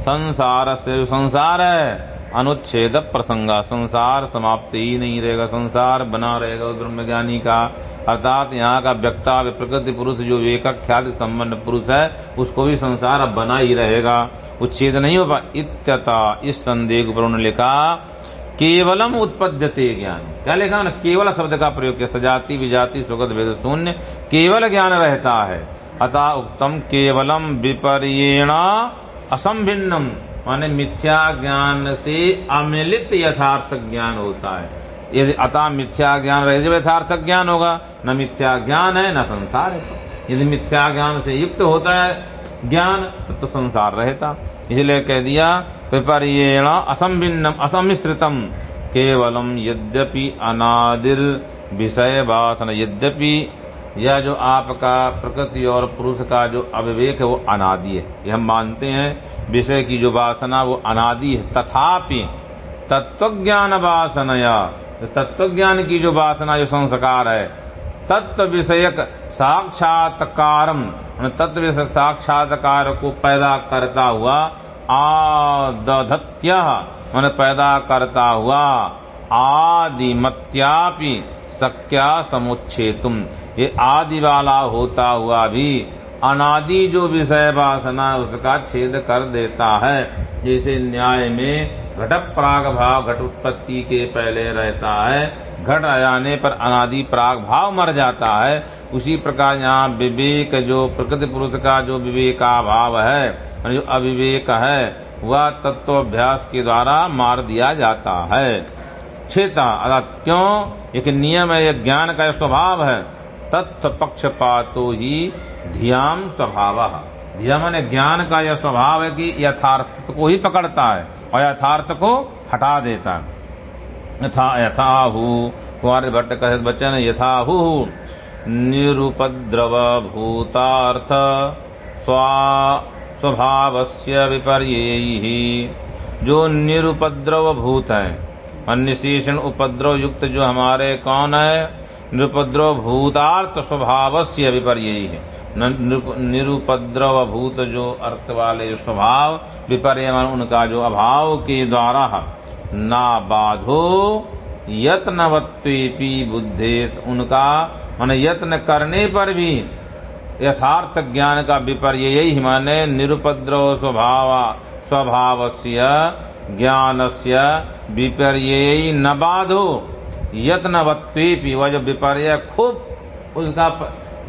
[SPEAKER 1] संसार से संसार है अनुच्छेद प्रसंग संसार समाप्ति ही नहीं रहेगा संसार बना रहेगा उस ब्रह्मज्ञानी का अर्थात यहाँ का व्यक्ता, प्रकृति पुरुष, जो विवेक ख्याति संबंध पुरुष है, उसको भी संसार बना ही रहेगा। उच्छेद नहीं होगा इत्यता, इस संदेह पर उन्होंने लिखा केवलम उत्पद्यते ज्ञान। क्या लिखा ना केवल शब्द का प्रयोग किया। सजाति, विजाति, सुगत, भेद, शून्य, केवल ज्ञान रहता है। अतः उत्तम केवलम विपर्येण असंभिन्नम। माने मिथ्या ज्ञान से अमिलित यथार्थ ज्ञान होता है। यदि अतः मिथ्या ज्ञान रहे, जब यथार्थ ज्ञान होगा, न मिथ्या ज्ञान है, न संसार है। यदि मिथ्या ज्ञान से युक्त होता है ज्ञान तो संसार रहता। इसलिए कह दिया विपर्येण असंभिन्नम असमिश्रितम केवलम यद्यपि अनादिर विषय वासना यद्यपि यह जो आपका प्रकृति और पुरुष का जो अविवेक है, वो अनादि है। ये हम मानते हैं, विषय की जो वासना, वो अनादि है। तथापि तत्वज्ञान वासनया तत्वज्ञान की जो वासना, जो संस्कार है तत्व विषयक साक्षात्कार तत्व साक्षात्कार को पैदा करता हुआ आदधत्य। मन पैदा करता हुआ आदिमत्यापि सक्या समुच्छेतुम। ये आदि वाला होता हुआ भी अनादि जो विषय वासना उसका छेद कर देता है। जैसे न्याय में घट प्राग भाव, घट उत्पत्ति के पहले रहता है। घट आ जाने पर अनादि प्राग भाव मर जाता है। उसी प्रकार यहाँ विवेक जो प्रकृति पुरुष का जो विवेका भाव है अविवेक है, वह तत्वाभ्यास के द्वारा मार दिया जाता है। क्षेत्र अर्थात क्यों? एक नियम है यह ज्ञान का स्वभाव है। तत्व पक्षपातो ही ध्यान स्वभाव। धिया माने ज्ञान का यह स्वभाव है कि यथार्थ को ही पकड़ता है और यथार्थ को हटा देता है। यथा, यथाहु, कुमार भट्ट कहे, बच्चन, यथाहु निरुपद्रव भूतार्थ स्वा स्वभाव से विपर्य। जो निरुपद्रव भूत है। अन्य उपद्रव युक्त जो हमारे कौन है? निरुपद्रव भूतार्थ स्वभाव से विपर्य। है निरुपद्रव भूत जो अर्थ वाले स्वभाव विपर्य उनका जो अभाव के द्वारा ना बाधो यत्नवत्वी बुद्धि उनका, मान यत्न करने पर भी यथार्थ ज्ञान का विपर्य यही माने निरुपद्रव स्वभाव स्वभाव से ज्ञान से विपर्य न बाधो। यत्नवत्वी वह जो विपर्य खूब उसका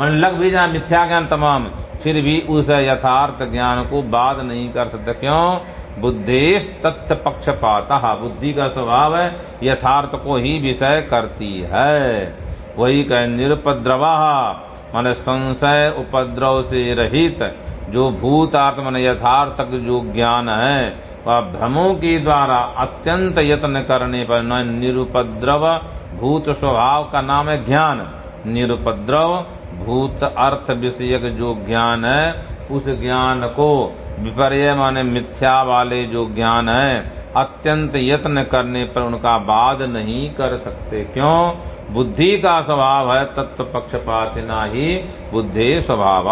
[SPEAKER 1] मन लग भी जाए मिथ्या ज्ञान तमाम, फिर भी उस यथार्थ ज्ञान को बाध नहीं कर सकते। क्यों? बुद्धेश तथ्य पक्षपाता, बुद्धि का स्वभाव है, यथार्थ को ही विषय करती है। वही कह निरुपद्रवा मान संशय उपद्रव से रहित, जो भूतार्थ मान यथार्थ जो ज्ञान है, वह भ्रमों के द्वारा अत्यंत यत्न करने पर न निरुपद्रव, भूत स्वभाव का नाम है ज्ञान। निरुपद्रव, भूत अर्थ विषयक जो ज्ञान है, उस ज्ञान को विपर्य माने मिथ्या वाले जो ज्ञान है, अत्यंत यत्न करने पर उनका बाध नहीं कर सकते। क्यों? बुद्धि का स्वभाव है, तत्व पक्षपात ना ही बुद्धि स्वभाव।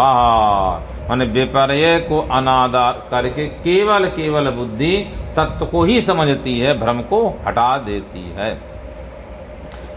[SPEAKER 1] मान विपर्य को अनादार करके केवल केवल बुद्धि तत्व को ही समझती है, भ्रम को हटा देती है।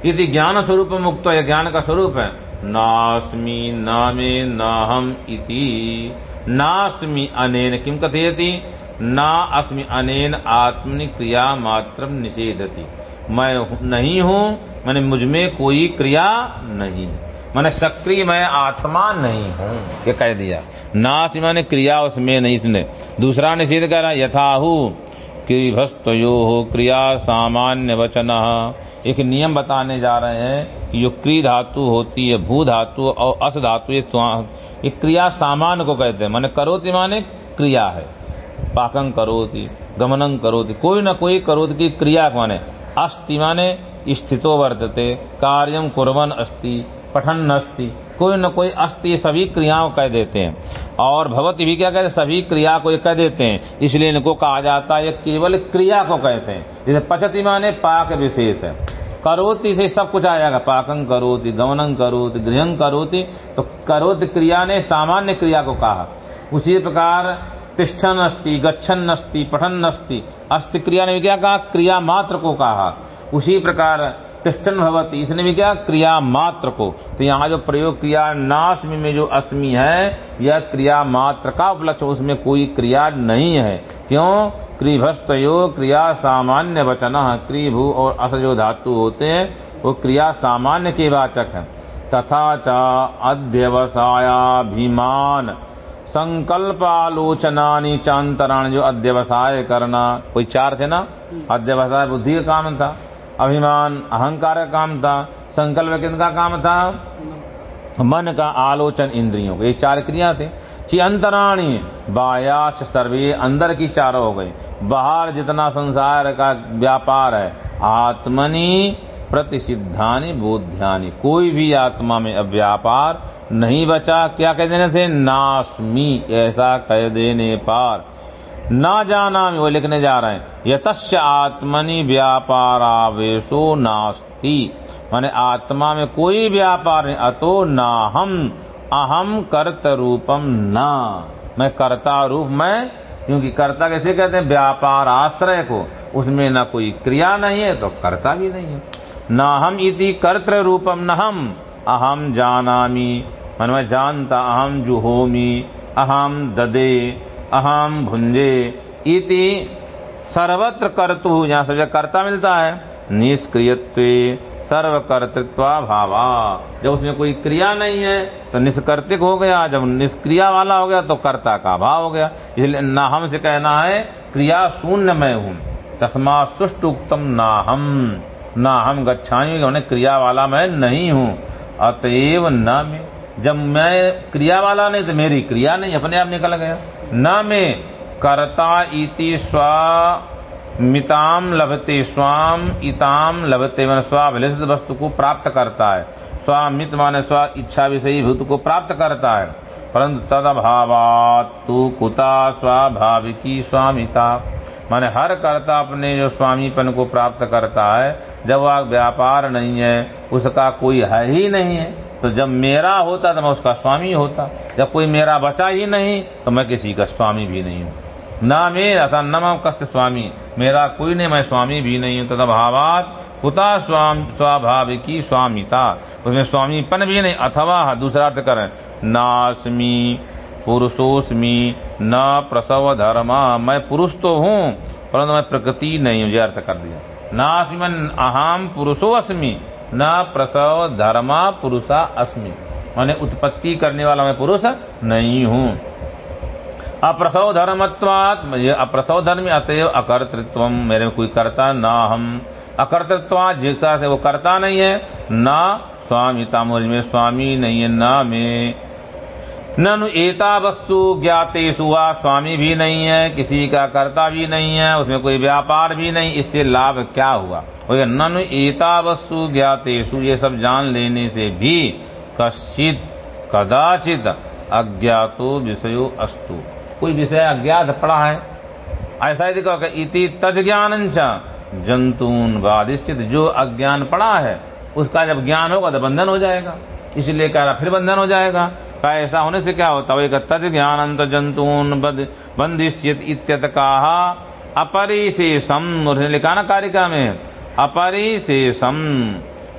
[SPEAKER 1] यदि ज्ञान स्वरूप मुक्त है ज्ञान का स्वरूप है। नास्मि नामे नाहम इति। नास्मि अनेन किम कथयति? ना अस्मि अनेन आत्मनि क्रिया मात्र निषेधति। मैं नहीं हूँ मैंने मुझमें कोई क्रिया नहीं। मैंने सक्रिय मैं आत्मा नहीं हूँ, ये कह दिया। नाश मैंने क्रिया उसमें नहीं सुने दूसरा निषेध कह रहा यथाहु क्रिभस्तो हो क्रिया सामान्य वचन। एक नियम बताने जा रहे हैं कि जो क्री धातु होती है, भू धातु और अस धातु, ये ये क्रिया सामान्य को कहते हैं। माने करोति माने क्रिया है। पाकं करोति, गमनं करोति, कोई ना कोई करोति की क्रिया माने अस्ति माने स्थितो वर्तते कार्यम कुरवन अस्ति पठन अस्ति कोई न कोई अस्ति सभी क्रियाओं कह देते हैं। और भगवती भी क्या कहते हैं, सभी क्रिया को कह देते हैं। इसलिए इनको कहा जाता है केवल क्रिया को कहते हैं। जैसे पचती माने पाक विशेष है। करोति से सब कुछ आ जाएगा। पाकं करोति, गमनं करोति, गृहं करोति तो करोति क्रिया ने सामान्य क्रिया को कहा। उसी प्रकार तिष्ठन अस्ति गच्छन अस्ति पठन अस्ति अस्थि क्रिया ने क्या कहा? क्रिया मात्र को कहा। उसी प्रकार तिष्ठन भवती। इसने भी क्या? क्रिया मात्र को। तो यहाँ जो प्रयोग किया नाश्मी में जो अस्मि है यह क्रिया मात्र का उपलक्ष्य उसमें कोई क्रिया नहीं है। क्यों? क्रिभस्तो क्रिया सामान्य वचन। क्रिभू और अस जो धातु होते हैं वो क्रिया सामान्य के वाचक है। तथा च अध्यवसायाभिमान। संकल्प आलोचनानी चांतरण जो अध्यवसाय करना कोई चार थे ना? अध्यवसाय बुद्धि का काम था। अभिमान, अहंकार का काम था, संकल्प किनका काम था? मन का आलोचन इंद्रियों ये चार क्रिया थे। कि अंतराणी बायास सर्वे अंदर की चारों हो गई। बाहर जितना संसार का व्यापार है, आत्मनि प्रतिषिद्धानी बोध्यानी। कोई भी आत्मा में अब व्यापार नहीं बचा। क्या कह देने से? नास्मी, ऐसा कह देने पर। ना जाना वो लिखने जा रहे हैं। यतस्य आत्मनि व्यापारावेशो नास्ति। माने आत्मा में कोई व्यापार नहीं, अतो ना हम अहम कर्त रूपम ना। मैं कर्ता रूप मैं, क्योंकि कर्ता कैसे कहते हैं? व्यापार आश्रय को। उसमें ना कोई क्रिया नहीं है तो कर्ता भी नहीं है। न हम इति कर्तृ रूपम न हम अहम जानामी। मन मैं जानता, अहम जुहोमी, अहम ददे। अहम भुंजे इति सर्वत्र कर्तु यहाँ सब कर्ता मिलता है, निष्क्रियत्व सर्वकर्तृत्वा भावा। जब उसमें कोई क्रिया नहीं है तो निष्कर्तिक हो गया। जब निष्क्रिया वाला हो गया तो कर्ता का भाव हो गया। इसलिए ना हम से कहना है, क्रिया शून्य मैं हूँ। तस्मा सुष्ट उत्तम ना हम ना हम गच्छाई उन्हें क्रिया वाला मैं नहीं हूँ। अतएव न मैं। जब मैं क्रिया वाला नहीं तो मेरी क्रिया नहीं, अपने आप निकल गया। न मैं कर्ता इति स्व मिताम लभते स्वाम इताम लभते मन स्वाभिलषित वस्तु को प्राप्त करता है। स्वामित माने स्व इच्छा विषयी भूत को प्राप्त करता है। परंतु तद अभावात तो कुता स्वाभाविकी स्वामिता। माने हर कर्ता अपने जो स्वामीपन को प्राप्त करता है, जब वह व्यापार नहीं है, उसका कोई है ही नहीं है। तो जब मेरा होता तो मैं उसका स्वामी होता। जब कोई मेरा बचा ही नहीं तो मैं किसी का स्वामी भी नहीं हूँ। ना मेरा न कष्ट स्वामी। मेरा कोई नहीं, मैं स्वामी भी नहीं हूँ। तथा भावात कुता स्वाम, स्वाभाविकी स्वामिता। उसमें स्वामीपन भी नहीं, अथवा दूसरा अर्थ करें। नास्मी, पुरुषोस्मी, न प्रसव धर्मा। मैं पुरुष तो हूँ, परंतु मैं प्रकृति नहीं हूँ अर्थ कर दिया। नास्मी अहम पुरुषो अस्मी न प्रसव धर्मा पुरुषा अस्मि। मैंने उत्पत्ति करने वाला मैं पुरुष नहीं हूँ। अप्रसव धर्मत्वात अप्रसव धर्म अतएव अकर्तृत्व। मेरे में कोई करता ना हम। अकर्तृत्व जिसका से वो करता नहीं है, ना स्वामी तामोल में, स्वामी नहीं है, ना में। ननु एता वस्तु ज्ञातेशु हुआ स्वामी भी नहीं है, किसी का कर्ता भी नहीं है, उसमें कोई व्यापार भी नहीं, इससे लाभ क्या हुआ? ननु एता वस्तु ज्ञातेशु ये सब जान लेने से भी कश्चित, कदाचित अज्ञातो विषयो अस्तु। कोई विषय अज्ञात पड़ा है? ऐसा ही देखो इति तज ज्ञान जंतून वादिश्चित जो अज्ञान पड़ा है, उसका जब ज्ञान होगा तो बंधन हो जाएगा। इसलिए कह रहा, फिर बंधन हो जाएगा। का ऐसा होने से क्या होता है? तज ज्ञान अंत जंतून बंधिश्चित इत्यत कहा अपरिशेषम। उन्होंने लिखा ना कारिका में, अपरिशेषम।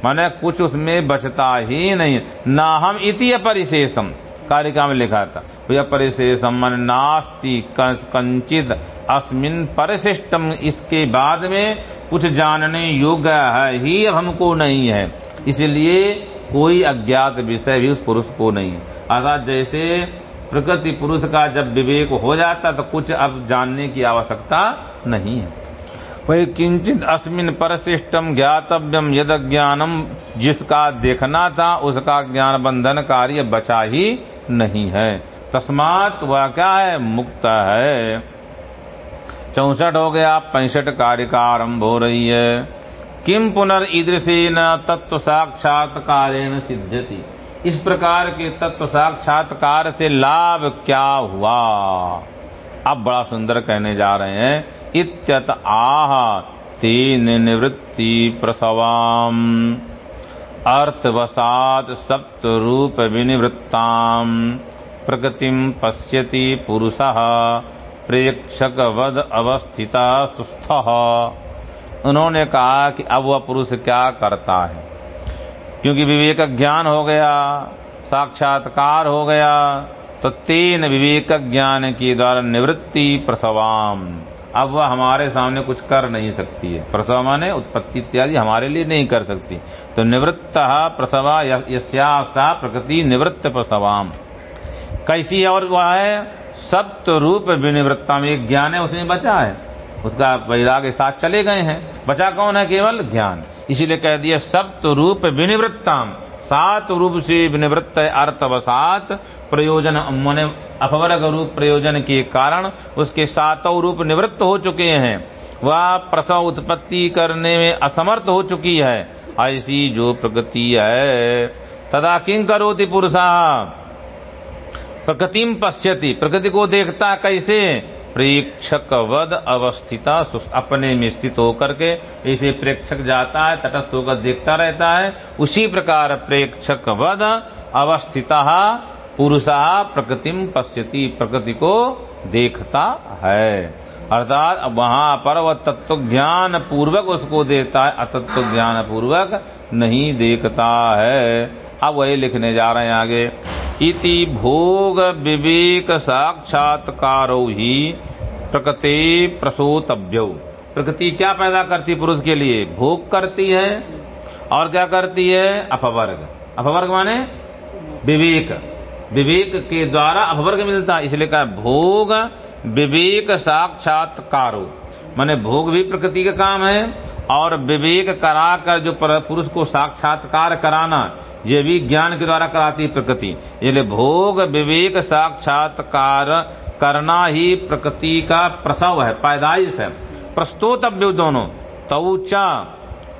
[SPEAKER 1] माने कुछ उसमें बचता ही नहीं। ना हम इति अपरिशेषम। कारिका में लिखा था भैया परिशेषम मन नास्ति कंचित अस्मिन परिशिष्टम। इसके बाद में कुछ जानने योग्य है ही हमको नहीं है। इसलिए कोई अज्ञात विषय भी उस पुरुष को नहीं है। अर्थात जैसे प्रकृति पुरुष का जब विवेक हो जाता तो कुछ अब जानने की आवश्यकता नहीं है। वही किंचित अस्मिन परशिष्टम ज्ञातव्यम यद ज्ञानम, जिसका देखना था उसका ज्ञान बंधन कार्य बचा ही नहीं है। तस्मात वह क्या है? मुक्त है। चौसठ हो गया, पैंसठ कार्य का आरंभ हो रही है। किम पुनर् न तत्व साक्षात्कार सिद्धति इस प्रकार के तत्व साक्षात्कार से लाभ क्या हुआ? अब बड़ा सुंदर कहने जा रहे हैं, इत्यत आह तीन निवृत्ति प्रसवाम अर्थवसात सप्त रूप विनिवृत्ताम प्रगतिम पश्यति पुरुषः प्रेक्षक वद अवस्थिता सुस्थ। उन्होंने कहा कि अब वह पुरुष क्या करता है? क्योंकि विवेक ज्ञान हो गया, साक्षात्कार हो गया तो तीन विवेक ज्ञान के द्वारा निवृत्ति प्रसवाम। अब वह हमारे सामने कुछ कर नहीं सकती है। प्रसव माने उत्पत्ति इत्यादि हमारे लिए नहीं कर सकती। तो निवृत्त प्रसवा यस्या सा प्रकृति निवृत्त प्रसवाम। कैसी और वह है? सप्त रूप विनिवृत्ता में एक ज्ञान है, उसमें बचा है। उसका वैराग साथ चले गए हैं। बचा कौन है? केवल ज्ञान। इसीलिए कह दिया, सप्त रूप विनिवृत्ताम। सात रूप से विनिवृत्त अर्थवसात। प्रयोजन मन अपवर्ग रूप प्रयोजन के कारण उसके सातों रूप निवृत्त हो चुके हैं। वह प्रसव उत्पत्ति करने में असमर्थ हो चुकी है। ऐसी जो प्रकृति है, तदा किंग करोति पुरुषा? प्रकृतिम पश्यति। प्रकृति को देखता कैसे? प्रेक्षक वद अवस्थिता अपने में स्थित होकर के इसे प्रेक्षक जाता है, तटस्थ होकर देखता रहता है। उसी प्रकार प्रेक्षक वद अवस्थिता पुरुषा प्रकृतिम पश्यति, प्रकृति को देखता है। अर्थात वहाँ पर वह तत्व ज्ञान पूर्वक उसको देखता है अतत्व ज्ञान पूर्वक नहीं देखता है। अब वही लिखने जा रहे हैं आगे। इति भोग विवेक साक्षात्कार ही प्रकृति प्रसूतव्य प्रकृति क्या पैदा करती पुरुष के लिए? भोग करती है और क्या करती है? अपवर्ग। अपवर्ग माने विवेक। विवेक के द्वारा अपवर्ग मिलता है, इसलिए कहा भोग विवेक साक्षात्कारो। माने भोग भी प्रकृति का काम है और विवेक कराकर जो पुरुष को साक्षात्कार कराना ये भी ज्ञान के द्वारा कराती है प्रकृति। इसलिए भोग विवेक साक्षात्कार करना ही प्रकृति का प्रसव है, पैदाइश है। प्रस्तोतव्य दोनों। तऊचा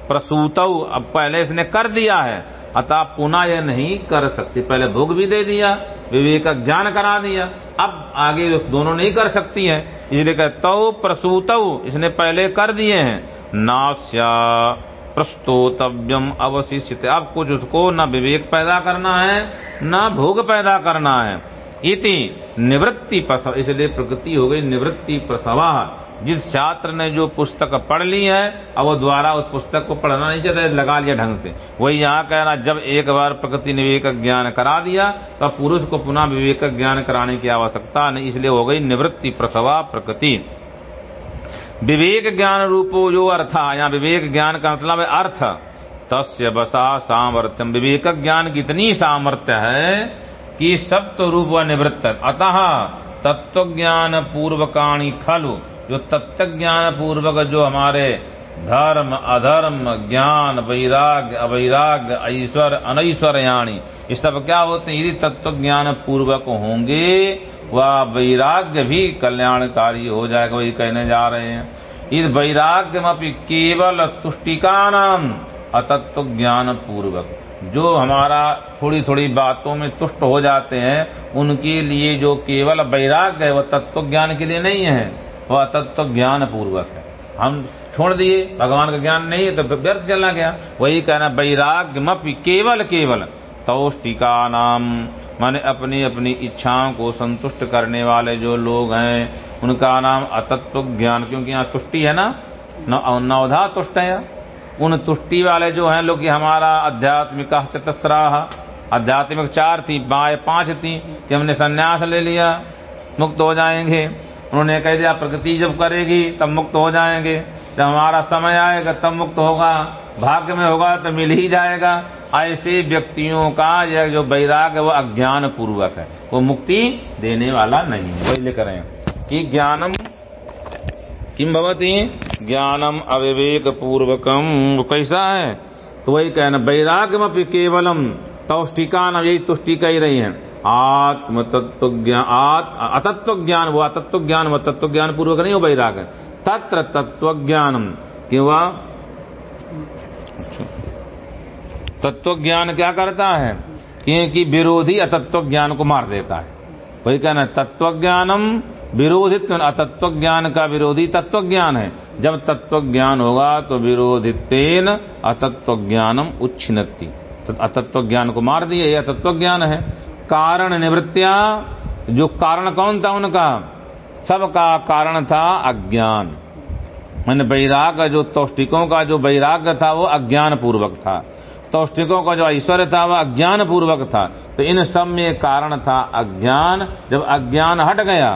[SPEAKER 1] प्रसूत। अब पहले इसने कर दिया है। अतः पुनः यह नहीं कर सकती। पहले भोग भी दे दिया, विवेक का ज्ञान करा दिया। अब आगे दोनों नहीं कर सकती है। इसलिए कहते तव प्रसूत। इसने पहले कर दिए हैं। नास्या प्रस्तोतव्यम अवशिष्य अब कुछ उसको न विवेक पैदा करना है, न भोग पैदा करना है। इति निवृत्ति प्रसव, इसलिए प्रकृति हो गई निवृत्ति प्रसवा। जिस छात्र ने जो पुस्तक पढ़ ली है, अब वो द्वारा उस पुस्तक को पढ़ना नहीं चाहता, लगा लिया ढंग से। वही यहाँ कहना जब एक बार प्रकृति विवेक ज्ञान करा दिया तो पुरुष को पुनः विवेक ज्ञान कराने की आवश्यकता नहीं, इसलिए हो गई निवृत्ति प्रसवा प्रकृति विवेक ज्ञान रूपो जो अर्थ यहाँ विवेक ज्ञान का मतलब है अर्थ। तस्य बसा सामर्थ्यम। विवेक ज्ञान की इतनी सामर्थ्य है कि सप्त रूप व निवृत्त अतः तत्व ज्ञान पूर्वकाणी खलु। जो तत्व ज्ञान पूर्वक जो हमारे धर्म, अधर्म, ज्ञान, वैराग्य, अवैराग्य, ऐश्वर, अनैश्वर्याणी, ये सब क्या होते हैं? यदि तत्व ज्ञान पूर्वक होंगे वह वैराग्य भी कल्याणकारी हो जाएगा, वही कहने जा रहे हैं। इस वैराग्य में केवल तुष्टिका नाम अतत्व ज्ञान पूर्वक जो हमारा थोड़ी थोड़ी बातों में तुष्ट हो जाते हैं, उनके लिए जो केवल वैराग्य है, वह तत्व ज्ञान के लिए नहीं है। वह तत्व ज्ञान पूर्वक है। हम छोड़ दिए, भगवान का ज्ञान नहीं है तो व्यर्थ चलना गया वही कहना वैराग्य मपी केवल केवल तौष्टिका नाम माने अपनी अपनी इच्छाओं को संतुष्ट करने वाले जो लोग हैं, उनका नाम अतत्व ज्ञान, क्योंकि यहाँ तुष्टि है ना? नवधा तुष्ट है। उन तुष्टि वाले जो हैं, लोग हमारा आध्यात्मिक चतस्राह, आध्यात्मिक चार थी, बाय पाँच थी, कि हमने संन्यास ले लिया, मुक्त हो जाएँगे। उन्होंने कह दिया प्रकृति जब करेगी, तब मुक्त हो जाएँगे। जब हमारा समय आएगा, तब मुक्त होगा। भाग्य में होगा तो मिल ही जाएगा। ऐसे व्यक्तियों का यह जो वैराग है, वो अज्ञान पूर्वक है। वो मुक्ति देने वाला नहीं है। वही लेकर कि ज्ञानम, किम भवती? ज्ञानम अविवेक पूर्वकम वो कैसा है? तो वही कहना वैराग्यम केवलम तौष्टिका न यही तुष्टिका ही रही है। आत्म तत्व ज्ञान अतत्व ज्ञान वो अतत्व ज्ञान वो तत्व ज्ञान पूर्वक नहीं हो। वैराग तत्र तत्व ज्ञानम क्यों तत्व ज्ञान क्या करता है? क्योंकि विरोधी अतत्व ज्ञान को मार देता है। वही कहना तत्व ज्ञानम विरोधित्व अतत्व ज्ञान का विरोधी तत्व ज्ञान है। जब तत्व ज्ञान होगा तो विरोधित्व अतत्व ज्ञानम उच्छिन्नति अतत्व ज्ञान को मार दिए यह अतत्व ज्ञान है। कारण निवृत्तिया, जो कारण कौन था उनका? सबका कारण था अज्ञान। मैंने वैराग, जो तौष्टिकों का जो वैराग्य था, वो अज्ञान पूर्वक था। तौष्टिकों का जो ऐश्वर्य था, वह अज्ञान पूर्वक था। तो इन सब में कारण था, अज्ञान। जब अज्ञान हट गया,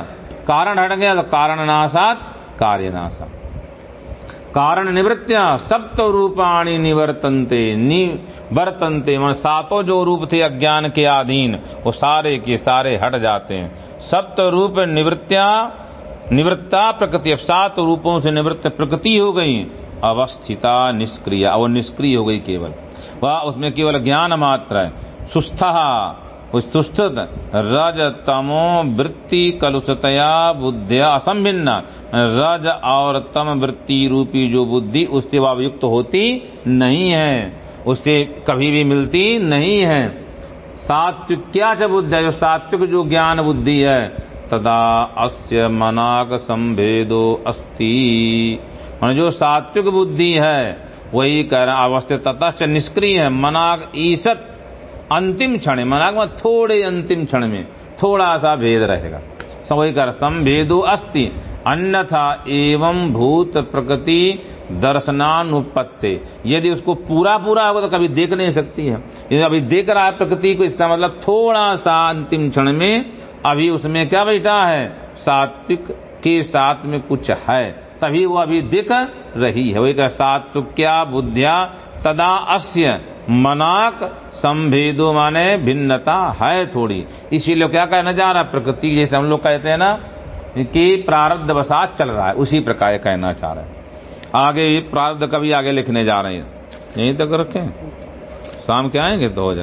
[SPEAKER 1] कारण हट गया तो कारण नाशात कार्य नाशा कारण निवृत्तिया सप्त रूपाणी निवर्तनते निवर्तनते मन सातों जो रूप थे अज्ञान के अधीन, वो सारे के सारे हट जाते हैं। सप्त रूप निवृत्तियाँ, निवृत्ता प्रकृति। अब सात रूपों से निवृत्त प्रकृति हो गई, अवस्थिता निष्क्रिय। वो निष्क्रिय हो गई केवल। वह उसमें केवल ज्ञान मात्र है। सुस्थ सुस्थ रज तमो वृत्ति कलुषतया बुद्धिया असंभिन्न। रज और तम वृत्ति रूपी जो बुद्धि, उससे वह युक्त होती नहीं है। उससे कभी भी मिलती नहीं है। सात्विक क्या च बुद्धि जो सात्विक जो ज्ञान बुद्धि है, तदा अस्य मनाक संभेदो अस्ति जो सात्विक बुद्धि है वही कह रहा, अवस्थित तथा निष्क्रिय है मनाक ईसत अंतिम क्षण मनाक में थोड़े अंतिम क्षण में थोड़ा सा भेद रहेगा। सब वही कर संभेदो अस्ति, अन्यथा एवं भूत प्रकृति दर्शनानुपत्ति। यदि उसको पूरा पूरा होगा तो कभी देख नहीं सकती है। यदि अभी देख रहा है प्रकृति को, इसका मतलब थोड़ा सा अंतिम क्षण में, अभी उसमें क्या बैठा है? सात्विक के साथ में कुछ है। तभी वो अभी दिख रही है। वही का सात्विक क्या बुद्धिया
[SPEAKER 2] तदा अस्य मनाक संभेदो माने भिन्नता है थोड़ी। इसीलिए क्या कहना जा रहा है? प्रकृति जैसे हम लोग कहते हैं ना कि प्रारब्ध वसात चल रहा है, उसी प्रकार कहना चाह रहे आगे प्रारब्ध कभी आगे लिखने जा रहे हैं। यहीं तक रखें। शाम के आएँगे तो हो जाए